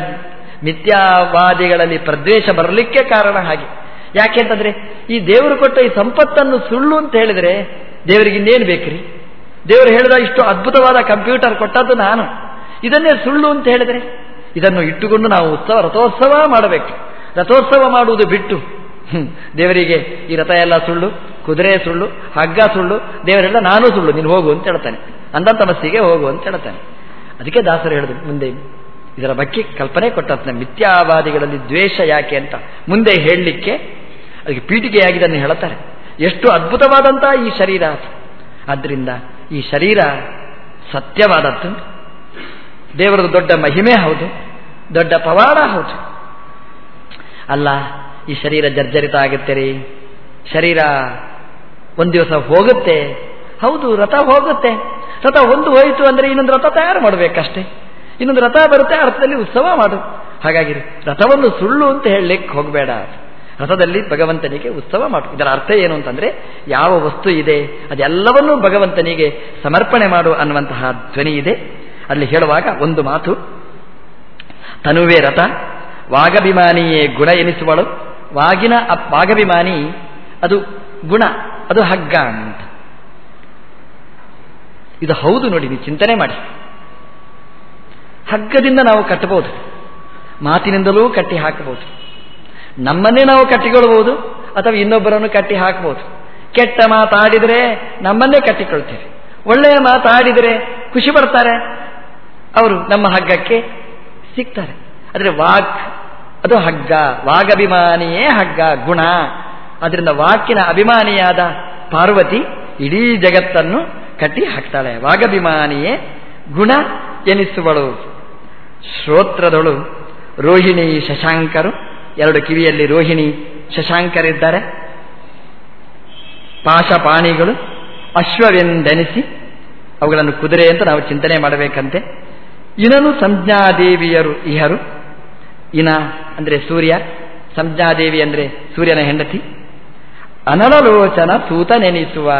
ಮಿಥ್ಯಾವಾದಿಗಳಲ್ಲಿ ಪ್ರದ್ವೇಷ ಬರಲಿಕ್ಕೆ ಕಾರಣ ಹಾಗೆ. ಯಾಕೆ ಅಂತಂದ್ರೆ ಈ ದೇವರು ಕೊಟ್ಟ ಈ ಸಂಪತ್ತನ್ನು ಸುಳ್ಳು ಅಂತ ಹೇಳಿದ್ರೆ ದೇವರಿಗೆ ಇನ್ನೇನು ಬೇಕ್ರಿ? ದೇವರು ಹೇಳಿದ ಇಷ್ಟು ಅದ್ಭುತವಾದ ಕಂಪ್ಯೂಟರ್ ಕೊಟ್ಟದ್ದು ನಾನು. ಇದನ್ನೇ ಸುಳ್ಳು ಅಂತ ಹೇಳಿದರೆ ಇದನ್ನು ಇಟ್ಟುಕೊಂಡು ನಾವು ಉತ್ಸವ ರಥೋತ್ಸವ ಮಾಡಬೇಕು. ರಥೋತ್ಸವ ಮಾಡುವುದು ಬಿಟ್ಟು ದೇವರಿಗೆ ಈ ರಥ ಎಲ್ಲ ಸುಳ್ಳು, ಕುದುರೆ ಸುಳ್ಳು, ಹಗ್ಗ ಸುಳ್ಳು, ದೇವರೆಲ್ಲ ನಾನು ಸುಳ್ಳು, ನೀನು ಹೋಗು ಅಂತ ಹೇಳ್ತಾನೆ. ಅಂದಂತ ಮಸ್ಸಿಗೆ ಹೋಗು ಅಂತ ಹೇಳ್ತಾನೆ. ಅದಕ್ಕೆ ದಾಸರು ಹೇಳಿದ್ರು, ಮುಂದೆ ಇದರ ಬಗ್ಗೆ ಕಲ್ಪನೆ ಕೊಟ್ಟಂತ ಮಿಥ್ಯಾವಾದಿಗಳಲ್ಲಿ ದ್ವೇಷ ಯಾಕೆ ಅಂತ ಮುಂದೆ ಹೇಳಲಿಕ್ಕೆ ಅದಕ್ಕೆ ಪೀಠಿಕೆಯಾಗಿದ್ದನ್ನು ಹೇಳ್ತಾರೆ ಎಷ್ಟು ಅದ್ಭುತವಾದಂತಹ ಈ ಶರೀರ ಆದ್ದರಿಂದ ಈ ಶರೀರ ಸತ್ಯವಾದದ್ದು. ದೇವರದು ದೊಡ್ಡ ಮಹಿಮೆ ಹೌದು, ದೊಡ್ಡ ಪವಾಡ ಹೌದು. ಅಲ್ಲ ಈ ಶರೀರ ಜರ್ಜರಿತ ಆಗುತ್ತೆ ರೀ ಶರೀರ ಒಂದು ದಿವಸ ಹೋಗುತ್ತೆ. ಹೌದು, ರಥ ಹೋಗುತ್ತೆ. ರಥ ಒಂದು ಹೋಯಿತು ಅಂದರೆ ಇನ್ನೊಂದು ರಥ ತಯಾರು ಮಾಡಬೇಕಷ್ಟೇ. ಇನ್ನೊಂದು ರಥ ಬರುತ್ತೆ, ಅರ್ಥದಲ್ಲಿ ಉತ್ಸವ ಮಾಡು. ಹಾಗಾಗಿ ರಥವನ್ನು ಸುಳ್ಳು ಅಂತ ಹೇಳಲಿಕ್ಕೆ ಹೋಗಬೇಡ. ರಥದಲ್ಲಿ ಭಗವಂತನಿಗೆ ಉತ್ಸವ ಮಾಡು. ಇದರ ಅರ್ಥ ಏನು ಅಂತಂದ್ರೆ, ಯಾವ ವಸ್ತು ಇದೆ, ಅದೆಲ್ಲವನ್ನೂ ಭಗವಂತನಿಗೆ ಸಮರ್ಪಣೆ ಮಾಡು ಅನ್ನುವಂತಹ ಧ್ವನಿ ಇದೆ. ಅಲ್ಲಿ ಹೇಳುವಾಗ ಒಂದು ಮಾತು, ತನುವೇ ರಥ, ವಾಗಭಿಮಾನಿಯೇ ಗುಣ ಎನಿಸುವಳು ವಾಗಿನ ವಾಗಭಿಮಾನಿ ಅದು ಗುಣ, ಅದು ಹಗ್ಗ ಅಂತ. ಇದು ಹೌದು ನೋಡಿ, ನೀವು ಚಿಂತನೆ ಮಾಡಿ. ಹಗ್ಗದಿಂದ ನಾವು ಕಟ್ಟಬಹುದು, ಮಾತಿನಿಂದಲೂ ಕಟ್ಟಿ ಹಾಕಬಹುದು. ನಮ್ಮನ್ನೇ ನಾವು ಕಟ್ಟಿಕೊಳ್ಳಬಹುದು, ಅಥವಾ ಇನ್ನೊಬ್ಬರನ್ನು ಕಟ್ಟಿ ಹಾಕಬಹುದು. ಕೆಟ್ಟ ಮಾತಾಡಿದರೆ ನಮ್ಮನ್ನೇ ಕಟ್ಟಿಕೊಳ್ತೇವೆ. ಒಳ್ಳೆಯ ಮಾತಾಡಿದರೆ ಖುಷಿ ಪಡ್ತಾರೆ, ಅವರು ನಮ್ಮ ಹಗ್ಗಕ್ಕೆ ಸಿಗ್ತಾರೆ. ಆದರೆ ವಾಕ್ ಅದು ಹಗ್ಗ. ವಾಗಭಿಮಾನಿಯೇ ಹಗ್ಗ, ಗುಣ. ಅದರಿಂದ ವಾಕಿನ ಅಭಿಮಾನಿಯಾದ ಪಾರ್ವತಿ ಇಡೀ ಜಗತ್ತನ್ನು ಕಟ್ಟಿ ಹಾಕ್ತಾಳೆ. ವಾಗಭಿಮಾನಿಯೇ ಗುಣ ಎನಿಸುವಳು. ಶ್ರೋತ್ರದಳು ರೋಹಿಣಿ ಶಶಾಂಕರು. ಎರಡು ಕಿವಿಯಲ್ಲಿ ರೋಹಿಣಿ ಶಶಾಂಕರಿದ್ದಾರೆ. ಪಾಶಪಾಣಿಗಳು ಅಶ್ವವೆಂದೆನಿಸಿ ಅವುಗಳನ್ನು ಕುದುರೆ ಅಂತ ನಾವು ಚಿಂತನೆ ಮಾಡಬೇಕಂತೆ. ಇನನು ಸಂಜ್ಞಾದೇವಿಯರು ಇಹರು. ಇನ ಅಂದರೆ ಸೂರ್ಯ ಸಂಜ್ಞಾದೇವಿ ಅಂದರೆ ಸೂರ್ಯನ ಹೆಂಡತಿ. ಅನಲಲೋಚನ ಸೂತ ನೆನೆಸುವ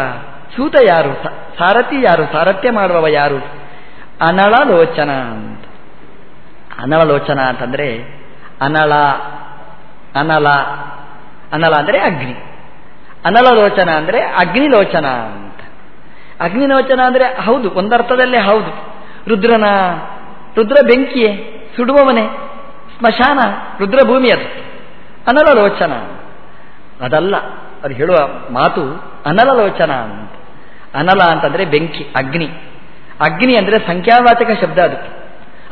ಸೂತ ಯಾರು? ಸಾರಥಿ ಯಾರು? ಸಾರಥ್ಯ ಮಾಡುವವ ಯಾರು? ಅನಳಲೋಚನ ಅಂತ. ಅನಳಲೋಚನ ಅಂತಂದ್ರೆ ಅನಳ ಅನಲ ಅನಲ ಅಂದರೆ ಅಗ್ನಿ. ಅನಲಲೋಚನ ಅಂದರೆ ಅಗ್ನಿಲೋಚನ ಅಂತ. ಅಗ್ನಿಲೋಚನ ಅಂದರೆ ಹೌದು, ಒಂದರ್ಥದಲ್ಲೇ ಹೌದು. ರುದ್ರನ, ರುದ್ರ ಬೆಂಕಿಯೇ, ಸುಡುವವನೇ. ಸ್ಮಶಾನ, ರುದ್ರಭೂಮಿ ಅದು. ಅನಲಲೋಚನ. ಅದಲ್ಲ, ಅದು ಹೇಳುವ ಮಾತು ಅನಲಲೋಚನ ಅಂತ. ಅನಲ ಅಂತಂದ್ರೆ ಬೆಂಕಿ, ಅಗ್ನಿ. ಅಗ್ನಿ ಅಂದರೆ ಸಂಖ್ಯಾವಾಚಕ ಶಬ್ದ ಅದು.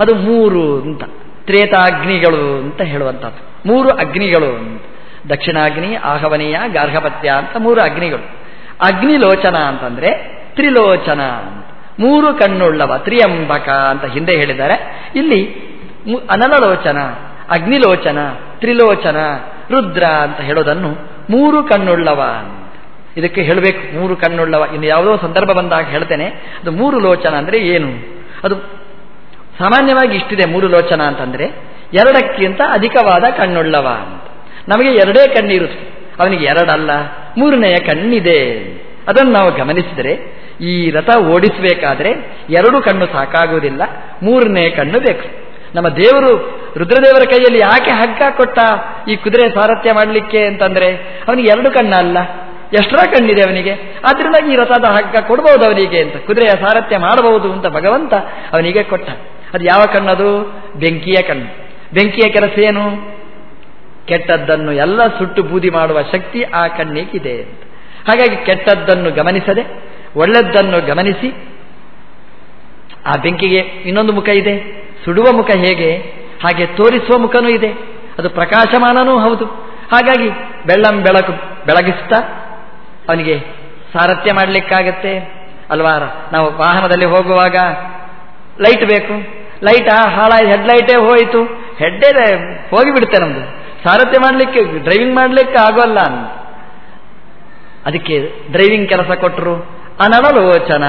ಅದು ಮೂರು ಅಂತ. ತ್ರೇತಾಗ್ನಿಗಳು ಅಂತ ಹೇಳುವಂಥದ್ದು. ಮೂರು ಅಗ್ನಿಗಳು ಅಂತ. ದಕ್ಷಿಣಾಗ್ನಿ, ಆಹವನೀಯ, ಗಾರ್ಹಪತ್ಯ ಅಂತ ಮೂರು ಅಗ್ನಿಗಳು. ಅಗ್ನಿಲೋಚನ ಅಂತಂದ್ರೆ ತ್ರಿಲೋಚನ ಅಂತ. ಮೂರು ಕಣ್ಣುಳ್ಳವ, ತ್ರಿಯಂಬಕ ಅಂತ ಹಿಂದೆ ಹೇಳಿದ್ದಾರೆ. ಇಲ್ಲಿ ಅನಲಲೋಚನ, ಅಗ್ನಿಲೋಚನ, ತ್ರಿಲೋಚನ, ರುದ್ರ ಅಂತ ಹೇಳೋದನ್ನು ಮೂರು ಕಣ್ಣುಳ್ಳವ ಇದಕ್ಕೆ ಹೇಳಬೇಕು, ಮೂರು ಕಣ್ಣುಳ್ಳವ. ಇನ್ನು ಯಾವುದೋ ಸಂದರ್ಭ ಬಂದಾಗ ಹೇಳ್ತೇನೆ. ಅದು ಮೂರು ಲೋಚನ ಅಂದರೆ ಏನು? ಅದು ಸಾಮಾನ್ಯವಾಗಿ ಇಷ್ಟಿದೆ ಮೂರು ಲೋಚನ ಅಂತಂದರೆ ಎರಡಕ್ಕಿಂತ ಅಧಿಕವಾದ ಕಣ್ಣುಳ್ಳವ ಅಂತ. ನಮಗೆ ಎರಡೇ ಕಣ್ಣಿರುತ್ತೆ. ಅವನಿಗೆ ಎರಡಲ್ಲ, ಮೂರನೆಯ ಕಣ್ಣಿದೆ ಅದನ್ನು ನಾವು ಗಮನಿಸಿದರೆ, ಈ ರಥ ಓಡಿಸಬೇಕಾದ್ರೆ ಎರಡು ಕಣ್ಣು ಸಾಕಾಗುವುದಿಲ್ಲ, ಮೂರನೇ ಕಣ್ಣು ಬೇಕು. ನಮ್ಮ ದೇವರು ರುದ್ರದೇವರ ಕೈಯಲ್ಲಿ ಯಾಕೆ ಹಗ್ಗ ಕೊಟ್ಟ ಈ ಕುದುರೆ ಸಾರಥ್ಯ ಮಾಡಲಿಕ್ಕೆ ಅಂತಂದ್ರೆ ಅವನಿಗೆ ಎರಡು ಕಣ್ಣ ಅಲ್ಲ ಎಷ್ಟರ ಕಣ್ಣಿದೆ ಅವನಿಗೆ? ಆದ್ರಿಂದ ಈ ರಥದ ಹಗ್ಗ ಕೊಡಬಹುದು ಅವನಿಗೆ ಅಂತ. ಕುದುರೆಯ ಸಾರಥ್ಯ ಮಾಡಬಹುದು ಅಂತ ಭಗವಂತ ಅವನಿಗೆ ಕೊಟ್ಟ. ಅದು ಯಾವ ಕಣ್ಣದು? ಬೆಂಕಿಯ ಕಣ್ಣು. ಬೆಂಕಿಯ ಕೆಲಸ ಏನು? ಕೆಟ್ಟದ್ದನ್ನು ಎಲ್ಲ ಸುಟ್ಟು ಬೂದಿ ಮಾಡುವ ಶಕ್ತಿ ಆ ಕಣ್ಣಿಗಿದೆ ಅಂತ. ಹಾಗಾಗಿ ಕೆಟ್ಟದ್ದನ್ನು ಗಮನಿಸದೆ, ಒಳ್ಳೆದ್ದನ್ನು ಗಮನಿಸಿ, ಆ ಬೆಂಕಿಗೆ ಇನ್ನೊಂದು ಮುಖ ಇದೆ. ಸುಡುವ ಮುಖ ಹೇಗೆ? ಹಾಗೆ ತೋರಿಸುವ ಮುಖನೂ ಇದೆ. ಅದು ಪ್ರಕಾಶಮಾನನೂ ಹೌದು. ಹಾಗಾಗಿ ಬೆಳ್ಳಂ ಬೆಳಕು ಬೆಳಗಿಸ್ತಾ ಅವನಿಗೆ ಸಾರಥ್ಯ ಮಾಡಲಿಕ್ಕಾಗತ್ತೆ. ಅಲ್ವಾ ನಾವು ವಾಹನದಲ್ಲಿ ಹೋಗುವಾಗ ಲೈಟ್ ಬೇಕು. ಲೈಟ್ ಹಾಳಾಗಿ ಹೆಡ್ಲೈಟೇ ಹೋಯಿತು. ಹೆಡ್ಡೇ ಹೋಗಿಬಿಡುತ್ತೆ ನಮ್ದು. ಸಾರಥ್ಯ ಮಾಡಲಿಕ್ಕೆ ಡ್ರೈವಿಂಗ್ ಮಾಡಲಿಕ್ಕೆ ಆಗೋಲ್ಲ ಅದಕ್ಕೆ ಡ್ರೈವಿಂಗ್ ಕೆಲಸ ಕೊಟ್ಟರು ಅನಲೋಚನ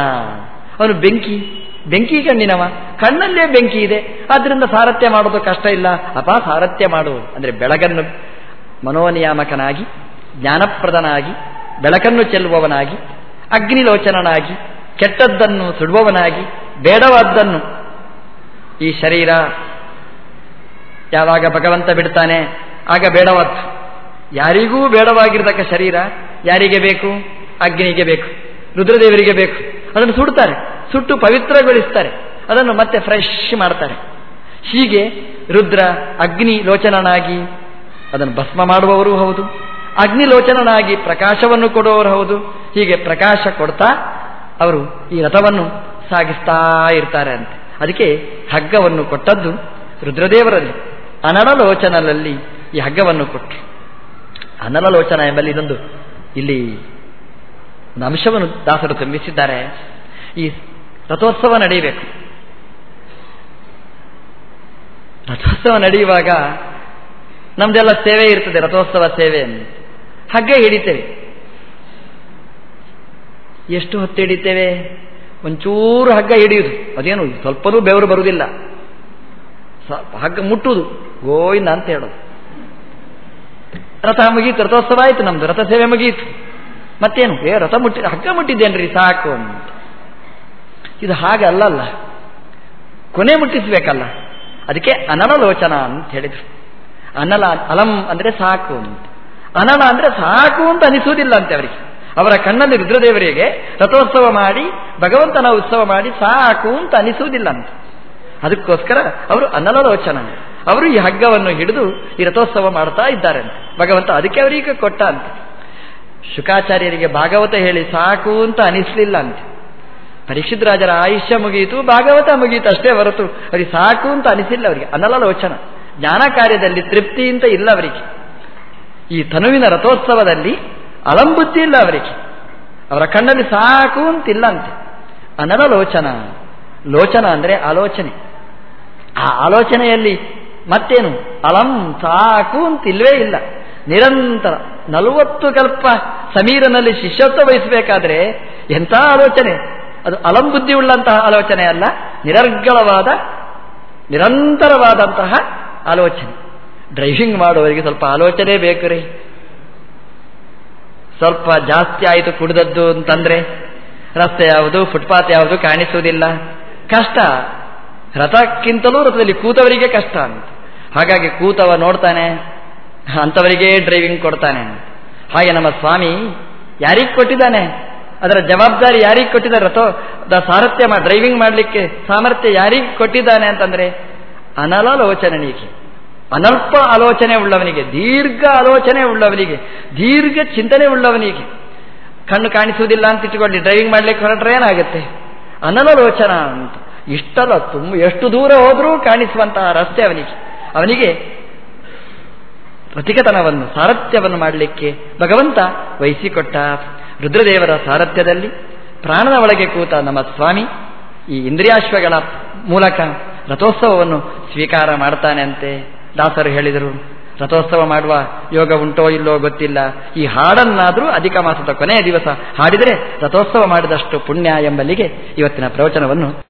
ಅವನು ಬೆಂಕಿ ಬೆಂಕಿ ಕಣ್ಣಿನವ. ಕಣ್ಣಲ್ಲೇ ಬೆಂಕಿ ಇದೆ. ಆದ್ರಿಂದ ಸಾರಥ್ಯ ಮಾಡೋದು ಕಷ್ಟ ಇಲ್ಲ. ಅಪ ಸಾರಥ್ಯ ಮಾಡು. ಅಂದ್ರೆ ಬೆಳಗನ್ನು ಮನೋನಿಯಾಮಕನಾಗಿ, ಜ್ಞಾನಪ್ರದನಾಗಿ, ಬೆಳಕನ್ನು ಚೆಲ್ಲುವವನಾಗಿ, ಅಗ್ನಿಲೋಚನನಾಗಿ, ಕೆಟ್ಟದ್ದನ್ನು ಸುಡುವವನಾಗಿ, ಬೇಡವಾದ್ದನ್ನು. ಈ ಶರೀರ ಯಾವಾಗ ಭಗವಂತ ಬಿಡ್ತಾನೆ, ಆಗ ಬೇಡವಾದ್ದು. ಯಾರಿಗೂ ಬೇಡವಾಗಿರತಕ್ಕ ಶರೀರ ಯಾರಿಗೆ ಬೇಕು? ಅಗ್ನಿಗೆ ಬೇಕು. ರುದ್ರದೇವರಿಗೆ ಬೇಕು. ಅದನ್ನು ಸುಡ್ತಾರೆ. ಸುಟ್ಟು ಪವಿತ್ರಗೊಳಿಸ್ತಾರೆ. ಅದನ್ನು ಮತ್ತೆ ಫ್ರೆಶ್ ಮಾಡ್ತಾರೆ. ಹೀಗೆ ರುದ್ರ ಅಗ್ನಿ ಲೋಚನನಾಗಿ ಅದನ್ನು ಭಸ್ಮ ಮಾಡುವವರು ಹೌದು. ಅಗ್ನಿ ಲೋಚನನಾಗಿ ಪ್ರಕಾಶವನ್ನು ಕೊಡುವವರು ಹೌದು. ಹೀಗೆ ಪ್ರಕಾಶ ಕೊಡ್ತಾ ಅವರು ಈ ರಥವನ್ನು ಸಾಗಿಸ್ತಾ ಇರ್ತಾರೆ ಅಂತ. ಅದಕ್ಕೆ ಹಗ್ಗವನ್ನು ಕೊಟ್ಟದ್ದು ರುದ್ರದೇವರಲ್ಲಿ. ಅನಳಲೋಚನಲ್ಲಿ ಈ ಹಗ್ಗವನ್ನು ಕೊಟ್ಟರು ಅನಲಲೋಚನ ಎಂಬಲ್ಲಿ ಇದೊಂದು ಇಲ್ಲಿ ಒಂದು ಅಂಶವನ್ನು ದಾಸರು ತುಂಬಿಸಿದ್ದಾರೆ. ಈ ರಥೋತ್ಸವ ನಡೆಯಬೇಕು. ರಥೋತ್ಸವ ನಡೆಯುವಾಗ ನಮ್ದೆಲ್ಲ ಸೇವೆ ಇರ್ತದೆ, ರಥೋತ್ಸವ ಸೇವೆ ಹಗ್ಗ ಹಿಡಿತೇವೆ. ಎಷ್ಟು ಹೊತ್ತು ಹಿಡಿತೇವೆ? ಒಂಚೂರು ಹಗ್ಗ ಹಿಡಿಯುವುದು ಅದೇನು, ಸ್ವಲ್ಪನೂ ಬೆವರು ಬರುವುದಿಲ್ಲ. ಹಗ್ಗ ಮುಟ್ಟುವುದು, ಗೋವಿಂದ ಅಂತ ಹೇಳೋದು. ರಥ ಮುಗೀತು, ರಥೋತ್ಸವ ಆಯ್ತು ನಮ್ದು, ರಥ ಸೇವೆ ಮುಗೀತು. ಮತ್ತೇನು? ಏ, ರಥ ಮುಟ್ಟಿ, ಹಗ್ಗ ಮುಟ್ಟಿದ್ದೇನ್ರಿ, ಸಾಕು ಅಂತ. ಇದು ಹಾಗೆ ಅಲ್ಲಲ್ಲ. ಕೊನೆ ಮುಟ್ಟಿಸಬೇಕಲ್ಲ. ಅದಕ್ಕೆ ಅನನಲೋಚನ ಅಂತ ಹೇಳಿದರು. ಅನಲ ಅಲಂ ಅಂದರೆ ಸಾಕು ಅಂತ. ಅನಲ ಅಂದರೆ ಸಾಕು ಅಂತ ಅನಿಸುವುದಿಲ್ಲ ಅಂತೆ ಅವರಿಗೆ. ಅವರ ಕಣ್ಣಲ್ಲಿ ರುದ್ರದೇವರಿಗೆ ರಥೋತ್ಸವ ಮಾಡಿ, ಭಗವಂತನ ಉತ್ಸವ ಮಾಡಿ ಸಾಕು ಅಂತ ಅನಿಸುವುದಿಲ್ಲ ಅಂತ. ಅದಕ್ಕೋಸ್ಕರ ಅವರು ಅನಲಲೋಚನ ಅವರು ಈ ಹಗ್ಗವನ್ನು ಹಿಡಿದು ಈ ರಥೋತ್ಸವ ಮಾಡ್ತಾ ಇದ್ದಾರೆ ಅಂತ. ಭಗವಂತ ಅದಕ್ಕೆ ಅವರಿಗೆ ಕೊಟ್ಟ ಅಂತ. ಶುಕಾಚಾರ್ಯರಿಗೆ ಭಾಗವತ ಹೇಳಿ ಸಾಕು ಅಂತ ಅನಿಸ್ಲಿಲ್ಲ ಅಂತ. ಪರೀಕ್ಷಿತ್ ರಾಜರ ಆಯುಷ್ಯ ಮುಗಿಯಿತು, ಭಾಗವತ ಮುಗಿಯಿತು ಅಷ್ಟೇ ಹೊರತು ಅವರಿಗೆ ಸಾಕು ಅಂತ ಅನಿಸಿಲ್ಲ ಅವರಿಗೆ. ಅನಲಲೋಚನ ಜ್ಞಾನ ಕಾರ್ಯದಲ್ಲಿ ತೃಪ್ತಿ ಅಂತ ಇಲ್ಲ ಅವರಿಗೆ. ಈ ತನುವಿನ ರಥೋತ್ಸವದಲ್ಲಿ ಅಲಂಬುದ್ಧಿ ಇಲ್ಲ ಅವರಿಗೆ. ಅವರ ಕಣ್ಣಲ್ಲಿ ಸಾಕು ಅಂತಿಲ್ಲಂತೆ ಅಂತೆ. ಅನಲಲೋಚನ ಲೋಚನ ಅಂದರೆ ಆಲೋಚನೆ. ಆ ಆಲೋಚನೆಯಲ್ಲಿ ಮತ್ತೇನು? ಅಲಂ ಸಾಕು ಅಂತಿಲ್ವೇ ಇಲ್ಲ. ನಿರಂತರ ನಲವತ್ತು ಕಲ್ಪ ಸಮೀರನಲ್ಲಿ ಶಿಷ್ಯತ್ವ ವಹಿಸಬೇಕಾದ್ರೆ ಎಂಥ ಆಲೋಚನೆ? ಅದು ಅಲಂಬುದ್ಧಿ ಉಳ್ಳಂತಹ ಆಲೋಚನೆ ಅಲ್ಲ, ನಿರರ್ಗಳವಾದ, ನಿರಂತರವಾದಂತಹ ಆಲೋಚನೆ. ಡ್ರೈವಿಂಗ್ ಮಾಡುವವರಿಗೆ ಸ್ವಲ್ಪ ಆಲೋಚನೆ ಬೇಕು ರೀ. ಸ್ವಲ್ಪ ಜಾಸ್ತಿ ಆಯಿತು ಕುಡಿದದ್ದು ಅಂತಂದ್ರೆ, ರಸ್ತೆ ಯಾವುದು, ಫುಟ್ಪಾತ್ ಯಾವುದು ಕಾಣಿಸುವುದಿಲ್ಲ. ಕಷ್ಟ. ರಥಕ್ಕಿಂತಲೂ ರಥದಲ್ಲಿ ಕೂತವರಿಗೆ ಕಷ್ಟ ಅಂತ. ಹಾಗಾಗಿ ಕೂತವ ನೋಡ್ತಾನೆ, ಅಂಥವರಿಗೆ ಡ್ರೈವಿಂಗ್ ಕೊಡ್ತಾನೆ ಹಾಗೆ ನಮ್ಮ ಸ್ವಾಮಿ ಯಾರಿಗೆ ಕೊಟ್ಟಿದ್ದಾನೆ? ಅದರ ಜವಾಬ್ದಾರಿ ಯಾರಿಗೆ ಕೊಟ್ಟಿದ್ದಾರೆ ರಥೋ ದ ಸಾರಥ್ಯ ಡ್ರೈವಿಂಗ್ ಮಾಡಲಿಕ್ಕೆ ಸಾಮರ್ಥ್ಯ ಯಾರಿಗೆ ಕೊಟ್ಟಿದ್ದಾನೆ ಅಂತಂದ್ರೆ ಅನಲಾಲೋಚನನಿಗೆ ಅನಲ್ಪ ಆಲೋಚನೆ ಉಳ್ಳವನಿಗೆ, ದೀರ್ಘ ಆಲೋಚನೆ ಉಳ್ಳವನಿಗೆ, ದೀರ್ಘ ಚಿಂತನೆ ಉಳ್ಳವನಿಗೆ. ಕಣ್ಣು ಕಾಣಿಸುವುದಿಲ್ಲ ಅಂತ ಇಟ್ಟುಕೊಳ್ಳಿ ಡ್ರೈವಿಂಗ್ ಮಾಡಲಿಕ್ಕೆ ಹೊರಟ್ರೆ ಏನಾಗುತ್ತೆ? ಅನಲೋಚನ ಅಂತ. ಇಷ್ಟಲ್ಲ, ತುಂಬ, ಎಷ್ಟು ದೂರ ಹೋದರೂ ಕಾಣಿಸುವಂತಹ ರಸ್ತೆ ಅವನಿಗೆ. ಅವನಿಗೆ ಪ್ರತಿಕತನವನ್ನು ಸಾರಥ್ಯವನ್ನು ಮಾಡಲಿಕ್ಕೆ ಭಗವಂತ ವಹಿಸಿಕೊಟ್ಟ. ರುದ್ರದೇವರ ಸಾರಥ್ಯದಲ್ಲಿ ಪ್ರಾಣದ ಒಳಗೆ ಕೂತ ನಮ್ಮ ಸ್ವಾಮಿ ಈ ಇಂದ್ರಿಯಾಶ್ವಗಳ ಮೂಲಕ ರಥೋತ್ಸವವನ್ನು ಸ್ವೀಕಾರ ಮಾಡ್ತಾನೆ ಅಂತೆ. ದಾಸರು ಹೇಳಿದರು, ರಥೋತ್ಸವ ಮಾಡುವ ಯೋಗ ಉಂಟೋ ಇಲ್ಲೋ ಗೊತ್ತಿಲ್ಲ. ಈ ಹಾಡನ್ನಾದರೂ ಅಧಿಕ ಮಾಸದ ಕೊನೆಯ ದಿವಸ ಹಾಡಿದರೆ ರಥೋತ್ಸವ ಮಾಡಿದಷ್ಟು ಪುಣ್ಯ ಎಂಬಲ್ಲಿಗೆ ಇವತ್ತಿನ ಪ್ರವಚನವನ್ನು